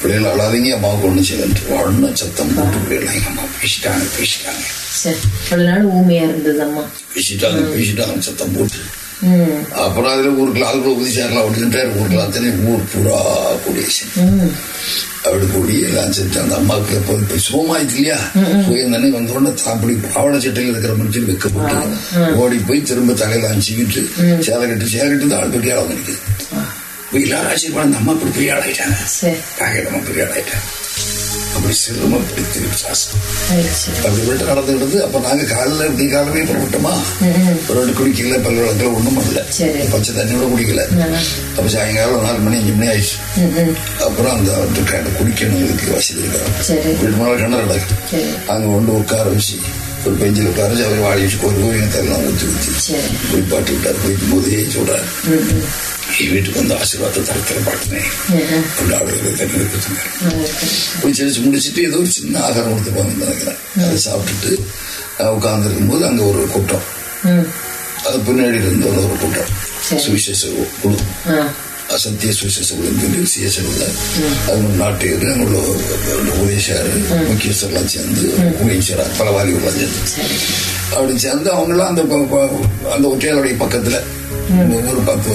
பிள்ளைகள் அழாதீங்க அம்மாவுக்கு ஒண்ணு செய்யலன்ட்டு உடனே சத்தம் போட்டு பிள்ளைகள் அம்மா பேசிட்டாங்க பேசிட்டாங்க சரி இவ்வளவு நாள் ஊமையா இருந்தது அம்மா பேசிட்டாங்க பேசிட்டாங்க சத்தம் போட்டு அப்புறம் அதுல ஊருக்குள்ள அதுக்குள்ள உதவி சேரலாம் அப்படின்ட்டாரு ஊருக்குள்ள அத்தனை ஊர் பூரா கூடியச்சு அப்படி கூடி எல்லாம் செஞ்சு அந்த அம்மாவுக்கு எப்போ இப்போ சுகமாயிடுச்சு இல்லையா சுயந்தனே வந்த உடனே அப்படி பாவட சட்டையில் இருக்கிற மனுஷன் வைக்கப்பட்டு ஓடி போய் திரும்ப தலையில அஞ்சிக்கிட்டு சேலை கட்டு சேலை கட்டு தான் ஆள் பெரிய ஆள் நினைக்குது எல்லாரும் ஆச்சரியப்பட அந்த அம்மா இப்படி பெரிய ஆளாயிட்டாங்க. காகிதமா பெரிய ஆளாயிட்டாங்க அப்படி சிறும பிடித்து சாசம் ஆயிடுச்சு அப்படி விட்டு நடந்துக்கிட்டது அப்ப நாங்க காலைல இப்படி காலமே புறப்பட்டோமா? ஒரு குடிக்கல பல் விளக்கல ஒண்ணும் பண்ணல. பச்சை தண்ணியோட குடிக்கல. அப்ப சாயங்காலம் நாலு மணி அஞ்சு மணி ஆயிடுச்சு. அப்புறம் அந்த அந்த குடிக்கணுங்களுக்கு வசதி இருக்காங்க சரி. வீட்டு மேல கிணறு கிடக்கு. அங்க கொண்டு உட்கார வச்சு ஒரு பெஞ்சில் உட்கார வச்சு அவர் வாடி வச்சு கோயில் கோயில் தரலாம். ஊற்றி ஊற்றி குளிப்பாட்டி விட்டார். குளிக்கும் போதே சொல்றாரு ஆசீர்வாதத்தை தரத்துல பாட்டினேன் ம் ம் அப்படி ஆடுறது தண்ணி. போய் செடிச்சு முடிச்சுட்டு ஏதோ ஒரு சின்ன ஆகாரம் கொடுத்துருப்பாங்க நினைக்கிறேன். அதை சாப்பிட்டுட்டு உட்கார்ந்துருக்கும் போது அங்க ஒரு கூட்டம். ம் அது பின்னாடி இருந்து ஒரு ஒரு கூட்டம். சுவிசேஷ குழு. அசத்திய சுவிசேஷ குழுன்னு சொல்லி சிஎஸ்எல்ல அது நாட்டு இது அங்குள்ள உதயசாரு முக்கியஸ்தர்லாம் சேர்ந்து உதயசாரா பல வாலிபர்லாம் சேர்ந்து. சரி அப்படி சேர்ந்து அவங்களாம் அந்த அந்த ஒற்றையாளுடைய பக்கத்துல ஒரு பத்து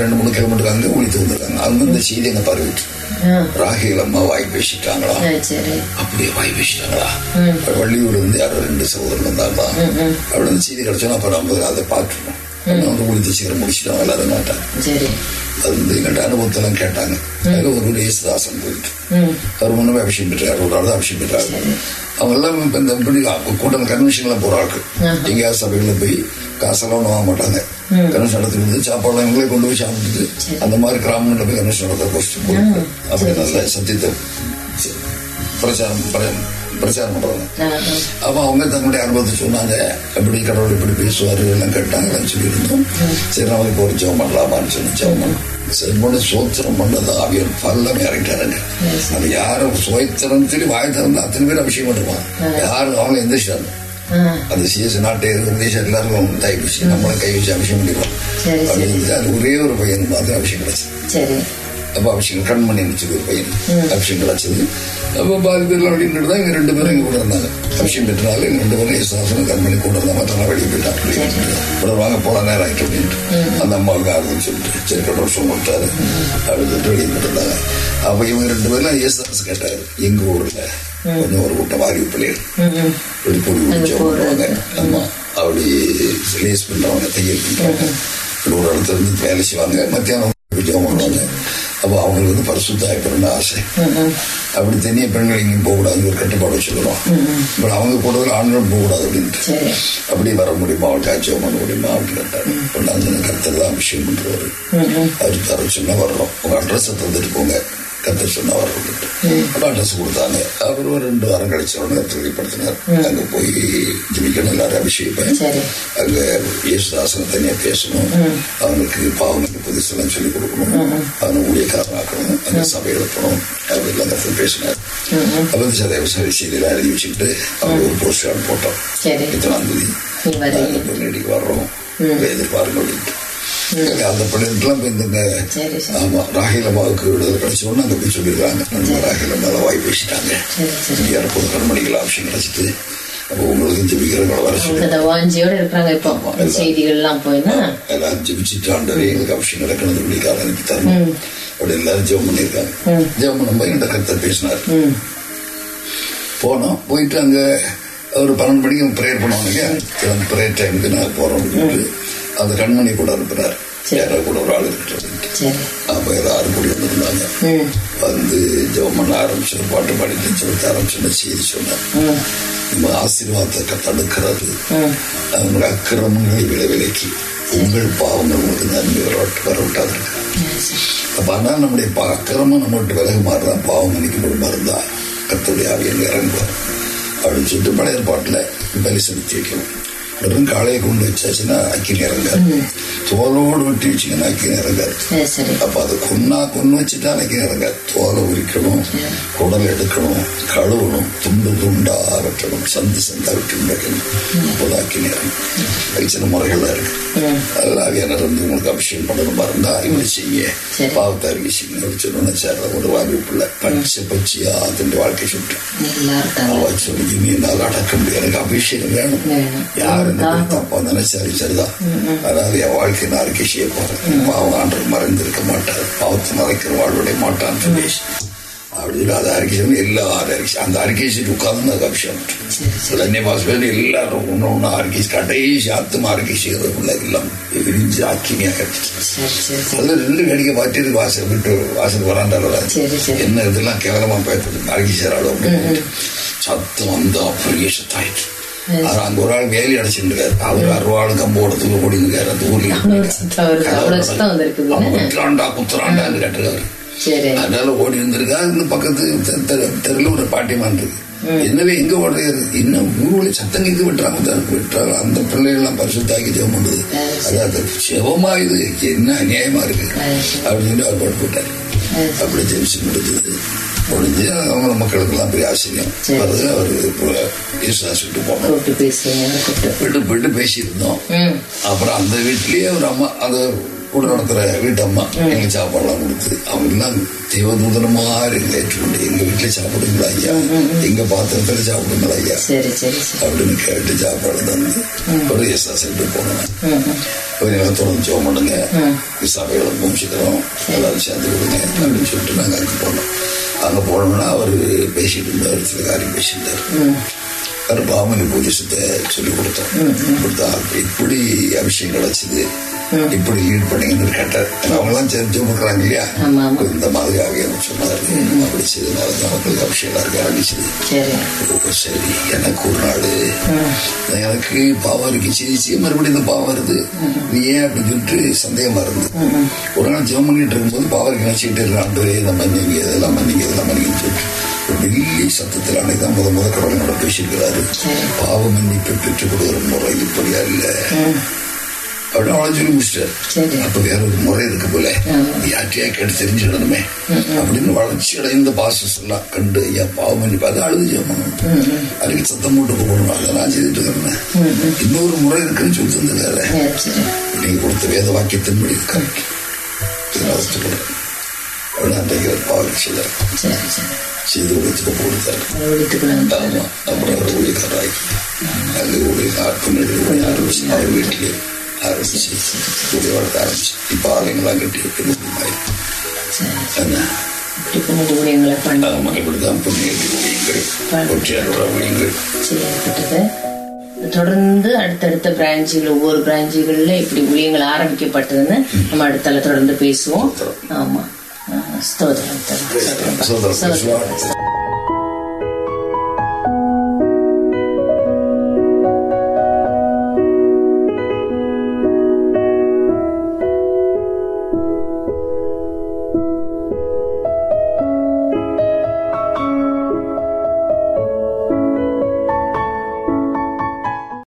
ரெண்டு மூணு கிலோமீட்டர் அங்க ஒழித்து வந்திருக்காங்க. அவங்க இந்த செய்தி அங்க பரவிட்டு ராகில் அம்மா வாய் பேசிட்டாங்களா? அப்படியே வாய் பேசிட்டாங்களா. வள்ளியூர்ல இருந்து யாரோ ரெண்டு சகோதரர் வந்தாங்களா? அப்படி அந்த செய்தி கிடைச்சோன்னா அப்புறம் நம்ம அதை பார்த்துருவோம். வந்து ஒழித்து சீக்கிரம் முடிச்சிட்டோம் எல்லாரும் மாட்டாங்க. அது வந்து எங்கள்கிட்ட அனுபவத்தெல்லாம் கேட்டாங்க. அதுல ஒரு இயேசுதாசன் போயிட்டு. அவர் முன்னமே அபிஷேகம் பெற்றார் ஒரு ஆள் தான் அபிஷேகம் பெற்றாரு. அவங்க எல்லாம் இந்த கூட்டம் கன்வென்ஷன்லாம் போற ஆட்கள். எங்கேயாவது சபைகளில் போய் காசெல்லாம் வாங்க மாட்டாங்க. கன்வென்ஷன் நடத்தி வந்து சாப்பாடுலாம் இவங்களே கொண்டு போய் சாப்பிட்டு அந்த மாதிரி கிராமங்களில் போய் கன்வென்ஷன் நடத்த கோஷ்டி அப்படி நல்ல சத்தியத்தை பிரச்சாரம் பிர- பிரச்சாரம் பண்றாங்க அப்ப அவங்க தங்களுடைய அனுபவத்தை சொன்னாங்க. எப்படி கடவுள் இப்படி பேசுவாரு எல்லாம் கேட்டாங்கன்னு சொல்லியிருந்தோம் சரி நமக்கு இப்போ ஒரு ஜெபம் பண்ணலாமான்னு சொல்லி ஜெபம் பண்ணோம். செல்வனை சோத்திரம் பண்ணது? ஆவியர் பல்லம் இறங்கிட்டாருங்க. அது யாரும் சோத்திரம் சொல்லி வாய் திறந்து அத்தனை பேர் அபிஷேகம் பண்ணுவான் யாரும் அவங்க எந்த இஷ்டம் ஆ, அந்த சிஎஸ் நாட்டை தேசம் எல்லாரும் தாய் பிடிச்சி நம்மளும் கை வச்சு அபிஷேகம் பண்ணிடுவோம். அப்படின்னு அது ஒரே ஒரு பையன் மாதிரி அபிஷேகம் கிடைச்சது அப்போ அபிஷேகம் கண்மணி நினைச்சது ஒரு பையன் அபிஷேகம் கிடைச்சது அப்போ பாதி பேர்லாம் அப்படின்னு தான் இவங்க ரெண்டு பேரும் இங்க கூட இருந்தாங்க அபிஷேகம் பெற்றனால இவங்க ரெண்டு பேரும் இயேசுதாசனும் கண்மணி கூட இருந்தாங்க மற்றவங்க வெளியே போயிட்டாங்க கூட வாங்க போல நேரம் ஆயிட்டு அப்படின்ட்டு அந்த அம்மாவுக்கு ஆறுதல் சொல்லிட்டு சரி கடவுள் வருஷம் கொடுத்தாரு அப்படின்னு சொல்லிட்டு வெளியே போயிட்டு இருந்தாங்க அப்போ இவங்க ரெண்டு பேரும் இயேசுதாஸ் கேட்டாரு எங்க ஊர்ல கொஞ்சம் ஒரு கூட்டம் வாரி பிள்ளைகள் ஆமா அப்படி லேஸ் பண்றவங்க தையல் பண்றவங்க. ஒரு இடத்துல இருந்து வேலை செய்வாங்க. மத்தியானம் பண்ணுவாங்க அப்போ அவங்களுக்கு வந்து பரிசுத்தாயப்படணும்னு ஆசை. அப்படி தனியாக பெண்கள் எங்கேயும் போகக்கூடாது. ஒரு கட்டுப்பாடு வச்சுக்கிறோம் பட் அவங்க கூடவில் ஆண்களும் போகக்கூடாது அப்படின்ட்டு. அப்படி வர முடியுமா? அவளுக்கு ஆச்சரியம் பண்ண முடியுமா அப்படின்னு கேட்டாரு நாங்கள் கருத்தர் தான் அபிஷேகம் பண்ணுறவர் அவர் தர சொன்னா வர்றோம். உங்க அட்ரஸை தந்துட்டு போங்க. கத்தர் சொன்னா வர்றோம் அப்போ அட்ரஸ் கொடுத்தாங்க அவர் ஒரு ரெண்டு வாரம் கழிச்ச உடனே தெளிவுபடுத்தினார் அங்கே போய் ஜிமிக்கணும் எல்லாரும் அபிஷேகிப்பேன் சரி. அங்க இயேசுதாசனை தனியா பேசணும். அவனுக்கு பாவனுக்கு புதுசெல்லாம் சொல்லிக் கொடுக்கணும். அவனை ஊழியக்காரனாக்கணும். அங்க சபை எழுப்பணும் அப்படிலாம் அந்த இடத்துல பேசினார். அப்போ சதேவ சரி செய்தியெல்லாம் எழுதி வச்சுக்கிட்டு அவங்க ஒரு போஸ்ட் கார்டு போட்டோம். இத்தனாம் தேதி நாங்கள் பின்னாடிக்கு வர்றோம். எதிர்பாருங்க அப்படின்ட்டு அந்த பிள்ளைகளுக்கெல்லாம் இப்போ இந்த சரி சரி. ஆமா ராகிலம்மாவுக்கு விடுதலை கிடைச்ச உடனே அங்க போய் சொல்லிடுறாங்க நம்ம ராகிலம்மாவை வாய் பேசிட்டாங்க. யாருக்கும் கண்மணிகள் ஆப்ஷன் கிடைச்சிட்டு அப்போ உங்களுக்கு ஜெபிக்கிறவங்களை வர சொல்லி. வாஞ்சியோட இருக்கிறாங்க இப்போ. செய்திகள்லாம் போயின்னா எல்லாரும் ஜெபிச்சுட்டு ஆண்டவரே எங்களுக்கு அவசியம் நடக்கணும் இப்படிக்காக எனக்கு தரணும். அப்படி எல்லாரும் ஜெபம் பண்ணியிருக்காங்க. ஜெபம் பண்ணும்போது என்கிட்ட கருத்தர் பேசினார். போனோம் போயிட்டு அங்க ஒரு பன்னெண்டு மணிக்கு ப்ரேயர் பண்ணுவாங்க ப்ரேயர் டைமுக்கு நாங்கள் போறோம் அப்படின்ட்டு அந்த கண்மணி கூட அனுப்புனார். யாரோ கூட ஒரு ஆள் இருக்கிறது அப்போ எல்லாரும் கூடி வந்திருந்தாங்க. வந்து ஜெபம் பண்ண ஆரம்பிச்சு பாட்டு பாடிட்டு சொல்லிட்டு ஆரம்பிச்சு செய்தி சொன்னார். நம்ம ஆசீர்வாதத்தை தடுக்கிறது உங்கள் அக்கிரமங்களை விளைவிலக்கி உங்கள் பாவங்கள் உங்களுக்கு நன்மை வர வரவிட்டாது அப்ப ஆனால் நம்முடைய அக்கிரமம் நம்மகிட்ட விலகு மாறுதான் பாவம் மன்னிக்கப்படும் மருந்தா. கத்துடைய ஆவியங்க இறங்குவார். அப்படின்னு சொல்லிட்டு பழைய பாட்டில் பலி செலுத்தி வைக்கணும். வெறும் காளையை கொண்டு வச்சாச்சுன்னா அக்கினி இறங்காது. தோலோடு வெட்டி வச்சிங்கன்னா அக்கினி இறங்காது. அப்ப அதை கொன்னா கொண்டு வச்சுட்டா அன்னைக்கு இறங்க தோலை உரிக்கணும் குடல் எடுக்கணும் கழுவணும் துண்டு துண்டா வெட்டணும் சந்து சந்தா வெட்டி வைக்கணும் அப்போதாக்கி நேரம் அதுக்கு சில முறைகள்லாம் இருக்கு. அதெல்லாம் என்ன வந்து உங்களுக்கு அபிஷேகம் பண்ணணும். இருந்தா இப்படி செய்ய. பாவத்தை அறிக்கை செய்யுங்க. அப்படி சொன்னோன்னு சார் ஒரு வாய்ப்புள்ள பச்சை பச்சையா தன் வாழ்க்கை சொல்லிட்டேன் சொல்லி என்னால் அடக்க முடியாது. எனக்கு அபிஷேகம் வேணும். வேணும். யாரு தப்பா நினைச்சாரு சரிதான். அதாவது என் வாழ்க்கை செய்ய போறேன் பாவம் ஆண்டு மறைந்திருக்க மாட்டார். பாவத்தை மறைக்கிற வாழ்வுடைய மாட்டான் சொல்லி. அப்படி சொல்லி அதை செய்யணும் எல்லாரும் அறிக்கை அந்த செய்து உட்கார்ந்து அது அபிஷேகம் உடனே எல்லாரும் ஒன்று ஒன்று அறிக்கை கடைசி ஆத்துமா அறிக்கை செய்யறதுக்குள்ள எல்லாம் விரிஞ்சு சரி சரி சரி. அதுல ரெண்டு வேடிக்கை பார்த்துட்டு வாசல் விட்டு வாசல் வராண்டால சரி, சரி. என்ன இதெல்லாம் கேவலமா பயப்படுது செய்யறாளோ அப்படின்னு சத்தம் வந்து அப்படியே சத்தாயிட்டு அங்க ஒரு ஆள் வேலி அடைச்சிருக்காரு அவர் அறுவாள் கம்போடத்துக்கு ஓடிங்கிறாரு அந்த ஊர்ல குத்துறாண்டா குத்துறாண்டான்னு கேட்டுருக்காரு சரி. அதனால ஓடி வந்திருக்கா இந்த பக்கத்து தெருல ஒரு பாட்டிமான் இருக்கு என்னவே எங்க ஓடுறது இன்னும் ஊர்வலி சத்தம் கேட்க விட்டுறாங்க. தான் விட்டுறாங்க. அந்த பிள்ளைகள்லாம் பரிசுத்தாக்கி ஜெபம் பண்ணுது. அதாவது செவமா இது? என்ன அநியாயமா இருக்கு? அப்படின்னு சொல்லி அவர் போட்டு போட்டார். அப்படி ஜெயிச்சு முடிஞ்சது. முடிஞ்சு அவங்க மக்களுக்கெல்லாம் பெரிய ஆச்சரியம். வருது அவர் ஈஸ்வராஸ் விட்டு போனோம் விட்டு விட்டு பேசியிருந்தோம். அப்புறம் அந்த வீட்லயே ஒரு அம்மா அந்த கூட நடத்துற வீட்டு அம்மா எங்க சாப்பாடுலாம் கொடுத்து அவங்க எல்லாம் தேவதூதன மாதிரி எங்களை ஏற்றுக்கொண்டு எங்க வீட்டுல சாப்பிடுங்களா ஐயா? எங்க பாத்திரத்துல சாப்பிடுங்களா ஐயா? சரி சரி சரி. அப்படின்னு கேட்டு சாப்பாடு தந்து ஒரு எஸ்ஆ சென்று போனேன் ம் ம். ஒரு தொடர்ந்து ஜோம் பண்ணுங்க. சபைகளை பூமிச்சுக்கிறோம் எல்லாரும் சேர்ந்து விடுங்க அப்படின்னு சொல்லிட்டு நாங்க அங்க போனோம். அங்க போனோம்னா அவர் பேசிட்டு இருந்தார் சில காரியம் பேசியிருந்தார் அவர் பாமணி பூஜிசத்தை சொல்லி கொடுத்தோம். கொடுத்தா இப்படி அபிஷேகம் கிடைச்சது இப்படி லீட் பண்ணீங்கன்னு கேட்டார் அவங்க எல்லாம் சேர்ந்து கொடுக்குறாங்க இல்லையா. இந்த மாதிரி ஆகிய சொன்னாரு அப்படி செய்தனால தான் மக்களுக்கு அபிஷேகம் இருக்க ஆரம்பிச்சது. சரி. சரி. எனக்கு ஒரு நாள். எனக்கு பாவம் இருந்துச்சு மறுபடியும் இந்த பாவம் வருது. நீ ஏன் அப்படின்னு சொல்லிட்டு சந்தேகமா இருந்து? ஒரு நாள் ஜெபம் பண்ணிட்டு இருக்கும்போது பாவம் நினைச்சுக்கிட்டு இருக்காண்டு இதை மன்னிங்க இதெல்லாம் மன்னிங்க இதெல்லாம் மன்னிங்கன்னு சொல்லிட்டு வெள்ளி சத்தத்தில் அன்னைக்கு தான் முத முத கடவுளோட பேசியிருக்கிறாரு. பாவ மன்னிப்பு பெற்றுக் கொடுக்கிற முறை இப்படியா இல்ல அப்படியே அவளை சொல்லி முடிச்சிட்டாரு அப்ப வேற ஒரு முறை இருக்கு போல. யார்ட்டையா கேட்டு தெரிஞ்சுக்கணுமே அப்படின்னு வளர்ச்சி அடைந்த பாசஸ் எல்லாம் கண்டு ஐயா பாவம் பண்ணி பார்த்து அழுது ஜெபம் அதுக்கு சத்தம் போட்டு போகணும் அதை நான் செய்துட்டு இருக்கிறேன் இன்னொரு முறை இருக்குன்னு சொல்லி தந்துருக்காரு நீங்க கொடுத்த வேத வாக்கியத்தின்படி நான் ஒத்துக்கிறேன் அப்படின்னு அன்றைக்கு சரி செய்து கொடுத்துட்டு கொடுத்தாரு அப்புறம் அவர் ஊழியக்காராகி அது ஊழிய ஆட்பண்ணி ஊழிய ஆரம்பிச்சு அவர் வீட்டிலே ஆரம்பிச்சு ஊழிய வளர்க்க ஆரம்பிச்சு இப்போ ஆலயங்களாம் கட்டி வைக்கிறது இப்படிதான் புண்ணியடி ஊழியங்கள் ஒற்றையாளோட ஊழியங்கள் தொடர்ந்து அடுத்தடுத்த பிரான்ச்சுகள் ஒவ்வொரு பிரான்ச்சுகள்ல இப்படி ஊழியங்கள் ஆரம்பிக்கப்பட்டதுன்னு நம்ம அடுத்தால தொடர்ந்து பேசுவோம். ஆமா. ஸ்தோத்திரம்.